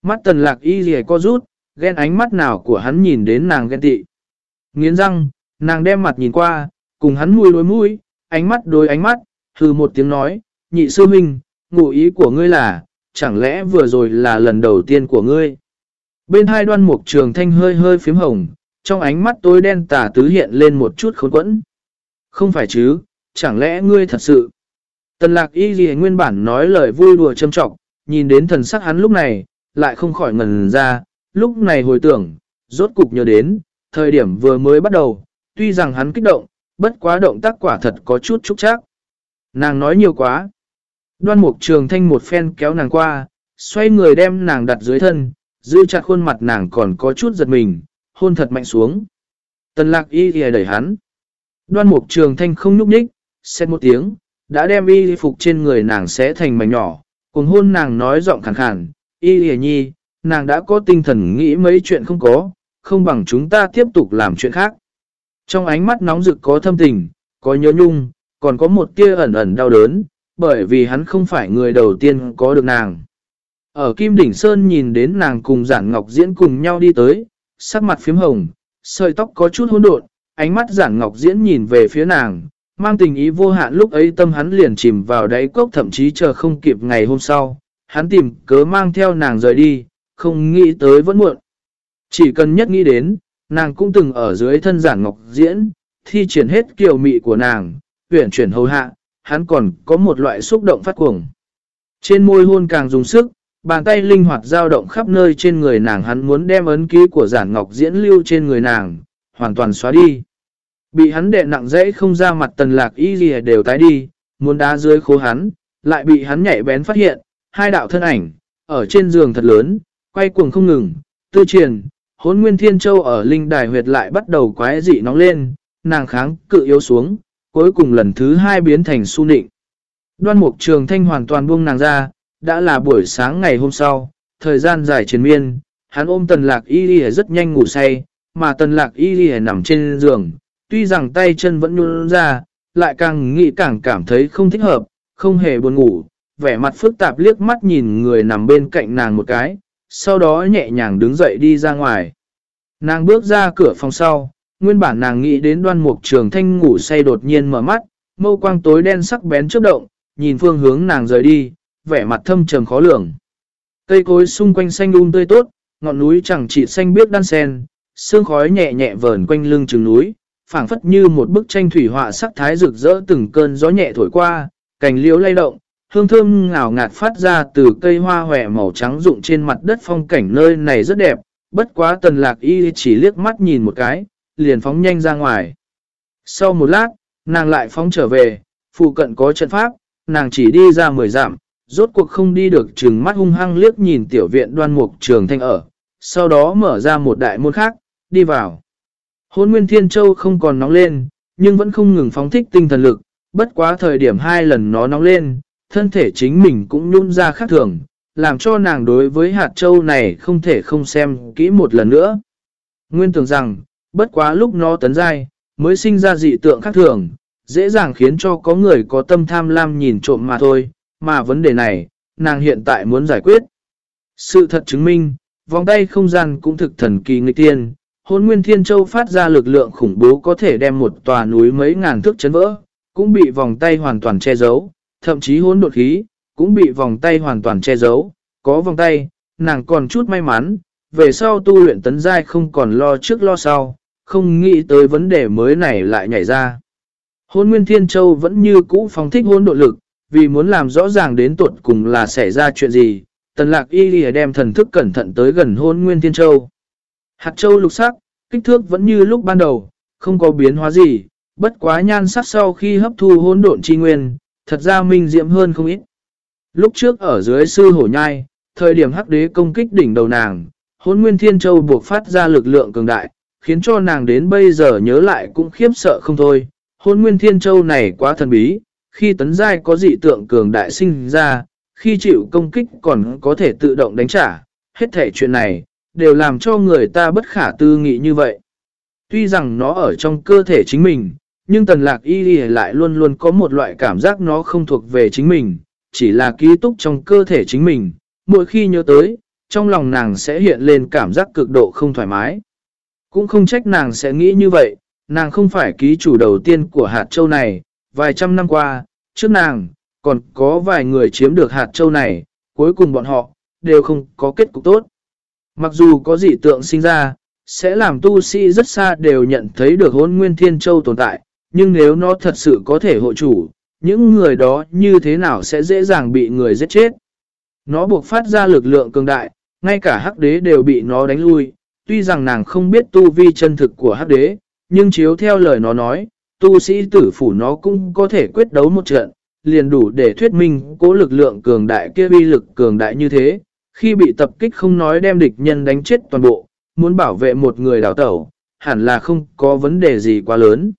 Speaker 1: Mắt tần lạc y lìa co rút, ghen ánh mắt nào của hắn nhìn đến nàng ghen tị. Nghiến răng, nàng đem mặt nhìn qua, cùng hắn mùi lối mũi, ánh mắt đối ánh mắt, hừ một tiếng nói, nhị sư minh, ngụ ý của ngươi là, chẳng lẽ vừa rồi là lần đầu tiên của ngươi. Bên hai đoan mục trường thanh hơi hơi phím hồng, trong ánh mắt tối đen tả tứ hiện lên một chút khốn quẫn. Không phải chứ, chẳng lẽ ngươi thật sự. Tần lạc y gì nguyên bản nói lời vui đùa châm trọng, nhìn đến thần sắc hắn lúc này, lại không khỏi ngần ra, lúc này hồi tưởng, rốt cục nhớ đến, thời điểm vừa mới bắt đầu, tuy rằng hắn kích động, bất quá động tác quả thật có chút trúc chắc. Nàng nói nhiều quá. Đoan mục trường thanh một phen kéo nàng qua, xoay người đem nàng đặt dưới thân, giữ chặt khuôn mặt nàng còn có chút giật mình, hôn thật mạnh xuống. Tần lạc y thì đẩy hắn. Đoan mục trường thanh không nhúc nhích, xét một tiếng, đã đem y phục trên người nàng sẽ thành mảnh nhỏ, cùng hôn nàng nói giọng khẳng khẳng, y lìa nhi, nàng đã có tinh thần nghĩ mấy chuyện không có, không bằng chúng ta tiếp tục làm chuyện khác. Trong ánh mắt nóng rực có thâm tình, có nhớ nhung, còn có một tia ẩn ẩn đau đớn, bởi vì hắn không phải người đầu tiên có được nàng. Ở Kim Đỉnh Sơn nhìn đến nàng cùng Giản Ngọc Diễn cùng nhau đi tới, sắc mặt phím hồng, sợi tóc có chút hỗn độn, ánh mắt Giản Ngọc Diễn nhìn về phía nàng, mang tình ý vô hạn lúc ấy tâm hắn liền chìm vào đáy cốc thậm chí chờ không kịp ngày hôm sau. Hắn tìm cớ mang theo nàng rời đi, không nghĩ tới vẫn muộn. Chỉ cần nhất nghĩ đến, nàng cũng từng ở dưới thân Giản Ngọc Diễn, thi triển hết kiều mị của nàng, tuyển chuyển hầu hạ, hắn còn có một loại xúc động phát cuồng. Trên môi hôn càng dùng sức, bàn tay linh hoạt dao động khắp nơi trên người nàng hắn muốn đem ấn ký của giản ngọc diễn lưu trên người nàng, hoàn toàn xóa đi. Bị hắn đệ nặng dễ không ra mặt tần lạc y gì đều tái đi, muốn đá dưới khố hắn, lại bị hắn nhảy bén phát hiện, hai đạo thân ảnh, ở trên giường thật lớn, quay cuồng không ngừng, tư triển, hốn nguyên thiên châu ở linh đài huyệt lại bắt đầu quái dị nóng lên, nàng kháng cự yếu xuống, cuối cùng lần thứ hai biến thành su nịnh. Đoan mục trường thanh hoàn toàn buông nàng ra, đã là buổi sáng ngày hôm sau, thời gian dài chiến miên, hắn ôm tần lạc y đi rất nhanh ngủ say, mà tần lạc y đi nằm trên giường, tuy rằng tay chân vẫn nhún ra, lại càng nghĩ càng cảm thấy không thích hợp, không hề buồn ngủ, vẻ mặt phức tạp liếc mắt nhìn người nằm bên cạnh nàng một cái, sau đó nhẹ nhàng đứng dậy đi ra ngoài. Nàng bước ra cửa phòng sau, nguyên bản nàng nghĩ đến đoan mục trường thanh ngủ say đột nhiên mở mắt, mâu quang tối đen sắc bén chớp động, nhìn phương hướng nàng rời đi, vẻ mặt thâm trầm khó lường. Cây cối xung quanh xanh um tươi tốt, ngọn núi chẳng chỉ xanh biết đan sen, sương khói nhẹ nhẹ vờn quanh lưng chừng núi, phảng phất như một bức tranh thủy họa sắc thái rực rỡ từng cơn gió nhẹ thổi qua, cành liễu lay động, hương thơm ngào ngạt phát ra từ cây hoa hòe màu trắng rụng trên mặt đất phong cảnh nơi này rất đẹp, bất quá tần lạc y chỉ liếc mắt nhìn một cái, liền phóng nhanh ra ngoài. Sau một lát, nàng lại phóng trở về, phụ cận có trận pháp, nàng chỉ đi ra 10 dặm, rốt cuộc không đi được chừng mắt hung hăng liếc nhìn tiểu viện đoan mục trường thanh ở, sau đó mở ra một đại môn khác, đi vào. Hôn Nguyên Thiên Châu không còn nóng lên, nhưng vẫn không ngừng phóng thích tinh thần lực, bất quá thời điểm hai lần nó nóng lên, thân thể chính mình cũng nhún ra khác thường, làm cho nàng đối với hạt châu này không thể không xem kỹ một lần nữa. Nguyên tưởng rằng, bất quá lúc nó tấn dai, mới sinh ra dị tượng khác thường, dễ dàng khiến cho có người có tâm tham lam nhìn trộm mà thôi, mà vấn đề này, nàng hiện tại muốn giải quyết. Sự thật chứng minh, vòng tay không gian cũng thực thần kỳ nghịch tiên, hôn nguyên thiên châu phát ra lực lượng khủng bố có thể đem một tòa núi mấy ngàn thước chấn vỡ, cũng bị vòng tay hoàn toàn che giấu, thậm chí hôn đột khí, cũng bị vòng tay hoàn toàn che giấu, có vòng tay, nàng còn chút may mắn, về sau tu luyện tấn giai không còn lo trước lo sau, không nghĩ tới vấn đề mới này lại nhảy ra. Hôn Nguyên Thiên Châu vẫn như cũ phóng thích hôn độ lực, vì muốn làm rõ ràng đến tuột cùng là xảy ra chuyện gì, tần lạc y lìa đem thần thức cẩn thận tới gần hôn Nguyên Thiên Châu. Hạt châu lục sắc, kích thước vẫn như lúc ban đầu, không có biến hóa gì, bất quá nhan sắc sau khi hấp thu hôn độn chi nguyên, thật ra minh diễm hơn không ít. Lúc trước ở dưới sư hổ nhai, thời điểm hắc đế công kích đỉnh đầu nàng, hôn nguyên thiên châu buộc phát ra lực lượng cường đại, khiến cho nàng đến bây giờ nhớ lại cũng khiếp sợ không thôi. Hôn nguyên thiên châu này quá thần bí, khi tấn giai có dị tượng cường đại sinh ra, khi chịu công kích còn có thể tự động đánh trả, hết thể chuyện này, đều làm cho người ta bất khả tư nghị như vậy. Tuy rằng nó ở trong cơ thể chính mình, nhưng tần lạc y lại luôn luôn có một loại cảm giác nó không thuộc về chính mình, chỉ là ký túc trong cơ thể chính mình. Mỗi khi nhớ tới, trong lòng nàng sẽ hiện lên cảm giác cực độ không thoải mái. Cũng không trách nàng sẽ nghĩ như vậy, nàng không phải ký chủ đầu tiên của hạt châu này, vài trăm năm qua, trước nàng, còn có vài người chiếm được hạt châu này, cuối cùng bọn họ, đều không có kết cục tốt. Mặc dù có dị tượng sinh ra, sẽ làm tu sĩ rất xa đều nhận thấy được hôn nguyên thiên châu tồn tại, nhưng nếu nó thật sự có thể hộ chủ, những người đó như thế nào sẽ dễ dàng bị người giết chết. Nó buộc phát ra lực lượng cường đại, ngay cả hắc đế đều bị nó đánh lui, tuy rằng nàng không biết tu vi chân thực của hắc đế, nhưng chiếu theo lời nó nói, tu sĩ tử phủ nó cũng có thể quyết đấu một trận, liền đủ để thuyết minh cố lực lượng cường đại kia uy lực cường đại như thế, khi bị tập kích không nói đem địch nhân đánh chết toàn bộ, muốn bảo vệ một người đào tẩu, hẳn là không có vấn đề gì quá lớn.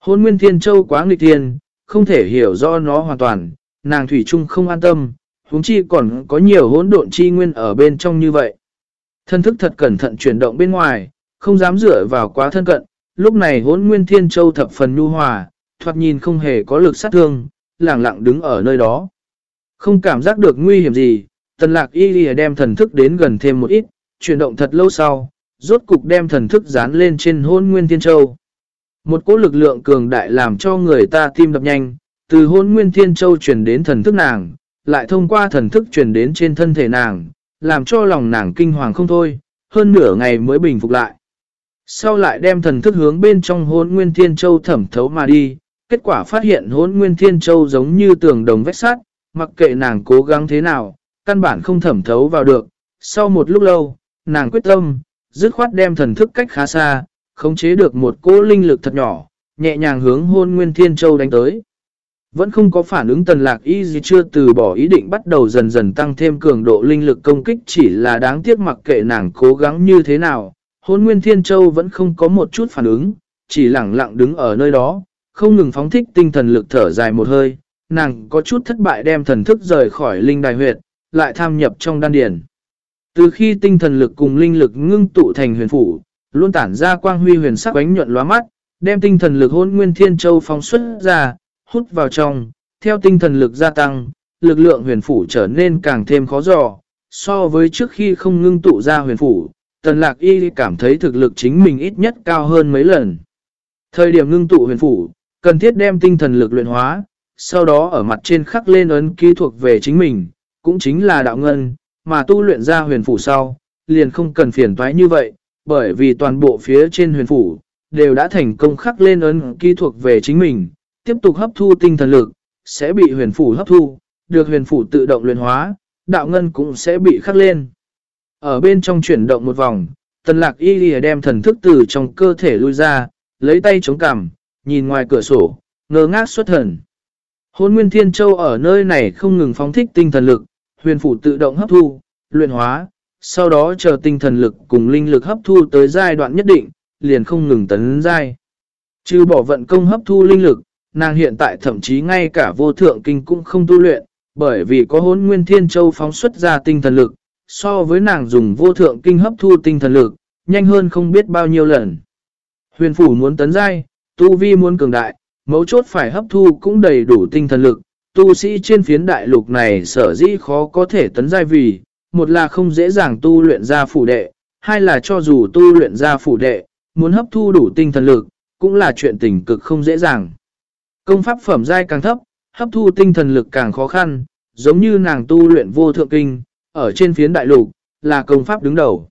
Speaker 1: Hôn Nguyên Thiên Châu quá nghịch thiên, không thể hiểu do nó hoàn toàn, nàng Thủy Trung không an tâm, huống chi còn có nhiều hỗn độn chi nguyên ở bên trong như vậy. Thân thức thật cẩn thận chuyển động bên ngoài, không dám dựa vào quá thân cận, lúc này hỗn Nguyên Thiên Châu thập phần nhu hòa, thoạt nhìn không hề có lực sát thương, lặng lặng đứng ở nơi đó. Không cảm giác được nguy hiểm gì, tần lạc y lìa đem thần thức đến gần thêm một ít, chuyển động thật lâu sau, rốt cục đem thần thức dán lên trên hôn nguyên thiên châu. Một cỗ lực lượng cường đại làm cho người ta tim đập nhanh, từ hôn nguyên thiên châu chuyển đến thần thức nàng, lại thông qua thần thức chuyển đến trên thân thể nàng, làm cho lòng nàng kinh hoàng không thôi, hơn nửa ngày mới bình phục lại. Sau lại đem thần thức hướng bên trong hôn nguyên thiên châu thẩm thấu mà đi, kết quả phát hiện hôn nguyên thiên châu giống như tường đồng vách sắt, mặc kệ nàng cố gắng thế nào, căn bản không thẩm thấu vào được. Sau một lúc lâu, nàng quyết tâm, dứt khoát đem thần thức cách khá xa, khống chế được một cỗ linh lực thật nhỏ, nhẹ nhàng hướng hôn Nguyên Thiên Châu đánh tới. Vẫn không có phản ứng tần lạc y gì chưa từ bỏ ý định bắt đầu dần dần tăng thêm cường độ linh lực công kích chỉ là đáng tiếc mặc kệ nàng cố gắng như thế nào. Hôn Nguyên Thiên Châu vẫn không có một chút phản ứng, chỉ lặng lặng đứng ở nơi đó, không ngừng phóng thích tinh thần lực thở dài một hơi. Nàng có chút thất bại đem thần thức rời khỏi linh đài huyệt, lại tham nhập trong đan điển. Từ khi tinh thần lực cùng linh lực ngưng tụ thành huyền phủ, luôn tản ra quang huy huyền sắc ánh nhuận lóa mắt, đem tinh thần lực hôn nguyên thiên châu phóng xuất ra, hút vào trong, theo tinh thần lực gia tăng, lực lượng huyền phủ trở nên càng thêm khó dò. So với trước khi không ngưng tụ ra huyền phủ, tần lạc y cảm thấy thực lực chính mình ít nhất cao hơn mấy lần. Thời điểm ngưng tụ huyền phủ, cần thiết đem tinh thần lực luyện hóa, sau đó ở mặt trên khắc lên ấn ký thuộc về chính mình, cũng chính là đạo ngân, mà tu luyện ra huyền phủ sau, liền không cần phiền toái như vậy, bởi vì toàn bộ phía trên huyền phủ, đều đã thành công khắc lên ấn ký thuộc về chính mình, tiếp tục hấp thu tinh thần lực, sẽ bị huyền phủ hấp thu, được huyền phủ tự động luyện hóa, đạo ngân cũng sẽ bị khắc lên. Ở bên trong chuyển động một vòng, tần lạc y lìa đem thần thức từ trong cơ thể lui ra, lấy tay chống cằm, nhìn ngoài cửa sổ, ngơ ngác xuất thần. Hôn Nguyên Thiên Châu ở nơi này không ngừng phóng thích tinh thần lực, huyền phủ tự động hấp thu, luyện hóa, sau đó chờ tinh thần lực cùng linh lực hấp thu tới giai đoạn nhất định, liền không ngừng tấn giai. Chứ bỏ vận công hấp thu linh lực, nàng hiện tại thậm chí ngay cả vô thượng kinh cũng không tu luyện, bởi vì có hốn nguyên thiên châu phóng xuất ra tinh thần lực, so với nàng dùng vô thượng kinh hấp thu tinh thần lực, nhanh hơn không biết bao nhiêu lần. Huyền phủ muốn tấn giai, tu vi muốn cường đại, mấu chốt phải hấp thu cũng đầy đủ tinh thần lực, tu sĩ trên phiến đại lục này sở dĩ khó có thể tấn giai vì, một là không dễ dàng tu luyện ra phủ đệ, hai là cho dù tu luyện ra phủ đệ, muốn hấp thu đủ tinh thần lực, cũng là chuyện tình cực không dễ dàng. Công pháp phẩm giai càng thấp, hấp thu tinh thần lực càng khó khăn, giống như nàng tu luyện vô thượng kinh, ở trên phiến đại lục, là công pháp đứng đầu.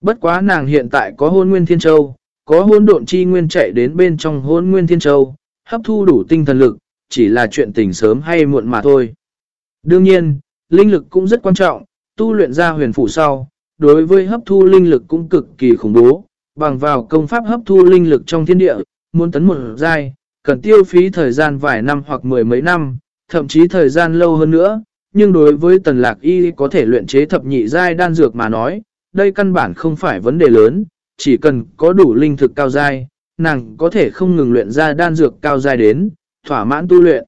Speaker 1: Bất quá nàng hiện tại có hôn nguyên thiên châu, có hôn độn chi nguyên chạy đến bên trong hôn nguyên thiên châu, hấp thu đủ tinh thần lực, chỉ là chuyện tình sớm hay muộn mà thôi. Đương nhiên, linh lực cũng rất quan trọng, tu luyện ra huyền phủ sau, đối với hấp thu linh lực cũng cực kỳ khủng bố, bằng vào công pháp hấp thu linh lực trong thiên địa, muốn tấn một giai, cần tiêu phí thời gian vài năm hoặc mười mấy năm, thậm chí thời gian lâu hơn nữa, nhưng đối với tần lạc y có thể luyện chế thập nhị giai đan dược mà nói, đây căn bản không phải vấn đề lớn, chỉ cần có đủ linh thực cao giai, nàng có thể không ngừng luyện ra đan dược cao giai đến, thỏa mãn tu luyện.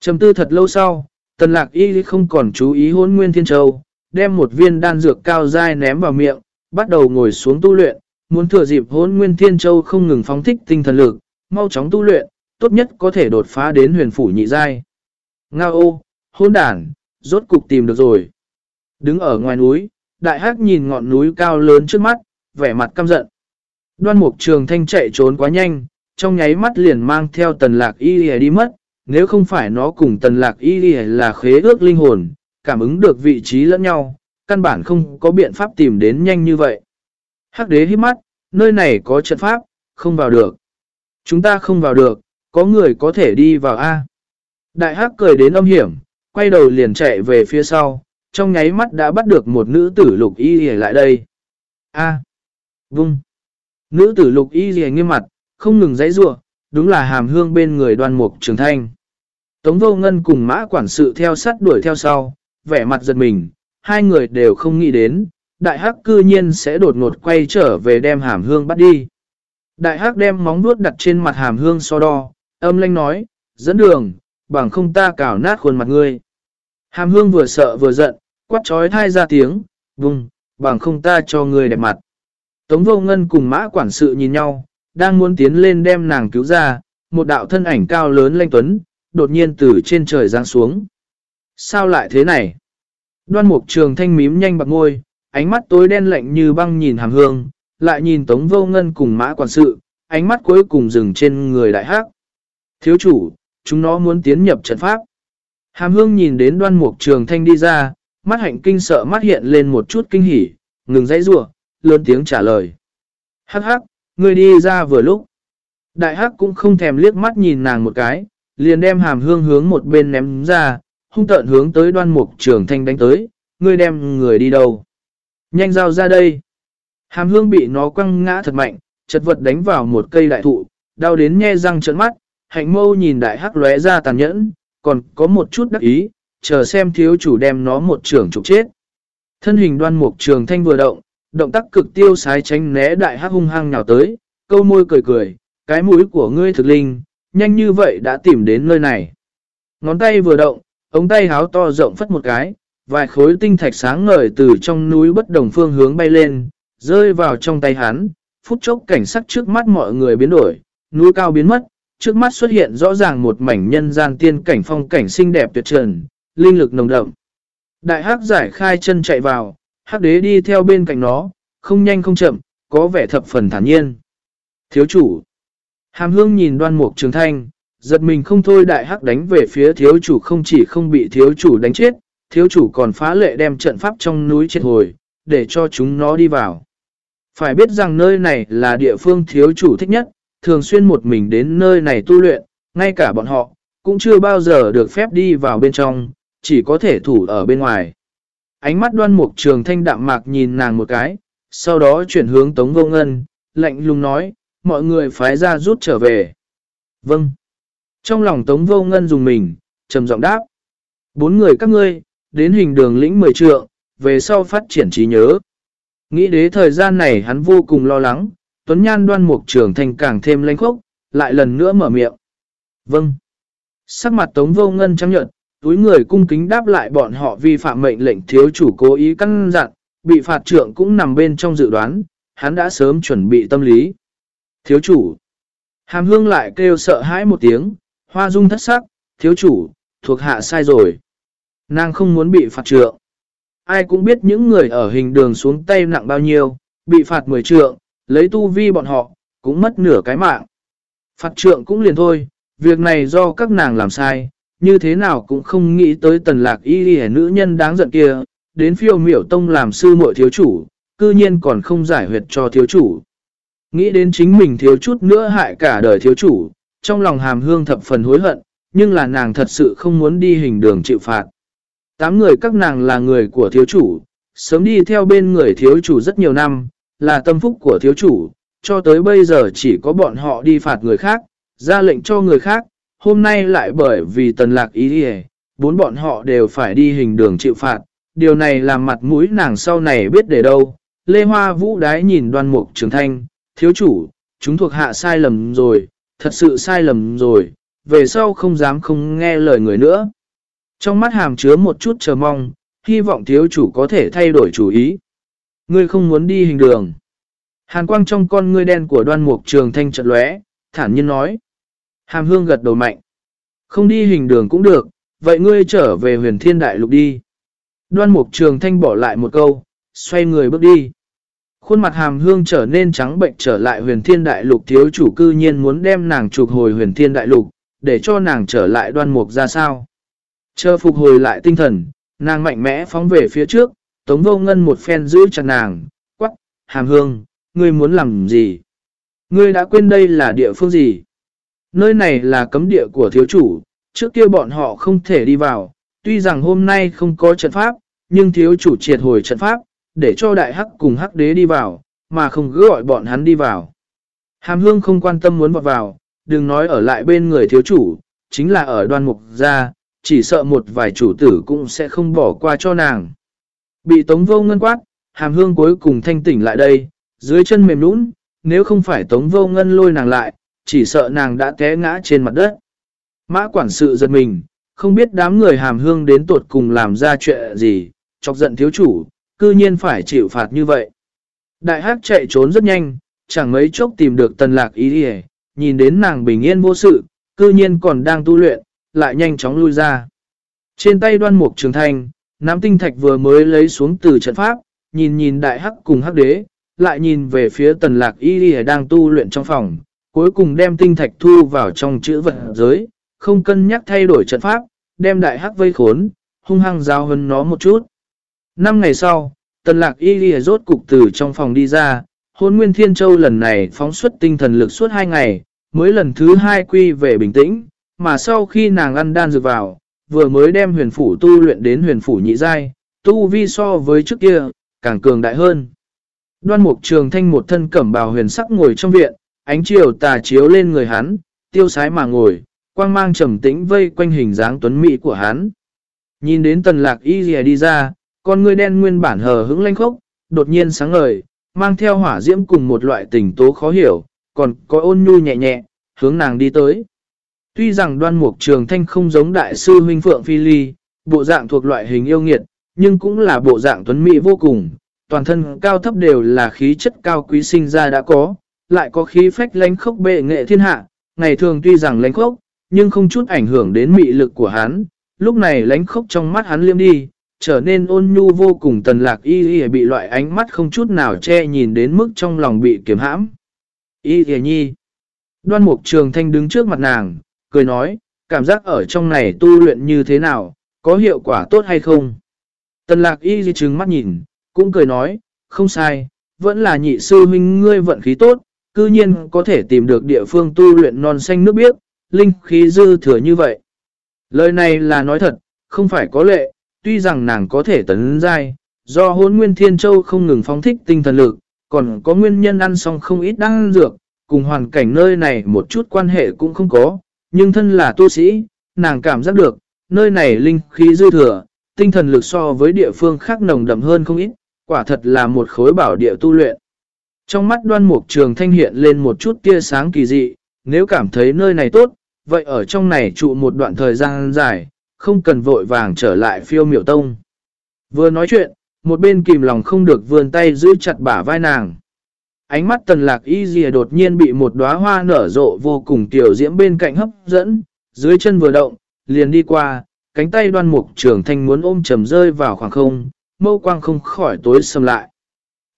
Speaker 1: Trầm tư thật lâu sau, tần lạc y không còn chú ý hôn nguyên thiên châu, đem một viên đan dược cao giai ném vào miệng, bắt đầu ngồi xuống tu luyện, muốn thừa dịp hôn nguyên thiên châu không ngừng phóng thích tinh thần lực, mau chóng tu luyện, tốt nhất có thể đột phá đến huyền phủ nhị giai. Nga ô, hôn đàn, rốt cục tìm được rồi. Đứng ở ngoài núi, đại hắc nhìn ngọn núi cao lớn trước mắt, vẻ mặt căm giận. Đoan mục trường thanh chạy trốn quá nhanh, trong nháy mắt liền mang theo tần lạc y đi mất, nếu không phải nó cùng tần lạc y là khế ước linh hồn, cảm ứng được vị trí lẫn nhau, căn bản không có biện pháp tìm đến nhanh như vậy. Hắc đế hít mắt, nơi này có trận pháp, không vào được. Chúng ta không vào được, có người có thể đi vào A. Đại hắc cười đến âm hiểm, quay đầu liền chạy về phía sau, trong nháy mắt đã bắt được một nữ tử lục y lìa lại đây. A. Vung. Nữ tử lục y lìa nghiêm mặt, không ngừng dãy rua, đúng là hàm hương bên người đoan mục trường thanh. Tống vô ngân cùng mã quản sự theo sát đuổi theo sau, vẻ mặt giật mình, hai người đều không nghĩ đến, đại hắc cư nhiên sẽ đột ngột quay trở về đem hàm hương bắt đi. Đại hắc đem móng vuốt đặt trên mặt hàm hương so đo, âm lanh nói, dẫn đường, bằng không ta cào nát khuôn mặt ngươi. Hàm hương vừa sợ vừa giận, quát trói thai ra tiếng, vùng, bằng không ta cho ngươi đẹp mặt. Tống vô ngân cùng mã quản sự nhìn nhau, đang muốn tiến lên đem nàng cứu ra, một đạo thân ảnh cao lớn lanh tuấn, đột nhiên từ trên trời giáng xuống. Sao lại thế này? Đoan mục trường thanh mím nhanh bạc ngôi, ánh mắt tối đen lạnh như băng nhìn hàm hương, lại nhìn tống vô ngân cùng mã quản sự, ánh mắt cuối cùng dừng trên người đại hắc. Thiếu chủ, chúng nó muốn tiến nhập trận pháp. Hàm hương nhìn đến đoan mục trường thanh đi ra, mắt hạnh kinh sợ mắt hiện lên một chút kinh hỉ, ngừng dãy rủa lớn tiếng trả lời. Hắc hắc, ngươi đi ra vừa lúc. Đại hắc cũng không thèm liếc mắt nhìn nàng một cái, liền đem hàm hương hướng một bên ném ra, hung tợn hướng tới đoan mục trường thanh đánh tới, ngươi đem người đi đâu? Nhanh giao ra đây. Hàm hương bị nó quăng ngã thật mạnh, chật vật đánh vào một cây đại thụ, đau đến nhe răng trợn mắt, hạnh mâu nhìn đại hắc lóe ra tàn nhẫn, còn có một chút đắc ý, chờ xem thiếu chủ đem nó một trường trục chết. Thân hình đoan mục trường thanh vừa động, động tác cực tiêu sái tránh né đại hắc hung hăng nhào tới, câu môi cười cười, cái mũi của ngươi thực linh, nhanh như vậy đã tìm đến nơi này. Ngón tay vừa động, ống tay háo to rộng phất một cái, vài khối tinh thạch sáng ngời từ trong núi bất đồng phương hướng bay lên, rơi vào trong tay hắn, phút chốc cảnh sắc trước mắt mọi người biến đổi, núi cao biến mất, trước mắt xuất hiện rõ ràng một mảnh nhân gian tiên cảnh phong cảnh xinh đẹp tuyệt trần, linh lực nồng đậm. Đại hắc giải khai chân chạy vào, hắc đế đi theo bên cạnh nó, không nhanh không chậm, có vẻ thập phần thản nhiên. Thiếu chủ. Hàm hương nhìn đoan mục trường thanh, giật mình không thôi đại hắc đánh về phía thiếu chủ không chỉ không bị thiếu chủ đánh chết, thiếu chủ còn phá lệ đem trận pháp trong núi chết hồi, để cho chúng nó đi vào. Phải biết rằng nơi này là địa phương thiếu chủ thích nhất, thường xuyên một mình đến nơi này tu luyện, ngay cả bọn họ, cũng chưa bao giờ được phép đi vào bên trong, chỉ có thể thủ ở bên ngoài. Ánh mắt đoan mục trường thanh đạm mạc nhìn nàng một cái, sau đó chuyển hướng Tống Vô Ngân, lạnh lùng nói, mọi người phái ra rút trở về. Vâng. Trong lòng Tống Vô Ngân dùng mình, trầm giọng đáp. Bốn người các ngươi, đến hình đường lĩnh mười trượng, về sau phát triển trí nhớ. Nghĩ Đế thời gian này hắn vô cùng lo lắng, Tuấn Nhan đoan mục trường thành càng thêm lãnh khốc, lại lần nữa mở miệng. Vâng. Sắc mặt Tống Vô Ngân trắng nhận, túi người cung kính đáp lại bọn họ vi phạm mệnh lệnh thiếu chủ cố ý căn dặn, bị phạt trưởng cũng nằm bên trong dự đoán, hắn đã sớm chuẩn bị tâm lý. Thiếu chủ. Hàm hương lại kêu sợ hãi một tiếng, hoa dung thất sắc, thiếu chủ, thuộc hạ sai rồi. Nàng không muốn bị phạt trượng. Ai cũng biết những người ở hình đường xuống tay nặng bao nhiêu, bị phạt 10 trượng, lấy tu vi bọn họ, cũng mất nửa cái mạng. Phạt trượng cũng liền thôi, việc này do các nàng làm sai, như thế nào cũng không nghĩ tới tần lạc y đi nữ nhân đáng giận kia, đến phiêu miểu tông làm sư muội thiếu chủ, cư nhiên còn không giải huyệt cho thiếu chủ. Nghĩ đến chính mình thiếu chút nữa hại cả đời thiếu chủ, trong lòng hàm hương thập phần hối hận, nhưng là nàng thật sự không muốn đi hình đường chịu phạt. Tám người các nàng là người của thiếu chủ, sớm đi theo bên người thiếu chủ rất nhiều năm, là tâm phúc của thiếu chủ, cho tới bây giờ chỉ có bọn họ đi phạt người khác, ra lệnh cho người khác, hôm nay lại bởi vì tần lạc ý đi bốn bọn họ đều phải đi hình đường chịu phạt, điều này làm mặt mũi nàng sau này biết để đâu. Lê Hoa Vũ đái nhìn đoan mục trường thanh, thiếu chủ, chúng thuộc hạ sai lầm rồi, thật sự sai lầm rồi, về sau không dám không nghe lời người nữa. Trong mắt hàm chứa một chút chờ mong, hy vọng thiếu chủ có thể thay đổi chủ ý. Ngươi không muốn đi hình đường. Hàn quang trong con ngươi đen của đoan mục trường thanh trận lóe, thản nhiên nói. Hàm hương gật đầu mạnh. Không đi hình đường cũng được, vậy ngươi trở về huyền thiên đại lục đi. Đoan mục trường thanh bỏ lại một câu, xoay người bước đi. Khuôn mặt hàm hương trở nên trắng bệnh trở lại huyền thiên đại lục thiếu chủ cư nhiên muốn đem nàng trục hồi huyền thiên đại lục, để cho nàng trở lại đoan mục ra sao. Chờ phục hồi lại tinh thần, nàng mạnh mẽ phóng về phía trước, tống vô ngân một phen giữ chặt nàng, quắc, hàm hương, ngươi muốn làm gì? Ngươi đã quên đây là địa phương gì? Nơi này là cấm địa của thiếu chủ, trước kia bọn họ không thể đi vào, tuy rằng hôm nay không có trận pháp, nhưng thiếu chủ triệt hồi trận pháp, để cho đại hắc cùng hắc đế đi vào, mà không cứ gọi bọn hắn đi vào. Hàm hương không quan tâm muốn vào vào, đừng nói ở lại bên người thiếu chủ, chính là ở đoan mục gia, chỉ sợ một vài chủ tử cũng sẽ không bỏ qua cho nàng. Bị tống vô ngân quát, hàm hương cuối cùng thanh tỉnh lại đây, dưới chân mềm nũng, nếu không phải tống vô ngân lôi nàng lại, chỉ sợ nàng đã té ngã trên mặt đất. Mã quản sự giật mình, không biết đám người hàm hương đến tuột cùng làm ra chuyện gì, chọc giận thiếu chủ, cư nhiên phải chịu phạt như vậy. Đại hắc chạy trốn rất nhanh, chẳng mấy chốc tìm được tần lạc ý đi nhìn đến nàng bình yên vô sự, cư nhiên còn đang tu luyện, lại nhanh chóng lui ra. Trên tay đoan mục trường thanh, nắm tinh thạch vừa mới lấy xuống từ trận pháp, nhìn nhìn đại hắc cùng hắc đế, lại nhìn về phía tần lạc y đi đang tu luyện trong phòng, cuối cùng đem tinh thạch thu vào trong chữ vật giới, không cân nhắc thay đổi trận pháp, đem đại hắc vây khốn, hung hăng giao hơn nó một chút. Năm ngày sau, tần lạc y ghi rốt cục từ trong phòng đi ra, hôn nguyên thiên châu lần này phóng xuất tinh thần lực suốt hai ngày, mới lần thứ hai quy về bình tĩnh, mà sau khi nàng ăn đan dược vào, vừa mới đem huyền phủ tu luyện đến huyền phủ nhị giai, tu vi so với trước kia, càng cường đại hơn. Đoan mục trường thanh một thân cẩm bào huyền sắc ngồi trong viện, ánh chiều tà chiếu lên người hắn, tiêu sái mà ngồi, quang mang trầm tĩnh vây quanh hình dáng tuấn mỹ của hắn. Nhìn đến tần lạc y dìa đi ra, con người đen nguyên bản hờ hững lanh khốc, đột nhiên sáng ngời, mang theo hỏa diễm cùng một loại tình tố khó hiểu, còn có ôn nhu nhẹ nhẹ, hướng nàng đi tới. Tuy rằng đoan mục trường thanh không giống đại sư huynh Phượng Phi Ly, bộ dạng thuộc loại hình yêu nghiệt, nhưng cũng là bộ dạng tuấn mỹ vô cùng, toàn thân cao thấp đều là khí chất cao quý sinh ra đã có, lại có khí phách lánh khốc bệ nghệ thiên hạ, ngày thường tuy rằng lánh khốc, nhưng không chút ảnh hưởng đến mị lực của hắn, lúc này lánh khốc trong mắt hắn liêm đi, trở nên ôn nhu vô cùng tần lạc y y bị loại ánh mắt không chút nào che nhìn đến mức trong lòng bị kiềm hãm. Y y nhi. Đoan mục trường thanh đứng trước mặt nàng, cười nói, cảm giác ở trong này tu luyện như thế nào, có hiệu quả tốt hay không? Tần lạc y y trừng mắt nhìn, cũng cười nói, không sai, vẫn là nhị sư huynh ngươi vận khí tốt, cư nhiên có thể tìm được địa phương tu luyện non xanh nước biếc, linh khí dư thừa như vậy. Lời này là nói thật, không phải có lệ, tuy rằng nàng có thể tấn giai, do hôn nguyên thiên châu không ngừng phóng thích tinh thần lực, còn có nguyên nhân ăn xong không ít đăng dược, cùng hoàn cảnh nơi này một chút quan hệ cũng không có, nhưng thân là tu sĩ, nàng cảm giác được, nơi này linh khí dư thừa, tinh thần lực so với địa phương khác nồng đậm hơn không ít, quả thật là một khối bảo địa tu luyện. Trong mắt đoan mục trường thanh hiện lên một chút tia sáng kỳ dị, nếu cảm thấy nơi này tốt, vậy ở trong này trụ một đoạn thời gian dài, không cần vội vàng trở lại phiêu miểu tông. Vừa nói chuyện, một bên kìm lòng không được vươn tay giữ chặt bả vai nàng. Ánh mắt tần lạc y dìa đột nhiên bị một đóa hoa nở rộ vô cùng tiểu diễm bên cạnh hấp dẫn, dưới chân vừa động, liền đi qua, cánh tay đoan mục trường thanh muốn ôm trầm rơi vào khoảng không, mâu quang không khỏi tối sầm lại.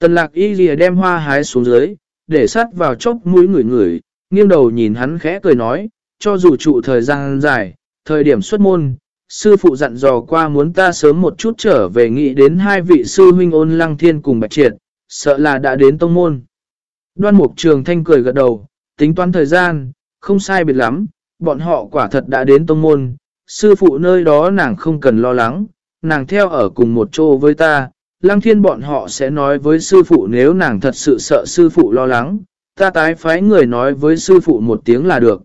Speaker 1: Tần lạc y dìa đem hoa hái xuống dưới, để sát vào chốc mũi người người, nghiêng đầu nhìn hắn khẽ cười nói, cho dù trụ thời gian dài, thời điểm xuất môn, sư phụ dặn dò qua muốn ta sớm một chút trở về nghĩ đến hai vị sư huynh ôn lăng thiên cùng bạch triệt, sợ là đã đến tông môn. Đoan mục trường thanh cười gật đầu, tính toán thời gian, không sai biệt lắm, bọn họ quả thật đã đến tông môn, sư phụ nơi đó nàng không cần lo lắng, nàng theo ở cùng một chỗ với ta, lăng thiên bọn họ sẽ nói với sư phụ nếu nàng thật sự sợ sư phụ lo lắng, ta tái phái người nói với sư phụ một tiếng là được.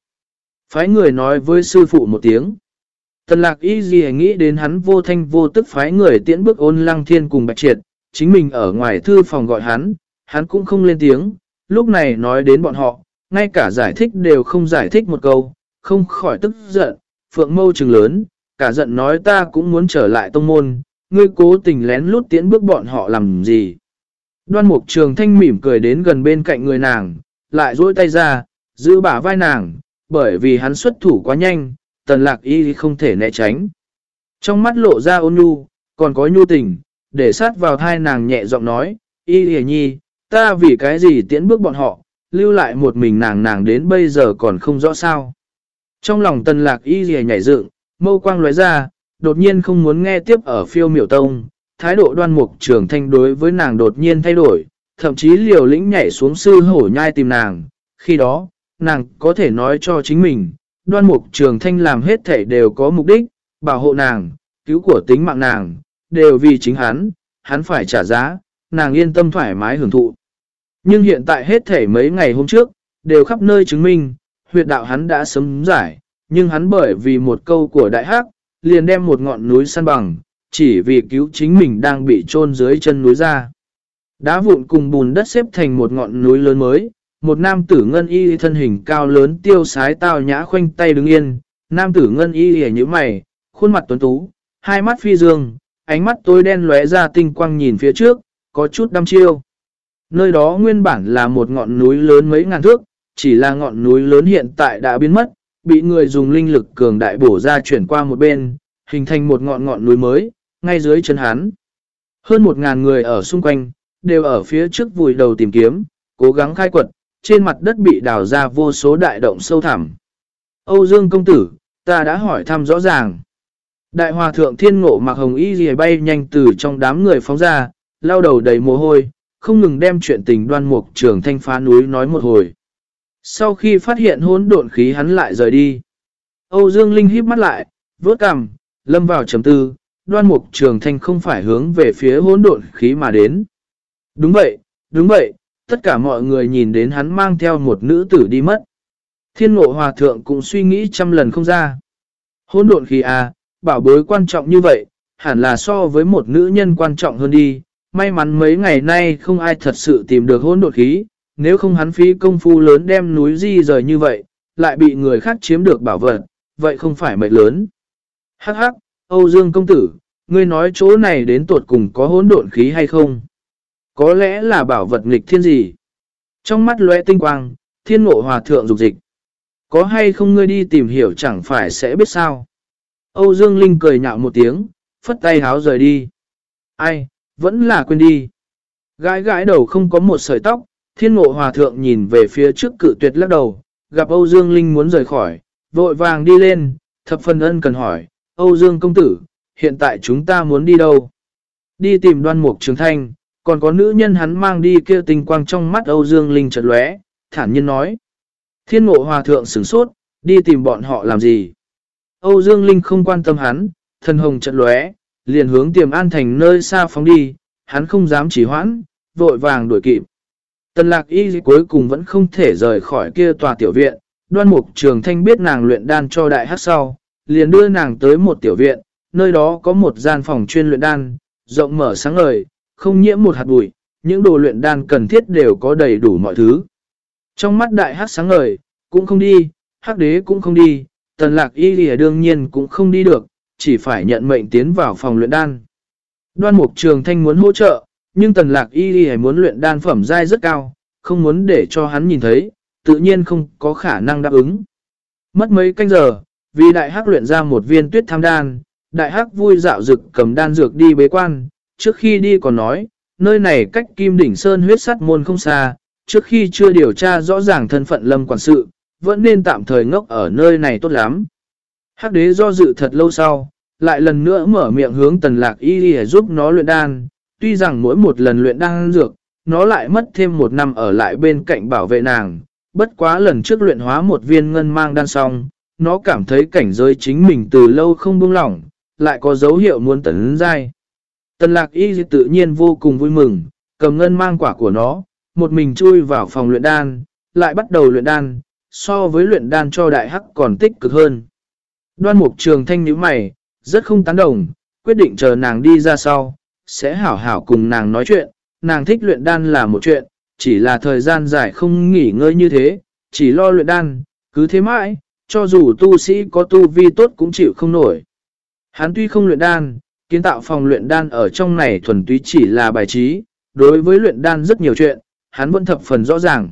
Speaker 1: Phái người nói với sư phụ một tiếng. Tần lạc y gì nghĩ đến hắn vô thanh vô tức phái người tiễn bước ôn lăng thiên cùng bạch triệt, chính mình ở ngoài thư phòng gọi hắn, hắn cũng không lên tiếng, lúc này nói đến bọn họ, ngay cả giải thích đều không giải thích một câu, không khỏi tức giận, phượng mâu trừng lớn, cả giận nói ta cũng muốn trở lại tông môn, ngươi cố tình lén lút tiễn bước bọn họ làm gì. Đoan mục trường thanh mỉm cười đến gần bên cạnh người nàng, lại duỗi tay ra, giữ bả vai nàng, bởi vì hắn xuất thủ quá nhanh, tần lạc y không thể né tránh. Trong mắt lộ ra ôn nhu, còn có nhu tình, để sát vào thai nàng nhẹ giọng nói, y hề nhi, ta vì cái gì tiễn bước bọn họ, lưu lại một mình nàng nàng đến bây giờ còn không rõ sao. Trong lòng tần lạc y hề nhảy dựng, mâu quang lóe ra, đột nhiên không muốn nghe tiếp ở phiêu miểu tông, thái độ đoan mục trường thanh đối với nàng đột nhiên thay đổi, thậm chí liều lĩnh nhảy xuống sư hổ nhai tìm nàng, khi đó, nàng có thể nói cho chính mình, đoan mục trường thanh làm hết thể đều có mục đích, bảo hộ nàng, cứu của tính mạng nàng, đều vì chính hắn, hắn phải trả giá, nàng yên tâm thoải mái hưởng thụ. Nhưng hiện tại hết thể mấy ngày hôm trước, đều khắp nơi chứng minh, huyệt đạo hắn đã sớm giải, nhưng hắn bởi vì một câu của đại hắc, liền đem một ngọn núi săn bằng, chỉ vì cứu chính mình đang bị chôn dưới chân núi ra. Đá vụn cùng bùn đất xếp thành một ngọn núi lớn mới, một nam tử ngân y thân hình cao lớn tiêu sái tao nhã khoanh tay đứng yên, nam tử ngân y hề như mày, khuôn mặt tuấn tú, hai mắt phi dương, ánh mắt tối đen lóe ra tinh quang nhìn phía trước, có chút đăm chiêu. Nơi đó nguyên bản là một ngọn núi lớn mấy ngàn thước, chỉ là ngọn núi lớn hiện tại đã biến mất, bị người dùng linh lực cường đại bổ ra chuyển qua một bên, hình thành một ngọn ngọn núi mới, ngay dưới chân hắn. Hơn một ngàn người ở xung quanh, đều ở phía trước vùi đầu tìm kiếm, cố gắng khai quật, trên mặt đất bị đào ra vô số đại động sâu thẳm. Âu Dương công tử, ta đã hỏi thăm rõ ràng. Đại hòa thượng thiên ngộ mặc hồng y gì bay nhanh từ trong đám người phóng ra, lao đầu đầy mồ hôi, không ngừng đem chuyện tình đoan mục trường thanh phá núi nói một hồi. Sau khi phát hiện hỗn độn khí hắn lại rời đi. Âu Dương Linh híp mắt lại, vớt cằm, lâm vào chấm tư, đoan mục trường thanh không phải hướng về phía hỗn độn khí mà đến. Đúng vậy, đúng vậy, tất cả mọi người nhìn đến hắn mang theo một nữ tử đi mất. Thiên ngộ hòa thượng cũng suy nghĩ trăm lần không ra. Hỗn độn khí à, bảo bối quan trọng như vậy, hẳn là so với một nữ nhân quan trọng hơn đi. May mắn mấy ngày nay không ai thật sự tìm được hỗn độn khí, nếu không hắn phí công phu lớn đem núi di rời như vậy, lại bị người khác chiếm được bảo vật, vậy không phải mệnh lớn. Hắc hắc, Âu Dương công tử, ngươi nói chỗ này đến tuột cùng có hỗn độn khí hay không? Có lẽ là bảo vật nghịch thiên gì? Trong mắt lóe tinh quang, thiên ngộ hòa thượng dục dịch. Có hay không ngươi đi tìm hiểu chẳng phải sẽ biết sao? Âu Dương Linh cười nhạo một tiếng, phất tay háo rời đi. Ai, vẫn là quên đi. Gái gái đầu không có một sợi tóc, thiên ngộ hòa thượng nhìn về phía trước cự tuyệt lắc đầu, gặp Âu Dương Linh muốn rời khỏi, vội vàng đi lên, thập phần ân cần hỏi, Âu Dương công tử, hiện tại chúng ta muốn đi đâu? Đi tìm đoan mục trường thanh, còn có nữ nhân hắn mang đi kia tình quang trong mắt Âu Dương Linh chợt lóe, thản nhiên nói. Thiên ngộ hòa thượng sửng sốt, đi tìm bọn họ làm gì? Âu Dương Linh không quan tâm hắn, thân hồng chợt lóe, liền hướng tiềm an thành nơi xa phóng đi, hắn không dám chỉ hoãn, vội vàng đuổi kịp. Tần lạc y cuối cùng vẫn không thể rời khỏi kia tòa tiểu viện, đoan mục trường thanh biết nàng luyện đan cho đại hát sau, liền đưa nàng tới một tiểu viện, nơi đó có một gian phòng chuyên luyện đan, rộng mở sáng ngời, không nhiễm một hạt bụi, những đồ luyện đan cần thiết đều có đầy đủ mọi thứ. Trong mắt đại hát sáng ngời, cũng không đi, hắc đế cũng không đi, tần lạc y lìa đương nhiên cũng không đi được, chỉ phải nhận mệnh tiến vào phòng luyện đan. Đoan mục trường thanh muốn hỗ trợ, nhưng tần lạc y lìa muốn luyện đan phẩm dai rất cao, không muốn để cho hắn nhìn thấy, tự nhiên không có khả năng đáp ứng. Mất mấy canh giờ, vì đại hắc luyện ra một viên tuyết tham đan, đại hắc vui dạo dực cầm đan dược đi bế quan, trước khi đi còn nói, nơi này cách kim đỉnh sơn huyết sắt môn không xa, trước khi chưa điều tra rõ ràng thân phận lâm quản sự, vẫn nên tạm thời ngốc ở nơi này tốt lắm. Hắc đế do dự thật lâu sau, lại lần nữa mở miệng hướng tần lạc y đi giúp nó luyện đan, tuy rằng mỗi một lần luyện đan dược, nó lại mất thêm một năm ở lại bên cạnh bảo vệ nàng, bất quá lần trước luyện hóa một viên ngân mang đan xong, nó cảm thấy cảnh giới chính mình từ lâu không buông lỏng, lại có dấu hiệu muốn tấn dai. Tần lạc y tự nhiên vô cùng vui mừng, cầm ngân mang quả của nó, một mình chui vào phòng luyện đan, lại bắt đầu luyện đan, so với luyện đan cho đại hắc còn tích cực hơn. Đoan mục trường thanh nữ mày, rất không tán đồng, quyết định chờ nàng đi ra sau, sẽ hảo hảo cùng nàng nói chuyện, nàng thích luyện đan là một chuyện, chỉ là thời gian dài không nghỉ ngơi như thế, chỉ lo luyện đan, cứ thế mãi, cho dù tu sĩ có tu vi tốt cũng chịu không nổi. Hắn tuy không luyện đan, kiến tạo phòng luyện đan ở trong này thuần túy chỉ là bài trí, đối với luyện đan rất nhiều chuyện, hắn vẫn thập phần rõ ràng.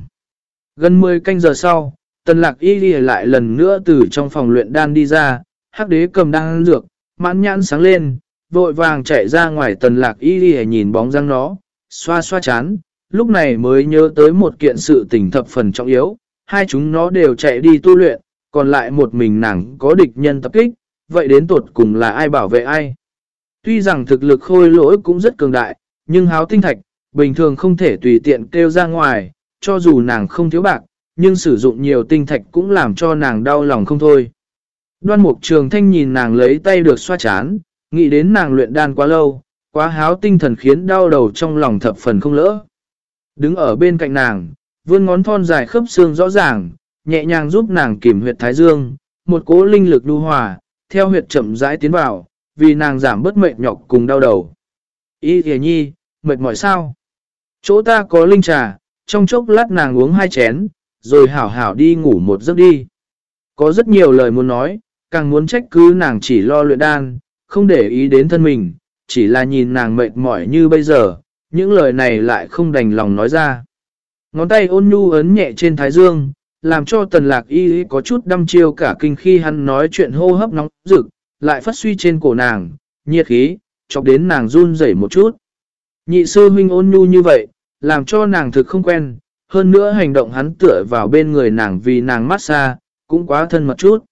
Speaker 1: Gần 10 canh giờ sau, tần lạc y đi lại lần nữa từ trong phòng luyện đan đi ra, hắc đế cầm đan dược, mãn nhãn sáng lên, vội vàng chạy ra ngoài tần lạc y đi nhìn bóng răng nó, xoa xoa chán, lúc này mới nhớ tới một kiện sự tình thập phần trọng yếu, hai chúng nó đều chạy đi tu luyện, còn lại một mình nàng có địch nhân tập kích, vậy đến tuột cùng là ai bảo vệ ai? Tuy rằng thực lực khôi lỗi cũng rất cường đại, nhưng háo tinh thạch, bình thường không thể tùy tiện kêu ra ngoài, cho dù nàng không thiếu bạc, nhưng sử dụng nhiều tinh thạch cũng làm cho nàng đau lòng không thôi. Đoan mục trường thanh nhìn nàng lấy tay được xoa chán, nghĩ đến nàng luyện đan quá lâu, quá háo tinh thần khiến đau đầu trong lòng thập phần không lỡ. Đứng ở bên cạnh nàng, vươn ngón thon dài khớp xương rõ ràng, nhẹ nhàng giúp nàng kiểm huyệt thái dương, một cố linh lực đu hòa, theo huyệt chậm rãi tiến vào, vì nàng giảm bớt mệt nhọc cùng đau đầu. Ý thề nhi, mệt mỏi sao? Chỗ ta có linh trà, trong chốc lát nàng uống hai chén, rồi hảo hảo đi ngủ một giấc đi. Có rất nhiều lời muốn nói, càng muốn trách cứ nàng chỉ lo luyện đan, không để ý đến thân mình, chỉ là nhìn nàng mệt mỏi như bây giờ, những lời này lại không đành lòng nói ra. Ngón tay ôn nhu ấn nhẹ trên thái dương, làm cho tần lạc y có chút đâm chiêu cả kinh khi hắn nói chuyện hô hấp nóng rực, lại phát suy trên cổ nàng, nhiệt khí, chọc đến nàng run rẩy một chút. Nhị sư huynh ôn nhu như vậy, làm cho nàng thực không quen, hơn nữa hành động hắn tựa vào bên người nàng vì nàng mát xa, cũng quá thân mật chút.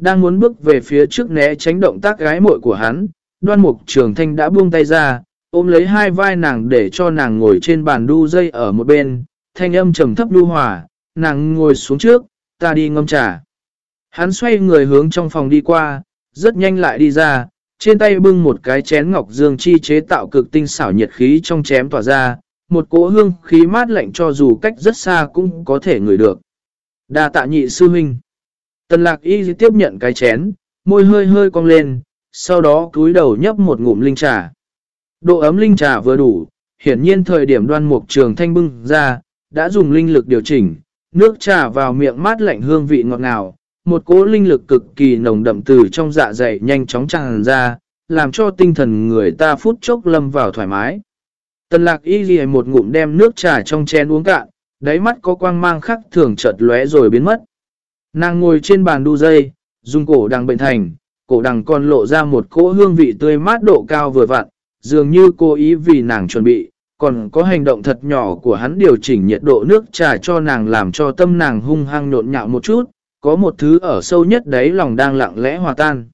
Speaker 1: Đang muốn bước về phía trước né tránh động tác gái muội của hắn, đoan mục trường thanh đã buông tay ra, ôm lấy hai vai nàng để cho nàng ngồi trên bàn đu dây ở một bên, thanh âm trầm thấp đu hòa, nàng ngồi xuống trước, ta đi ngâm trà. Hắn xoay người hướng trong phòng đi qua, rất nhanh lại đi ra, trên tay bưng một cái chén ngọc dương chi chế tạo cực tinh xảo nhiệt khí trong chém tỏa ra, một cỗ hương khí mát lạnh cho dù cách rất xa cũng có thể ngửi được. Đa tạ nhị sư huynh. Tần lạc y tiếp nhận cái chén, môi hơi hơi cong lên, sau đó cúi đầu nhấp một ngụm linh trà. Độ ấm linh trà vừa đủ, hiển nhiên thời điểm đoan mục trường thanh bưng ra, đã dùng linh lực điều chỉnh, nước trà vào miệng mát lạnh hương vị ngọt ngào, một cỗ linh lực cực kỳ nồng đậm từ trong dạ dày nhanh chóng tràn ra, làm cho tinh thần người ta phút chốc lâm vào thoải mái. Tần lạc y ghi một ngụm đem nước trà trong chén uống cạn, đáy mắt có quang mang khắc thường chợt lóe rồi biến mất. Nàng ngồi trên bàn đu dây, dùng cổ đằng bệnh thành, cổ đằng còn lộ ra một cỗ hương vị tươi mát độ cao vừa vặn, dường như cố ý vì nàng chuẩn bị, còn có hành động thật nhỏ của hắn điều chỉnh nhiệt độ nước trà cho nàng làm cho tâm nàng hung hăng nhộn nhạo một chút, có một thứ ở sâu nhất đấy lòng đang lặng lẽ hòa tan.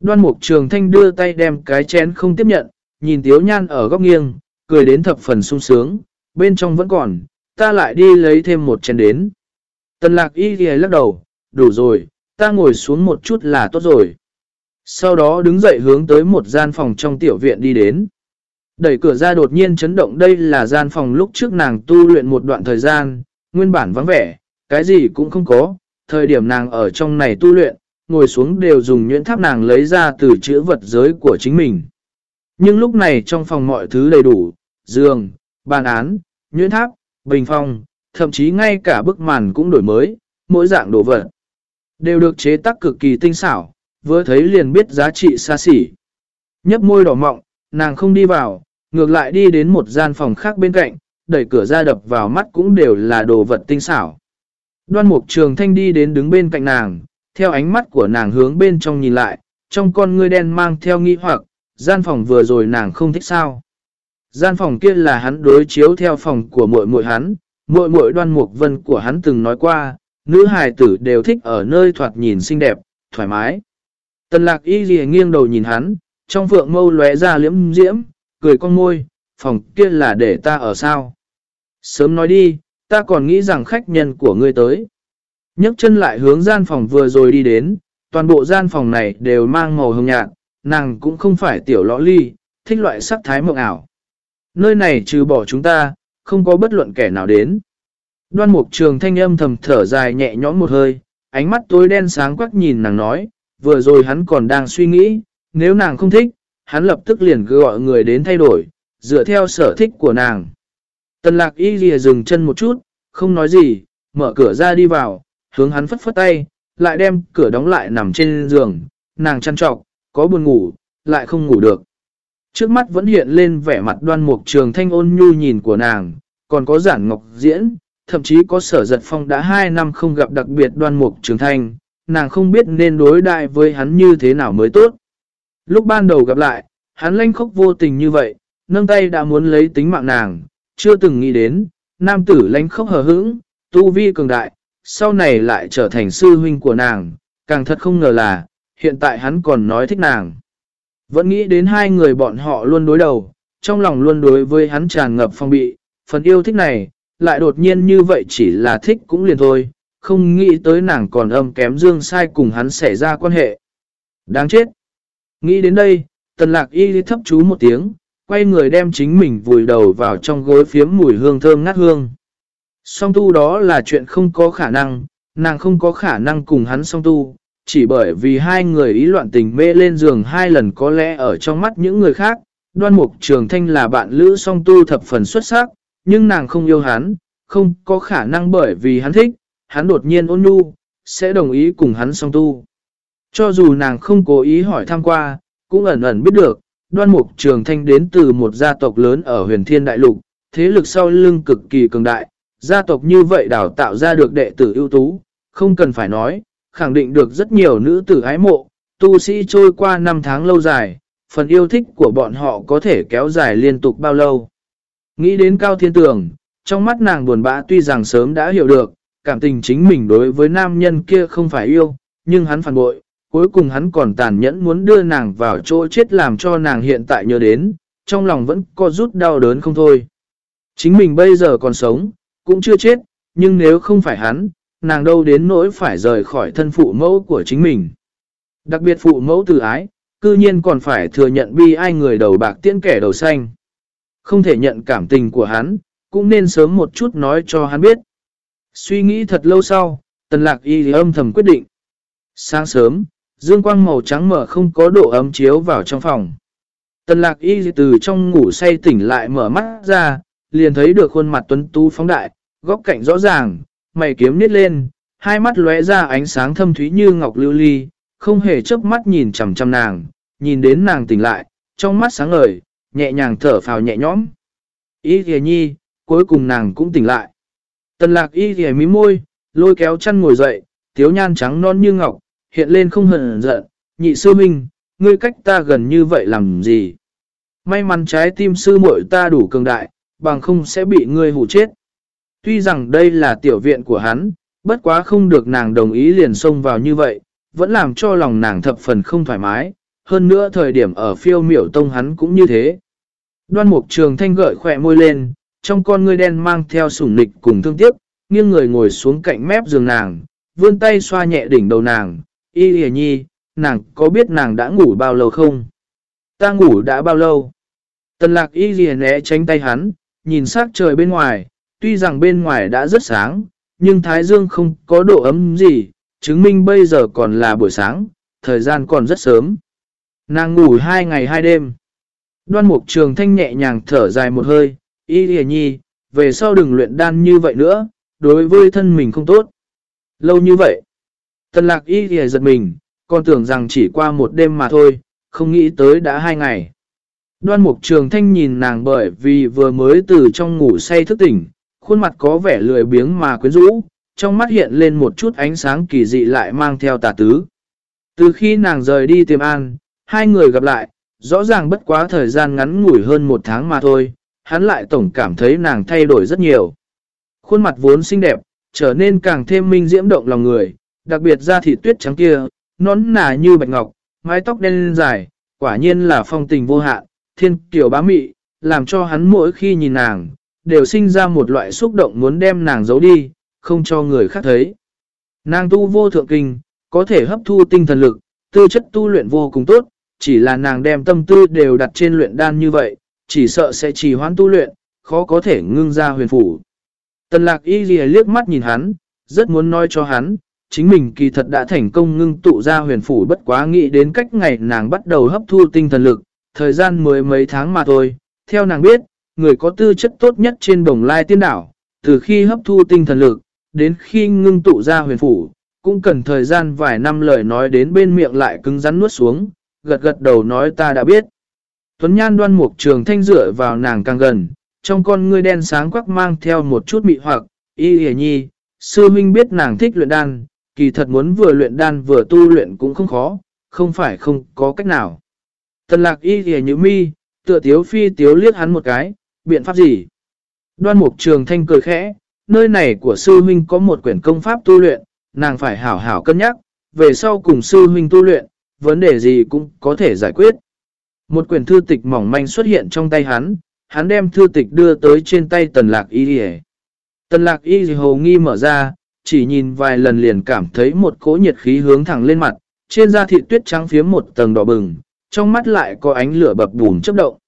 Speaker 1: Đoan mục trường thanh đưa tay đem cái chén không tiếp nhận, nhìn tiếu nhan ở góc nghiêng, cười đến thập phần sung sướng, bên trong vẫn còn, ta lại đi lấy thêm một chén đến. Tần lạc y ghi lắc đầu, đủ rồi, ta ngồi xuống một chút là tốt rồi. Sau đó đứng dậy hướng tới một gian phòng trong tiểu viện đi đến. Đẩy cửa ra đột nhiên chấn động đây là gian phòng lúc trước nàng tu luyện một đoạn thời gian, nguyên bản vắng vẻ, cái gì cũng không có, thời điểm nàng ở trong này tu luyện, ngồi xuống đều dùng nhuyễn tháp nàng lấy ra từ chữ vật giới của chính mình. Nhưng lúc này trong phòng mọi thứ đầy đủ, giường, bàn án, nhuyễn tháp, bình phong, thậm chí ngay cả bức màn cũng đổi mới, mỗi dạng đồ vật đều được chế tác cực kỳ tinh xảo, vừa thấy liền biết giá trị xa xỉ. Nhấp môi đỏ mọng, nàng không đi vào, ngược lại đi đến một gian phòng khác bên cạnh, đẩy cửa ra đập vào mắt cũng đều là đồ vật tinh xảo. Đoan mục trường thanh đi đến đứng bên cạnh nàng, theo ánh mắt của nàng hướng bên trong nhìn lại, trong con ngươi đen mang theo nghi hoặc, gian phòng vừa rồi nàng không thích sao. Gian phòng kia là hắn đối chiếu theo phòng của muội muội hắn, Mội mội đoan mục vân của hắn từng nói qua, nữ hài tử đều thích ở nơi thoạt nhìn xinh đẹp, thoải mái. Tần lạc y ghi nghiêng đầu nhìn hắn, trong phượng mâu lóe ra liễm diễm, cười con môi, phòng kia là để ta ở sao. Sớm nói đi, ta còn nghĩ rằng khách nhân của ngươi tới. nhấc chân lại hướng gian phòng vừa rồi đi đến, toàn bộ gian phòng này đều mang màu hồng nhạt, nàng cũng không phải tiểu lõ ly, thích loại sắc thái mộng ảo. Nơi này trừ bỏ chúng ta, không có bất luận kẻ nào đến. Đoan mục trường thanh âm thầm thở dài nhẹ nhõm một hơi, ánh mắt tối đen sáng quắc nhìn nàng nói, vừa rồi hắn còn đang suy nghĩ, nếu nàng không thích, hắn lập tức liền gọi người đến thay đổi, dựa theo sở thích của nàng. Tần lạc y lìa dừng chân một chút, không nói gì, mở cửa ra đi vào, hướng hắn phất phất tay, lại đem cửa đóng lại nằm trên giường, nàng chăn trọc, có buồn ngủ, lại không ngủ được. Trước mắt vẫn hiện lên vẻ mặt đoan mục trường thanh ôn nhu nhìn của nàng, còn có giản ngọc diễn, thậm chí có sở giật phong đã hai năm không gặp đặc biệt đoan mục trường thanh, nàng không biết nên đối đại với hắn như thế nào mới tốt. Lúc ban đầu gặp lại, hắn lanh khóc vô tình như vậy, nâng tay đã muốn lấy tính mạng nàng, chưa từng nghĩ đến, nam tử lanh khóc hờ hững, tu vi cường đại, sau này lại trở thành sư huynh của nàng, càng thật không ngờ là, hiện tại hắn còn nói thích nàng. Vẫn nghĩ đến hai người bọn họ luôn đối đầu, trong lòng luôn đối với hắn tràn ngập phong bị, phần yêu thích này, lại đột nhiên như vậy chỉ là thích cũng liền thôi, không nghĩ tới nàng còn âm kém dương sai cùng hắn xảy ra quan hệ. Đáng chết! Nghĩ đến đây, tần lạc y thấp chú một tiếng, quay người đem chính mình vùi đầu vào trong gối phiếm mùi hương thơm ngát hương. Song tu đó là chuyện không có khả năng, nàng không có khả năng cùng hắn song tu, chỉ bởi vì hai người ý loạn tình mê lên giường hai lần có lẽ ở trong mắt những người khác. Đoan mục trường thanh là bạn lữ song tu thập phần xuất sắc, nhưng nàng không yêu hắn, không có khả năng bởi vì hắn thích, hắn đột nhiên ôn nhu, sẽ đồng ý cùng hắn song tu. Cho dù nàng không cố ý hỏi thăm qua, cũng ẩn ẩn biết được, đoan mục trường thanh đến từ một gia tộc lớn ở huyền thiên đại lục, thế lực sau lưng cực kỳ cường đại, gia tộc như vậy đào tạo ra được đệ tử ưu tú, không cần phải nói, khẳng định được rất nhiều nữ tử ái mộ, tu sĩ trôi qua năm tháng lâu dài, phần yêu thích của bọn họ có thể kéo dài liên tục bao lâu. Nghĩ đến Cao Thiên Tường, trong mắt nàng buồn bã tuy rằng sớm đã hiểu được, cảm tình chính mình đối với nam nhân kia không phải yêu, nhưng hắn phản bội, cuối cùng hắn còn tàn nhẫn muốn đưa nàng vào chỗ chết làm cho nàng hiện tại nhớ đến, trong lòng vẫn có rút đau đớn không thôi. Chính mình bây giờ còn sống, cũng chưa chết, nhưng nếu không phải hắn, nàng đâu đến nỗi phải rời khỏi thân phụ mẫu của chính mình. Đặc biệt phụ mẫu từ ái, cư nhiên còn phải thừa nhận bi ai người đầu bạc tiễn kẻ đầu xanh. Không thể nhận cảm tình của hắn, cũng nên sớm một chút nói cho hắn biết. Suy nghĩ thật lâu sau, tần lạc y âm thầm quyết định. Sáng sớm, dương quang màu trắng mở không có độ ấm chiếu vào trong phòng. Tần lạc y từ trong ngủ say tỉnh lại mở mắt ra, liền thấy được khuôn mặt tuấn tú phóng đại, góc cạnh rõ ràng, mày kiếm nít lên, hai mắt lóe ra ánh sáng thâm thúy như ngọc lưu ly, không hề chớp mắt nhìn chằm chằm nàng, nhìn đến nàng tỉnh lại, trong mắt sáng ngời, nhẹ nhàng thở phào nhẹ nhõm. Y thìa nhi, cuối cùng nàng cũng tỉnh lại. Tần lạc y thìa mí môi, lôi kéo chăn ngồi dậy, thiếu nhan trắng non như ngọc, hiện lên không hận giận, nhị sư minh, ngươi cách ta gần như vậy làm gì? May mắn trái tim sư muội ta đủ cường đại, bằng không sẽ bị ngươi hủ chết. Tuy rằng đây là tiểu viện của hắn, bất quá không được nàng đồng ý liền xông vào như vậy, vẫn làm cho lòng nàng thập phần không thoải mái, hơn nữa thời điểm ở phiêu miểu tông hắn cũng như thế. Đoan mục trường thanh gợi khỏe môi lên, trong con ngươi đen mang theo sủng nịch cùng thương tiếc, nghiêng người ngồi xuống cạnh mép giường nàng, vươn tay xoa nhẹ đỉnh đầu nàng, y hề nhi, nàng có biết nàng đã ngủ bao lâu không? Ta ngủ đã bao lâu? Tần lạc y hề né tránh tay hắn, nhìn sát trời bên ngoài, tuy rằng bên ngoài đã rất sáng, nhưng thái dương không có độ ấm gì, chứng minh bây giờ còn là buổi sáng, thời gian còn rất sớm. Nàng ngủ hai ngày hai đêm. Đoan mục trường thanh nhẹ nhàng thở dài một hơi, y lìa nhi, về sau đừng luyện đan như vậy nữa, đối với thân mình không tốt. Lâu như vậy, tần lạc y lìa giật mình, còn tưởng rằng chỉ qua một đêm mà thôi, không nghĩ tới đã hai ngày. Đoan mục trường thanh nhìn nàng bởi vì vừa mới từ trong ngủ say thức tỉnh, khuôn mặt có vẻ lười biếng mà quyến rũ, trong mắt hiện lên một chút ánh sáng kỳ dị lại mang theo tà tứ. Từ khi nàng rời đi tìm an, hai người gặp lại, rõ ràng bất quá thời gian ngắn ngủi hơn một tháng mà thôi, hắn lại tổng cảm thấy nàng thay đổi rất nhiều. Khuôn mặt vốn xinh đẹp, trở nên càng thêm minh diễm động lòng người, đặc biệt da thịt tuyết trắng kia, nón nà như bạch ngọc, mái tóc đen dài, quả nhiên là phong tình vô hạn, thiên kiểu bá mị, làm cho hắn mỗi khi nhìn nàng, đều sinh ra một loại xúc động muốn đem nàng giấu đi, không cho người khác thấy. Nàng tu vô thượng kinh, có thể hấp thu tinh thần lực, tư chất tu luyện vô cùng tốt, chỉ là nàng đem tâm tư đều đặt trên luyện đan như vậy, chỉ sợ sẽ trì hoãn tu luyện, khó có thể ngưng ra huyền phủ. Tần lạc y ghi liếc mắt nhìn hắn, rất muốn nói cho hắn, chính mình kỳ thật đã thành công ngưng tụ ra huyền phủ bất quá nghĩ đến cách ngày nàng bắt đầu hấp thu tinh thần lực, thời gian mới mấy tháng mà thôi. Theo nàng biết, người có tư chất tốt nhất trên đồng lai tiên đảo, từ khi hấp thu tinh thần lực, đến khi ngưng tụ ra huyền phủ, cũng cần thời gian vài năm lời nói đến bên miệng lại cứng rắn nuốt xuống, gật gật đầu nói ta đã biết. Tuấn Nhan đoan mục trường thanh dựa vào nàng càng gần, trong con ngươi đen sáng quắc mang theo một chút mị hoặc, y hề nhi, sư huynh biết nàng thích luyện đan, kỳ thật muốn vừa luyện đan vừa tu luyện cũng không khó, không phải không có cách nào. Tần lạc y hề như mi, tựa tiếu phi tiếu liếc hắn một cái, biện pháp gì? Đoan mục trường thanh cười khẽ, nơi này của sư huynh có một quyển công pháp tu luyện, nàng phải hảo hảo cân nhắc, về sau cùng sư huynh tu luyện, vấn đề gì cũng có thể giải quyết. Một quyển thư tịch mỏng manh xuất hiện trong tay hắn, hắn đem thư tịch đưa tới trên tay tần lạc y hề. Tần lạc y hồ nghi mở ra, chỉ nhìn vài lần liền cảm thấy một cỗ nhiệt khí hướng thẳng lên mặt, trên da thịt tuyết trắng phía một tầng đỏ bừng, trong mắt lại có ánh lửa bập bùn chấp động.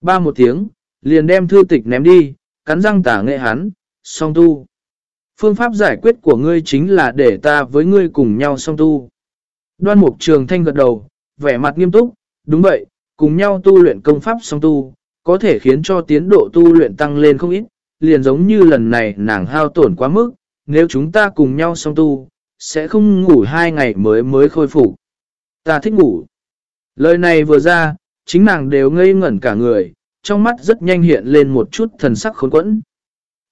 Speaker 1: Ba một tiếng, liền đem thư tịch ném đi, cắn răng tả nghệ hắn, song tu. Phương pháp giải quyết của ngươi chính là để ta với ngươi cùng nhau song tu. Đoan mục trường thanh gật đầu, vẻ mặt nghiêm túc, đúng vậy, cùng nhau tu luyện công pháp song tu, có thể khiến cho tiến độ tu luyện tăng lên không ít, liền giống như lần này nàng hao tổn quá mức, nếu chúng ta cùng nhau song tu, sẽ không ngủ hai ngày mới mới khôi phục. Ta thích ngủ. Lời này vừa ra, chính nàng đều ngây ngẩn cả người, trong mắt rất nhanh hiện lên một chút thần sắc khốn quẫn.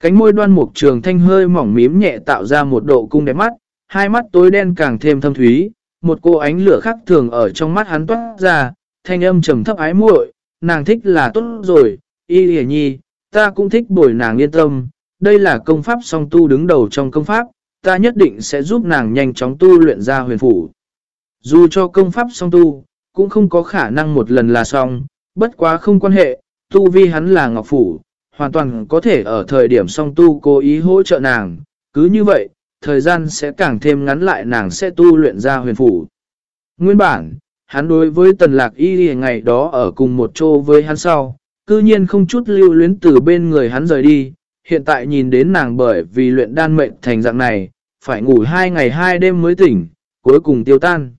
Speaker 1: Cánh môi đoan mục trường thanh hơi mỏng mím nhẹ tạo ra một độ cung đẹp mắt, hai mắt tối đen càng thêm thâm thúy, một cô ánh lửa khác thường ở trong mắt hắn toát ra, thanh âm trầm thấp ái muội, nàng thích là tốt rồi, y lìa nhi, ta cũng thích bồi nàng yên tâm, đây là công pháp song tu đứng đầu trong công pháp, ta nhất định sẽ giúp nàng nhanh chóng tu luyện ra huyền phủ. Dù cho công pháp song tu, cũng không có khả năng một lần là xong, bất quá không quan hệ, tu vi hắn là ngọc phủ, hoàn toàn có thể ở thời điểm song tu cố ý hỗ trợ nàng, cứ như vậy, thời gian sẽ càng thêm ngắn lại nàng sẽ tu luyện ra huyền phủ. Nguyên bản, Hắn đối với tần lạc y ngày đó ở cùng một chỗ với hắn sau, cư nhiên không chút lưu luyến từ bên người hắn rời đi, hiện tại nhìn đến nàng bởi vì luyện đan mệnh thành dạng này, phải ngủ hai ngày hai đêm mới tỉnh, cuối cùng tiêu tan.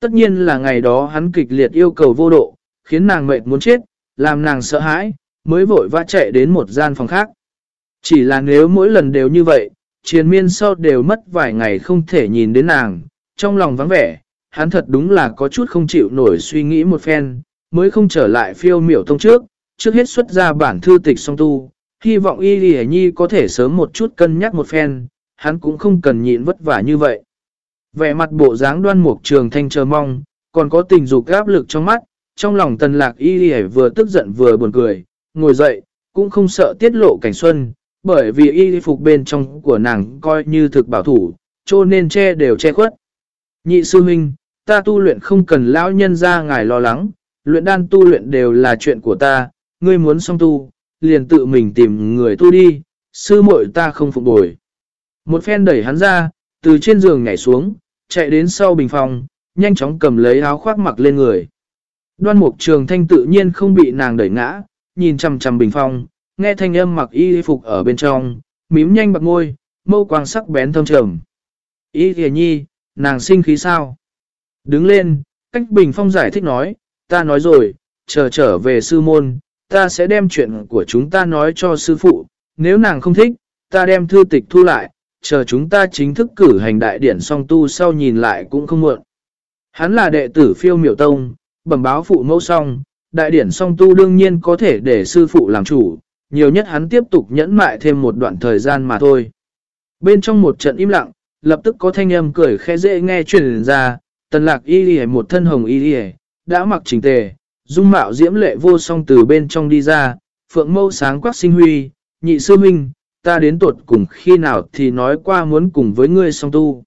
Speaker 1: Tất nhiên là ngày đó hắn kịch liệt yêu cầu vô độ, khiến nàng mệt muốn chết, làm nàng sợ hãi, mới vội vã chạy đến một gian phòng khác. Chỉ là nếu mỗi lần đều như vậy, triền miên sau đều mất vài ngày không thể nhìn đến nàng, trong lòng vắng vẻ, hắn thật đúng là có chút không chịu nổi suy nghĩ một phen, mới không trở lại phiêu miểu thông trước, trước hết xuất ra bản thư tịch song tu, hy vọng y lì nhi có thể sớm một chút cân nhắc một phen, hắn cũng không cần nhịn vất vả như vậy. Vẻ mặt bộ dáng đoan mục trường thanh chờ mong, còn có tình dục áp lực trong mắt, trong lòng tần lạc y lì vừa tức giận vừa buồn cười, ngồi dậy, cũng không sợ tiết lộ cảnh xuân, bởi vì y phục bên trong của nàng coi như thực bảo thủ, cho nên che đều che khuất. Nhị sư huynh, ta tu luyện không cần lão nhân ra ngài lo lắng, luyện đan tu luyện đều là chuyện của ta, ngươi muốn xong tu, liền tự mình tìm người tu đi, sư muội ta không phục bồi. Một phen đẩy hắn ra, từ trên giường nhảy xuống, chạy đến sau bình phòng, nhanh chóng cầm lấy áo khoác mặc lên người. Đoan mục trường thanh tự nhiên không bị nàng đẩy ngã, nhìn chằm chằm bình phong, nghe thanh âm mặc y phục ở bên trong, mím nhanh bạc môi, mâu quang sắc bén thâm trầm. Y thìa nhi, nàng sinh khí sao? Đứng lên, cách bình phong giải thích nói, ta nói rồi, chờ trở về sư môn, ta sẽ đem chuyện của chúng ta nói cho sư phụ, nếu nàng không thích, ta đem thư tịch thu lại, chờ chúng ta chính thức cử hành đại điển song tu sau nhìn lại cũng không muộn. Hắn là đệ tử phiêu miểu tông, bẩm báo phụ mẫu song, đại điển song tu đương nhiên có thể để sư phụ làm chủ, nhiều nhất hắn tiếp tục nhẫn mại thêm một đoạn thời gian mà thôi. Bên trong một trận im lặng, lập tức có thanh âm cười khẽ dễ nghe truyền ra, tần lạc y lì một thân hồng y lì đã mặc chỉnh tề, dung mạo diễm lệ vô song từ bên trong đi ra, phượng mâu sáng quắc sinh huy, nhị sư minh, ta đến tuột cùng khi nào thì nói qua muốn cùng với ngươi song tu.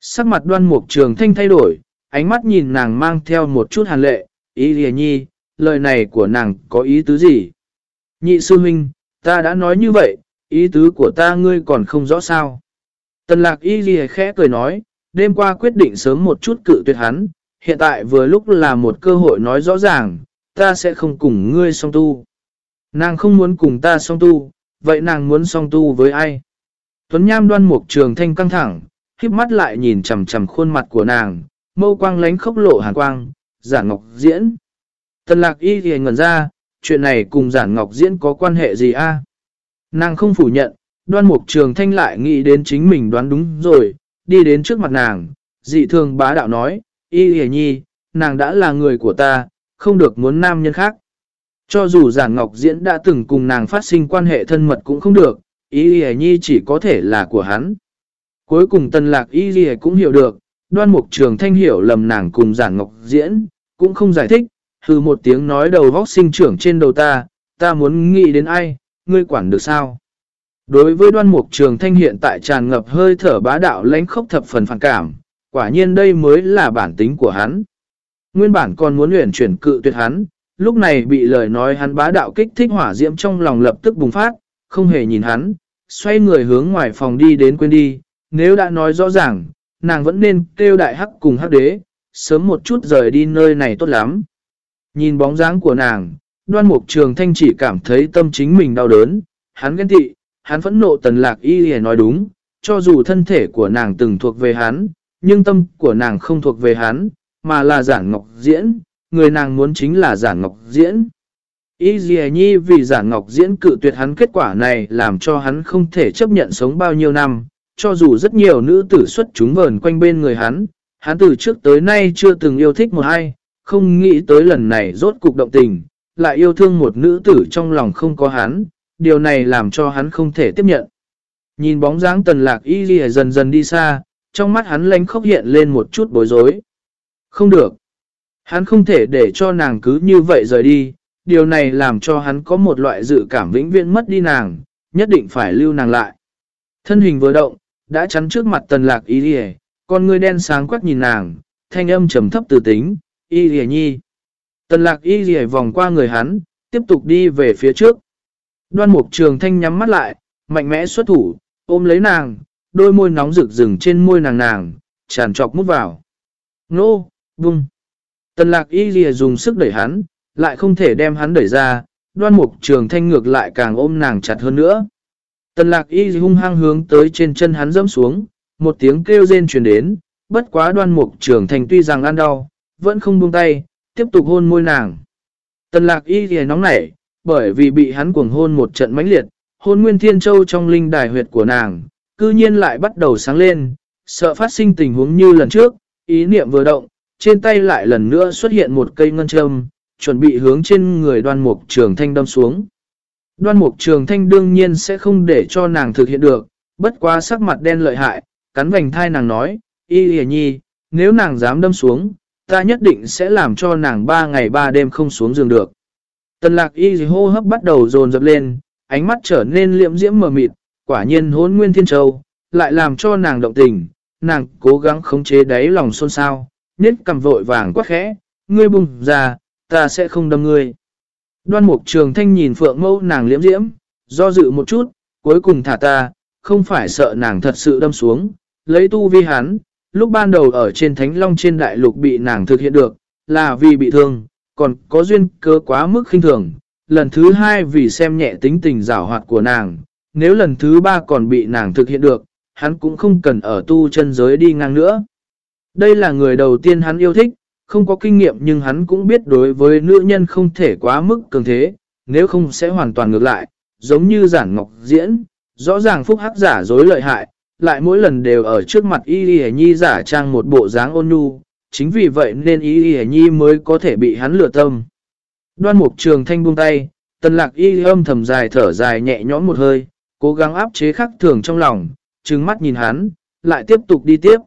Speaker 1: Sắc mặt đoan mục trường thanh thay đổi, ánh mắt nhìn nàng mang theo một chút hàn lệ, ý lìa à nhi, lời này của nàng có ý tứ gì? Nhị sư huynh, ta đã nói như vậy, ý tứ của ta ngươi còn không rõ sao. Tần lạc y lìa khẽ cười nói, đêm qua quyết định sớm một chút cự tuyệt hắn, hiện tại vừa lúc là một cơ hội nói rõ ràng, ta sẽ không cùng ngươi song tu. Nàng không muốn cùng ta song tu, vậy nàng muốn song tu với ai? Tuấn Nham đoan mục trường thanh căng thẳng, khiếp mắt lại nhìn chầm chầm khuôn mặt của nàng, mâu quang lánh khốc lộ hàn quang, giả ngọc diễn. Tần lạc y thì ngẩn ra, chuyện này cùng giả ngọc diễn có quan hệ gì a? Nàng không phủ nhận, đoan mục trường thanh lại nghĩ đến chính mình đoán đúng rồi, đi đến trước mặt nàng, dị thường bá đạo nói, y thì nhi, nàng đã là người của ta, không được muốn nam nhân khác. Cho dù giả ngọc diễn đã từng cùng nàng phát sinh quan hệ thân mật cũng không được, y thì nhi chỉ có thể là của hắn. Cuối cùng Tần lạc y thì cũng hiểu được, đoan mục trường thanh hiểu lầm nàng cùng giản ngọc diễn, cũng không giải thích, hừ một tiếng nói đầu vóc sinh trưởng trên đầu ta, ta muốn nghĩ đến ai, ngươi quản được sao? Đối với đoan mục trường thanh hiện tại tràn ngập hơi thở bá đạo lãnh khốc thập phần phản cảm, quả nhiên đây mới là bản tính của hắn. Nguyên bản còn muốn luyện chuyển cự tuyệt hắn, lúc này bị lời nói hắn bá đạo kích thích hỏa diễm trong lòng lập tức bùng phát, không hề nhìn hắn, xoay người hướng ngoài phòng đi đến quên đi, nếu đã nói rõ ràng, nàng vẫn nên kêu đại hắc cùng hắc đế, sớm một chút rời đi nơi này tốt lắm. Nhìn bóng dáng của nàng, đoan mục trường thanh chỉ cảm thấy tâm chính mình đau đớn, hắn ghen tị, hắn phẫn nộ tần lạc y hề nói đúng, cho dù thân thể của nàng từng thuộc về hắn, nhưng tâm của nàng không thuộc về hắn, mà là giản ngọc diễn, người nàng muốn chính là giản ngọc diễn. Y dì nhi vì giản ngọc diễn cự tuyệt hắn kết quả này làm cho hắn không thể chấp nhận sống bao nhiêu năm, cho dù rất nhiều nữ tử xuất chúng vờn quanh bên người hắn, hắn từ trước tới nay chưa từng yêu thích một ai, không nghĩ tới lần này rốt cục động tình, lại yêu thương một nữ tử trong lòng không có hắn, điều này làm cho hắn không thể tiếp nhận. Nhìn bóng dáng tần lạc y ghi dần dần đi xa, trong mắt hắn lánh khóc hiện lên một chút bối rối. Không được. Hắn không thể để cho nàng cứ như vậy rời đi, điều này làm cho hắn có một loại dự cảm vĩnh viễn mất đi nàng, nhất định phải lưu nàng lại. Thân hình vừa động, đã chắn trước mặt tần lạc y rìa, con người đen sáng quắc nhìn nàng, thanh âm trầm thấp từ tính, y rìa nhi. Tần lạc y rìa vòng qua người hắn, tiếp tục đi về phía trước. Đoan mục trường thanh nhắm mắt lại, mạnh mẽ xuất thủ, ôm lấy nàng, đôi môi nóng rực rừng trên môi nàng nàng, tràn trọc mút vào. Nô, bung. Tần lạc y rìa dùng sức đẩy hắn, lại không thể đem hắn đẩy ra, đoan mục trường thanh ngược lại càng ôm nàng chặt hơn nữa. Tần lạc y hung hăng hướng tới trên chân hắn dẫm xuống, một tiếng kêu rên truyền đến, bất quá đoan mục trường thanh tuy rằng ăn đau, vẫn không buông tay, tiếp tục hôn môi nàng. Tần lạc y thì nóng nảy, bởi vì bị hắn cuồng hôn một trận mãnh liệt, hôn nguyên thiên châu trong linh đài huyệt của nàng, cư nhiên lại bắt đầu sáng lên, sợ phát sinh tình huống như lần trước, ý niệm vừa động, trên tay lại lần nữa xuất hiện một cây ngân châm, chuẩn bị hướng trên người đoan mục trường thanh đâm xuống. Đoan mục trường thanh đương nhiên sẽ không để cho nàng thực hiện được, bất quá sắc mặt đen lợi hại, cắn vành thai nàng nói, y hề nhi, nếu nàng dám đâm xuống, ta nhất định sẽ làm cho nàng ba ngày ba đêm không xuống giường được. Tần lạc y hô hấp bắt đầu dồn dập lên, ánh mắt trở nên liệm diễm mờ mịt, quả nhiên hốn nguyên thiên châu, lại làm cho nàng động tình, nàng cố gắng khống chế đáy lòng xôn xao, nết cầm vội vàng quát khẽ, ngươi bùng ra, ta sẽ không đâm ngươi. Đoan mục trường thanh nhìn phượng mâu nàng liễm diễm, do dự một chút, cuối cùng thả ta, không phải sợ nàng thật sự đâm xuống, lấy tu vi hắn, lúc ban đầu ở trên thánh long trên đại lục bị nàng thực hiện được, là vì bị thương, còn có duyên cơ quá mức khinh thường. Lần thứ hai vì xem nhẹ tính tình rào hoạt của nàng, nếu lần thứ ba còn bị nàng thực hiện được, hắn cũng không cần ở tu chân giới đi ngang nữa. Đây là người đầu tiên hắn yêu thích, không có kinh nghiệm nhưng hắn cũng biết đối với nữ nhân không thể quá mức cường thế, nếu không sẽ hoàn toàn ngược lại, giống như giản ngọc diễn, rõ ràng phúc hắc giả dối lợi hại, lại mỗi lần đều ở trước mặt y y nhi giả trang một bộ dáng ôn nhu, chính vì vậy nên y y nhi mới có thể bị hắn lừa tâm. Đoan mục trường thanh buông tay, tần lạc y âm thầm dài thở dài nhẹ nhõm một hơi, cố gắng áp chế khắc thường trong lòng, trừng mắt nhìn hắn, lại tiếp tục đi tiếp.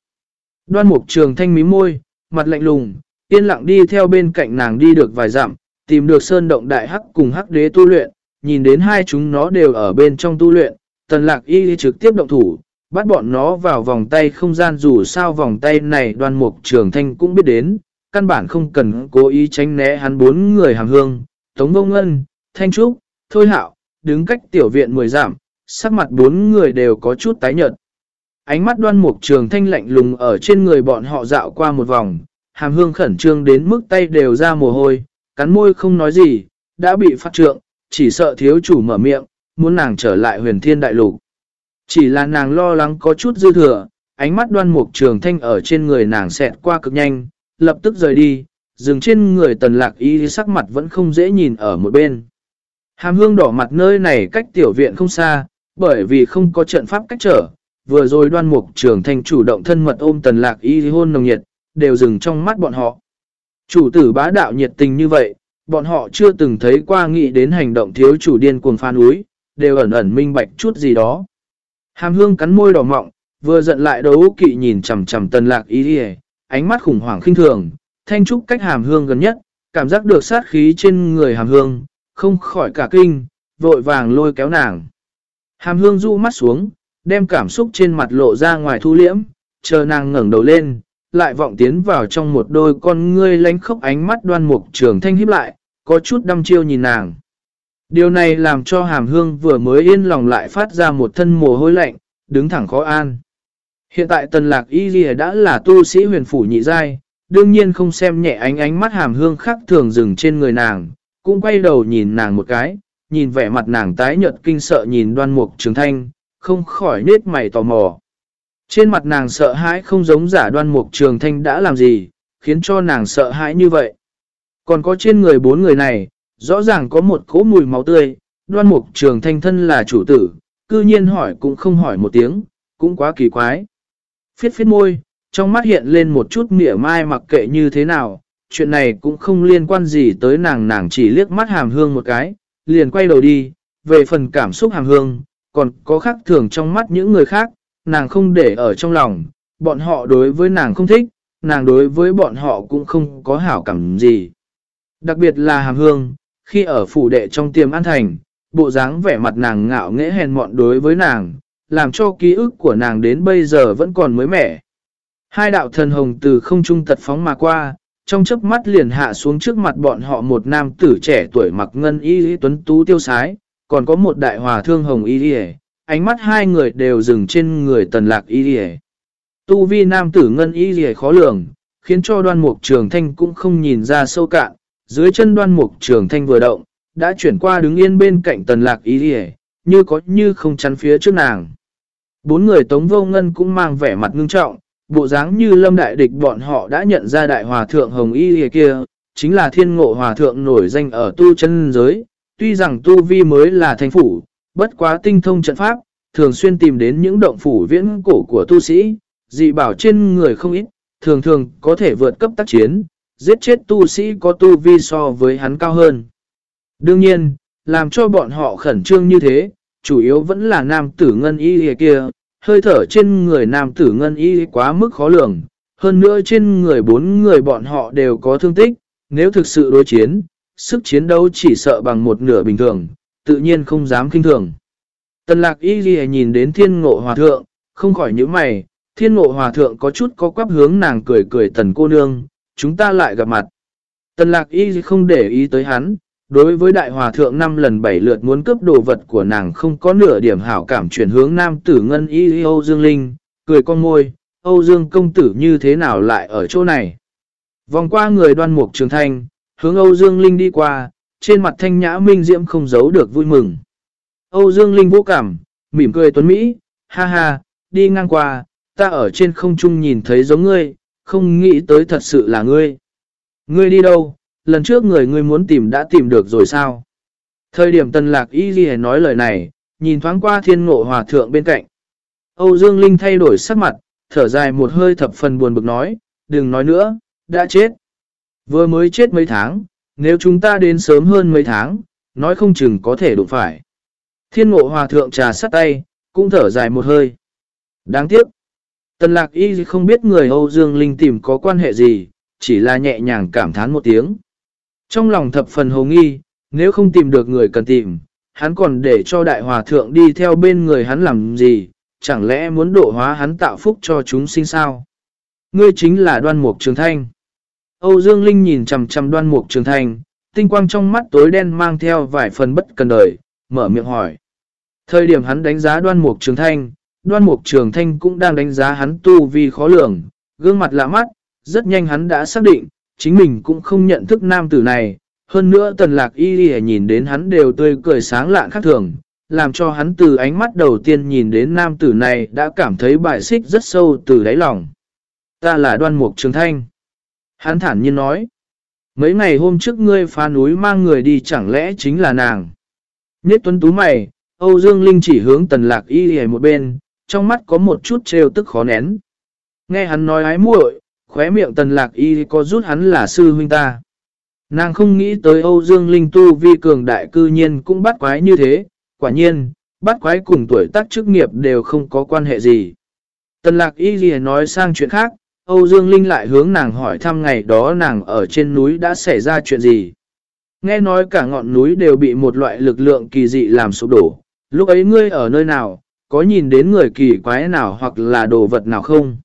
Speaker 1: Đoan mục trường thanh mí môi, mặt lạnh lùng, yên lặng đi theo bên cạnh nàng đi được vài dặm, tìm được sơn động đại hắc cùng hắc đế tu luyện, nhìn đến hai chúng nó đều ở bên trong tu luyện, tần lạc y trực tiếp động thủ, bắt bọn nó vào vòng tay không gian dù sao vòng tay này đoan mục trường thanh cũng biết đến, căn bản không cần cố ý tránh né hắn bốn người hàng hương, Tống Vông Ngân, Thanh Trúc, Thôi Hạo, đứng cách tiểu viện mười giảm, sắc mặt bốn người đều có chút tái nhợt. Ánh mắt đoan mục trường thanh lạnh lùng ở trên người bọn họ dạo qua một vòng, hàm hương khẩn trương đến mức tay đều ra mồ hôi, cắn môi không nói gì, đã bị phát trượng, chỉ sợ thiếu chủ mở miệng, muốn nàng trở lại huyền thiên đại lục. Chỉ là nàng lo lắng có chút dư thừa, ánh mắt đoan mục trường thanh ở trên người nàng xẹt qua cực nhanh, lập tức rời đi, dừng trên người tần lạc y sắc mặt vẫn không dễ nhìn ở một bên. Hàm hương đỏ mặt nơi này cách tiểu viện không xa, bởi vì không có trận pháp cách trở, vừa rồi đoan mục trường thanh chủ động thân mật ôm tần lạc y hôn nồng nhiệt, đều dừng trong mắt bọn họ. Chủ tử bá đạo nhiệt tình như vậy, bọn họ chưa từng thấy qua nghĩ đến hành động thiếu chủ điên cuồng phan úi, đều ẩn ẩn minh bạch chút gì đó. Hàm hương cắn môi đỏ mọng, vừa giận lại đấu kỵ nhìn chầm chầm tần lạc ý đi ánh mắt khủng hoảng khinh thường, thanh trúc cách hàm hương gần nhất, cảm giác được sát khí trên người hàm hương, không khỏi cả kinh, vội vàng lôi kéo nàng. Hàm hương du mắt xuống, đem cảm xúc trên mặt lộ ra ngoài thu liễm, chờ nàng ngẩng đầu lên, lại vọng tiến vào trong một đôi con ngươi lánh khóc ánh mắt đoan mục trường thanh hiếp lại, có chút đăm chiêu nhìn nàng. Điều này làm cho hàm hương vừa mới yên lòng lại phát ra một thân mồ hôi lạnh, đứng thẳng khó an. Hiện tại tần lạc y ghi đã là tu sĩ huyền phủ nhị giai, đương nhiên không xem nhẹ ánh ánh mắt hàm hương khác thường dừng trên người nàng, cũng quay đầu nhìn nàng một cái, nhìn vẻ mặt nàng tái nhợt kinh sợ nhìn đoan mục trường thanh, không khỏi nết mày tò mò. Trên mặt nàng sợ hãi không giống giả đoan mục trường thanh đã làm gì, khiến cho nàng sợ hãi như vậy. Còn có trên người bốn người này, rõ ràng có một cỗ mùi máu tươi, đoan mục trường thanh thân là chủ tử, cư nhiên hỏi cũng không hỏi một tiếng, cũng quá kỳ quái. Phiết phiết môi, trong mắt hiện lên một chút mỉa mai mặc kệ như thế nào, chuyện này cũng không liên quan gì tới nàng nàng chỉ liếc mắt hàm hương một cái, liền quay đầu đi, về phần cảm xúc hàm hương, còn có khác thường trong mắt những người khác, nàng không để ở trong lòng, bọn họ đối với nàng không thích, nàng đối với bọn họ cũng không có hảo cảm gì. Đặc biệt là hàm hương, khi ở phủ đệ trong tiềm an thành, bộ dáng vẻ mặt nàng ngạo nghễ hèn mọn đối với nàng, làm cho ký ức của nàng đến bây giờ vẫn còn mới mẻ. Hai đạo thần hồng từ không trung tật phóng mà qua, trong chớp mắt liền hạ xuống trước mặt bọn họ một nam tử trẻ tuổi mặc ngân y tuấn tú tiêu sái, còn có một đại hòa thương hồng y ánh mắt hai người đều dừng trên người tần lạc y Tu vi nam tử ngân y khó lường, khiến cho đoan mục trường thanh cũng không nhìn ra sâu cạn. Dưới chân đoan mục trường thanh vừa động, đã chuyển qua đứng yên bên cạnh tần lạc Y đi như có như không chắn phía trước nàng. Bốn người tống vô ngân cũng mang vẻ mặt ngưng trọng, bộ dáng như lâm đại địch bọn họ đã nhận ra đại hòa thượng hồng y kia, chính là thiên ngộ hòa thượng nổi danh ở tu chân giới. Tuy rằng tu vi mới là thành phủ, bất quá tinh thông trận pháp, thường xuyên tìm đến những động phủ viễn cổ của tu sĩ, dị bảo trên người không ít, thường thường có thể vượt cấp tác chiến, giết chết tu sĩ có tu vi so với hắn cao hơn. Đương nhiên, làm cho bọn họ khẩn trương như thế, chủ yếu vẫn là nam tử ngân y kia, hơi thở trên người nam tử ngân y quá mức khó lường, hơn nữa trên người bốn người bọn họ đều có thương tích, nếu thực sự đối chiến, sức chiến đấu chỉ sợ bằng một nửa bình thường, tự nhiên không dám kinh thường. Tần lạc y ghi nhìn đến thiên ngộ hòa thượng, không khỏi những mày, thiên ngộ hòa thượng có chút có quắp hướng nàng cười cười tần cô nương, chúng ta lại gặp mặt. Tần lạc y không để ý tới hắn, đối với đại hòa thượng năm lần bảy lượt muốn cướp đồ vật của nàng không có nửa điểm hảo cảm chuyển hướng nam tử ngân y Âu Dương Linh, cười con môi, Âu Dương công tử như thế nào lại ở chỗ này. Vòng qua người đoan mục trường thanh, hướng Âu Dương Linh đi qua, trên mặt thanh nhã minh diễm không giấu được vui mừng. Âu Dương Linh vô cảm, mỉm cười tuấn Mỹ, ha ha, đi ngang qua, ta ở trên không trung nhìn thấy giống ngươi, không nghĩ tới thật sự là ngươi. Ngươi đi đâu, lần trước người ngươi muốn tìm đã tìm được rồi sao? Thời điểm tần lạc y ghi nói lời này, nhìn thoáng qua thiên ngộ hòa thượng bên cạnh. Âu Dương Linh thay đổi sắc mặt, thở dài một hơi thập phần buồn bực nói, đừng nói nữa, đã chết. Vừa mới chết mấy tháng, nếu chúng ta đến sớm hơn mấy tháng, nói không chừng có thể đụng phải. Thiên ngộ hòa thượng trà sắt tay, cũng thở dài một hơi. Đáng tiếc. Tần lạc y không biết người Âu Dương Linh tìm có quan hệ gì, chỉ là nhẹ nhàng cảm thán một tiếng. Trong lòng thập phần hồ nghi, nếu không tìm được người cần tìm, hắn còn để cho đại hòa thượng đi theo bên người hắn làm gì, chẳng lẽ muốn độ hóa hắn tạo phúc cho chúng sinh sao? Ngươi chính là đoan mục trường thanh. Âu Dương Linh nhìn chầm chầm đoan mục trường thanh, tinh quang trong mắt tối đen mang theo vài phần bất cần đời, mở miệng hỏi. Thời điểm hắn đánh giá đoan mục trường thanh, đoan mục trường thanh cũng đang đánh giá hắn tu vì khó lường, gương mặt lạ mắt, rất nhanh hắn đã xác định, chính mình cũng không nhận thức nam tử này. Hơn nữa tần lạc y đi nhìn đến hắn đều tươi cười sáng lạ khác thường, làm cho hắn từ ánh mắt đầu tiên nhìn đến nam tử này đã cảm thấy bài xích rất sâu từ đáy lòng. Ta là đoan mục trường thanh. Hắn thản nhiên nói. Mấy ngày hôm trước ngươi phá núi mang người đi chẳng lẽ chính là nàng. Nhất tuấn tú mày, Âu Dương Linh chỉ hướng tần lạc y hề một bên, trong mắt có một chút trêu tức khó nén. Nghe hắn nói ái muội, khóe miệng tần lạc y có rút hắn là sư huynh ta. Nàng không nghĩ tới Âu Dương Linh tu vi cường đại cư nhiên cũng bắt quái như thế, quả nhiên, bắt quái cùng tuổi tác chức nghiệp đều không có quan hệ gì. Tần lạc y gì nói sang chuyện khác, Âu Dương Linh lại hướng nàng hỏi thăm ngày đó nàng ở trên núi đã xảy ra chuyện gì. Nghe nói cả ngọn núi đều bị một loại lực lượng kỳ dị làm sụp đổ. Lúc ấy ngươi ở nơi nào, có nhìn đến người kỳ quái nào hoặc là đồ vật nào không?